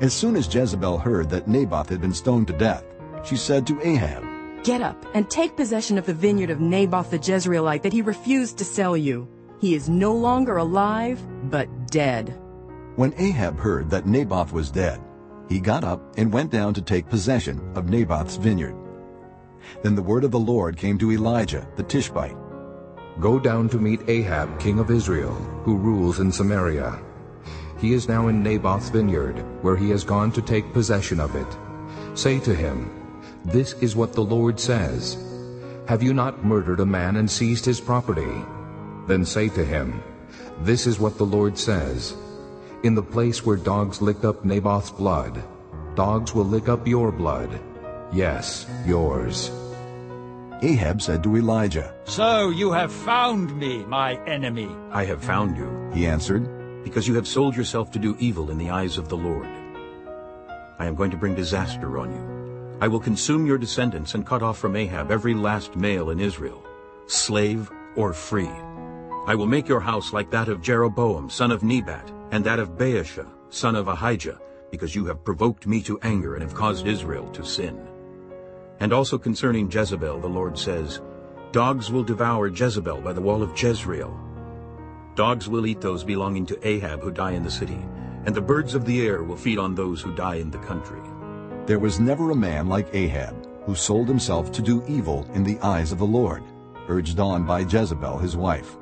As soon as Jezebel heard that Naboth had been stoned to death, she said to Ahab, Get up and take possession of the vineyard of Naboth the Jezreelite that he refused to sell you. He is no longer alive, but dead. When Ahab heard that Naboth was dead, he got up and went down to take possession of Naboth's vineyard. Then the word of the Lord came to Elijah the Tishbite. Go down to meet Ahab king of Israel, who rules in Samaria. He is now in Naboth's vineyard, where he has gone to take possession of it. Say to him, This is what the Lord says. Have you not murdered a man and seized his property? Then say to him, This is what the Lord says. In the place where dogs licked up Naboth's blood, dogs will lick up your blood. Yes, yours. Ahab said to Elijah, So you have found me, my enemy. I have found you, he answered, because you have sold yourself to do evil in the eyes of the Lord. I am going to bring disaster on you. I will consume your descendants and cut off from Ahab every last male in Israel, slave or free. I will make your house like that of Jeroboam, son of Nebat, and that of Baasha, son of Ahijah, because you have provoked me to anger and have caused Israel to sin. And also concerning Jezebel, the Lord says, Dogs will devour Jezebel by the wall of Jezreel. Dogs will eat those belonging to Ahab who die in the city, and the birds of the air will feed on those who die in the country. There was never a man like Ahab, who sold himself to do evil in the eyes of the Lord, urged on by Jezebel his wife.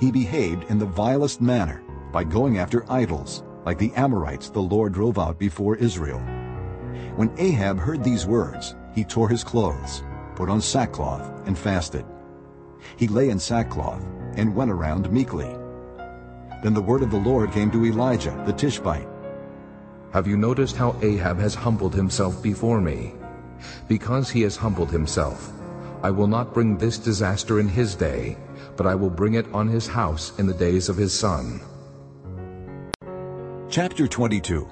He behaved in the vilest manner, by going after idols, like the Amorites the Lord drove out before Israel. When Ahab heard these words, he tore his clothes, put on sackcloth, and fasted. He lay in sackcloth and went around meekly. Then the word of the Lord came to Elijah the Tishbite. Have you noticed how Ahab has humbled himself before me? Because he has humbled himself, I will not bring this disaster in his day, but I will bring it on his house in the days of his son. Chapter 22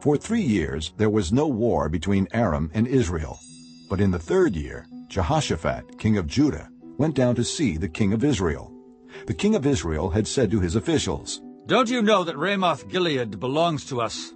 For three years there was no war between Aram and Israel. But in the third year, Jehoshaphat, king of Judah, went down to see the king of Israel. The king of Israel had said to his officials, Don't you know that Ramoth Gilead belongs to us?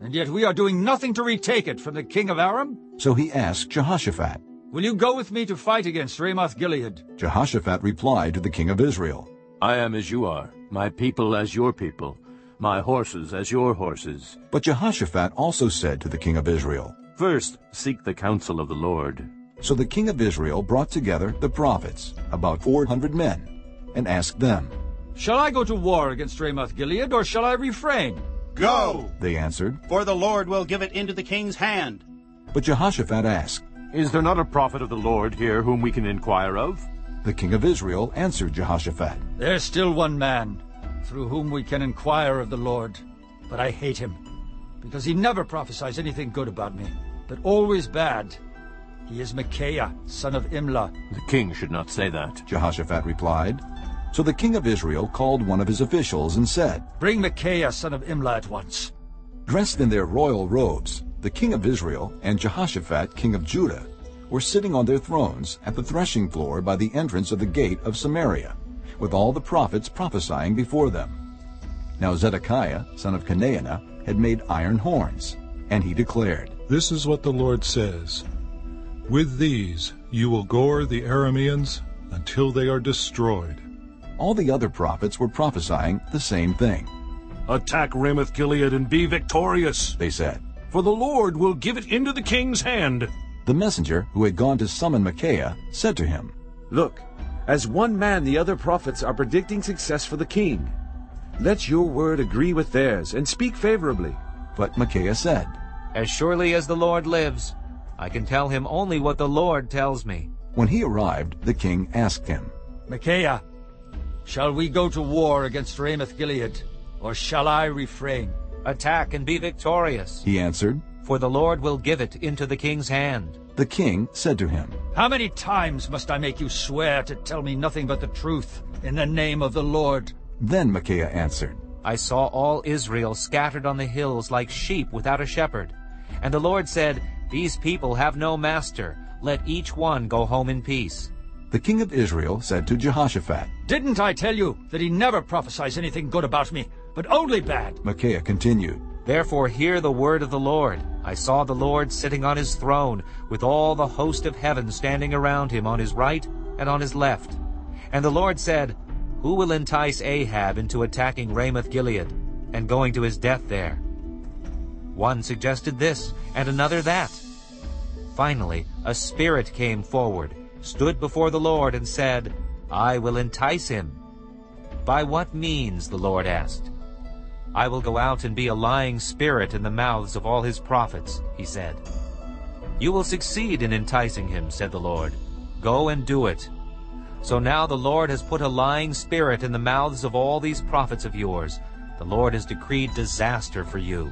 And yet we are doing nothing to retake it from the king of Aram? So he asked Jehoshaphat, Will you go with me to fight against Ramoth Gilead? Jehoshaphat replied to the king of Israel, I am as you are, my people as your people, my horses as your horses. But Jehoshaphat also said to the king of Israel, First seek the counsel of the Lord. So the king of Israel brought together the prophets, about four hundred men, and asked them, Shall I go to war against Ramoth Gilead, or shall I refrain? Go, they answered, for the Lord will give it into the king's hand. But Jehoshaphat asked, Is there not a prophet of the Lord here whom we can inquire of? The king of Israel answered Jehoshaphat, There's still one man, through whom we can inquire of the Lord, but I hate him, because he never prophesies anything good about me, but always bad. He is Micaiah, son of Imlah. The king should not say that, Jehoshaphat replied. So the king of Israel called one of his officials and said, Bring Micaiah, son of Imlah, at once. Dressed in their royal robes, the king of Israel and Jehoshaphat, king of Judah, were sitting on their thrones at the threshing floor by the entrance of the gate of Samaria, with all the prophets prophesying before them. Now Zedekiah, son of Chenaanah, had made iron horns, and he declared, This is what the Lord says. With these you will gore the Arameans until they are destroyed. All the other prophets were prophesying the same thing. Attack Ramoth Gilead and be victorious, they said. For the Lord will give it into the king's hand. The messenger who had gone to summon Micaiah said to him, Look, as one man the other prophets are predicting success for the king. Let your word agree with theirs and speak favorably. But Micaiah said, As surely as the Lord lives, I can tell him only what the Lord tells me. When he arrived, the king asked him, Micaiah, shall we go to war against Ramoth Gilead, or shall I refrain? Attack and be victorious, he answered, for the Lord will give it into the king's hand. The king said to him, How many times must I make you swear to tell me nothing but the truth in the name of the Lord? Then Micaiah answered, I saw all Israel scattered on the hills like sheep without a shepherd. And the Lord said, These people have no master. Let each one go home in peace. The king of Israel said to Jehoshaphat, Didn't I tell you that he never prophesies anything good about me, but only bad? Micaiah continued, Therefore hear the word of the Lord. I saw the Lord sitting on his throne, with all the host of heaven standing around him on his right and on his left. And the Lord said, Who will entice Ahab into attacking Ramoth Gilead, and going to his death there? One suggested this, and another that. Finally, a spirit came forward, stood before the Lord, and said, I will entice him. By what means? the Lord asked. I will go out and be a lying spirit in the mouths of all his prophets, he said. You will succeed in enticing him, said the Lord. Go and do it. So now the Lord has put a lying spirit in the mouths of all these prophets of yours. The Lord has decreed disaster for you.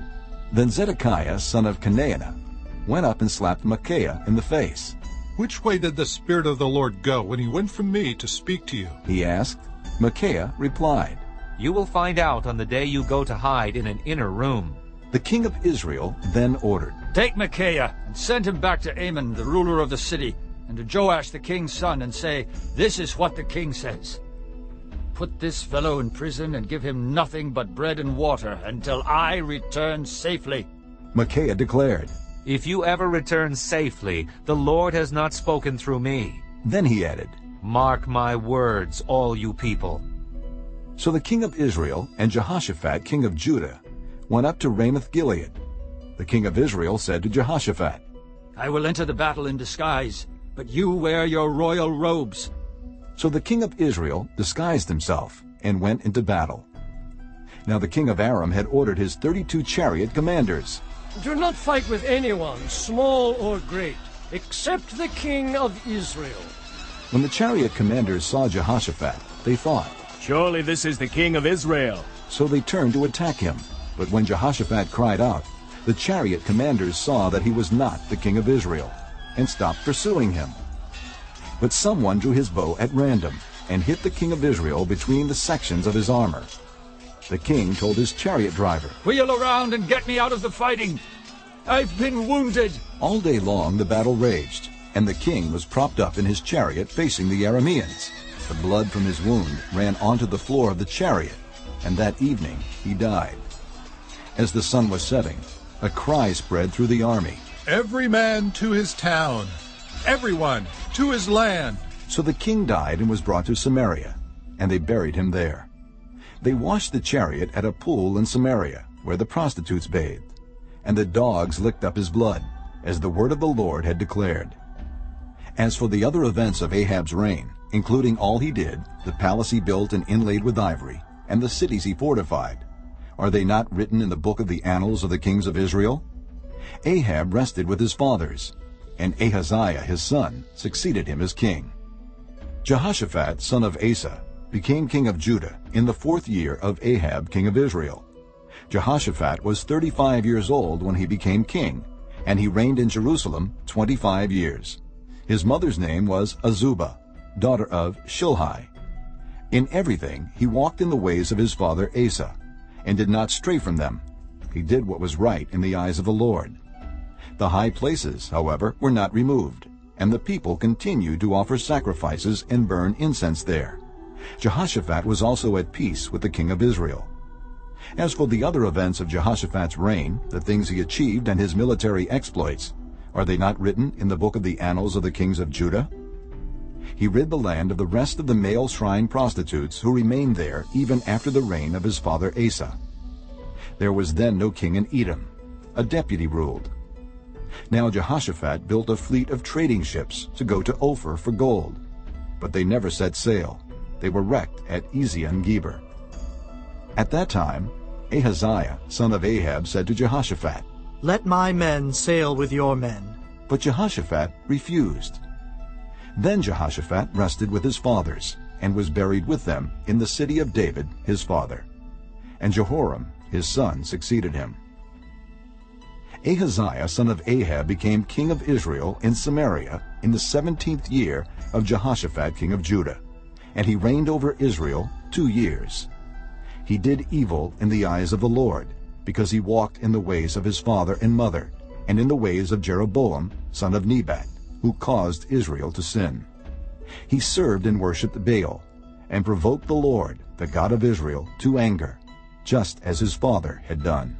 Then Zedekiah, son of Chenaanah, went up and slapped Micaiah in the face. Which way did the Spirit of the Lord go when he went from me to speak to you? He asked. Micaiah replied, You will find out on the day you go to hide in an inner room. The king of Israel then ordered, Take Micaiah and send him back to Amon, the ruler of the city, and to Joash the king's son, and say, This is what the king says. Put this fellow in prison and give him nothing but bread and water until I return safely. Micaiah declared, If you ever return safely, the Lord has not spoken through me. Then he added, Mark my words, all you people. So the king of Israel and Jehoshaphat, king of Judah, went up to Ramoth Gilead. The king of Israel said to Jehoshaphat, I will enter the battle in disguise, but you wear your royal robes. So the king of Israel disguised himself and went into battle. Now the king of Aram had ordered his thirty-two chariot commanders. Do not fight with anyone, small or great, except the king of Israel. When the chariot commanders saw Jehoshaphat, they thought, Surely this is the king of Israel. So they turned to attack him. But when Jehoshaphat cried out, the chariot commanders saw that he was not the king of Israel, and stopped pursuing him. But someone drew his bow at random and hit the king of Israel between the sections of his armor. The king told his chariot driver, Wheel around and get me out of the fighting. I've been wounded. All day long the battle raged, and the king was propped up in his chariot facing the Arameans. The blood from his wound ran onto the floor of the chariot, and that evening he died. As the sun was setting, a cry spread through the army. Every man to his town, everyone to his land. So the king died and was brought to Samaria, and they buried him there. They washed the chariot at a pool in Samaria, where the prostitutes bathed, and the dogs licked up his blood, as the word of the Lord had declared. As for the other events of Ahab's reign, including all he did, the palace he built and inlaid with ivory, and the cities he fortified, are they not written in the book of the annals of the kings of Israel? Ahab rested with his fathers, and Ahaziah his son succeeded him as king. Jehoshaphat, son of Asa, became king of Judah in the fourth year of Ahab, king of Israel. Jehoshaphat was 35 years old when he became king, and he reigned in Jerusalem 25 years. His mother's name was Azubah, daughter of Shilhi. In everything he walked in the ways of his father Asa, and did not stray from them. He did what was right in the eyes of the Lord. The high places, however, were not removed, and the people continued to offer sacrifices and burn incense there. Jehoshaphat was also at peace with the king of Israel. As for the other events of Jehoshaphat's reign, the things he achieved and his military exploits, are they not written in the book of the annals of the kings of Judah? He rid the land of the rest of the male shrine prostitutes who remained there even after the reign of his father Asa. There was then no king in Edom. A deputy ruled. Now Jehoshaphat built a fleet of trading ships to go to Ophir for gold, but they never set sail. They were wrecked at Ezion Geber. At that time, Ahaziah, son of Ahab, said to Jehoshaphat, Let my men sail with your men. But Jehoshaphat refused. Then Jehoshaphat rested with his fathers, and was buried with them in the city of David his father. And Jehoram his son succeeded him. Ahaziah son of Ahab became king of Israel in Samaria in the seventeenth year of Jehoshaphat king of Judah, and he reigned over Israel two years. He did evil in the eyes of the Lord, because he walked in the ways of his father and mother, and in the ways of Jeroboam son of Nebat, who caused Israel to sin. He served and worshipped Baal, and provoked the Lord, the God of Israel, to anger, just as his father had done.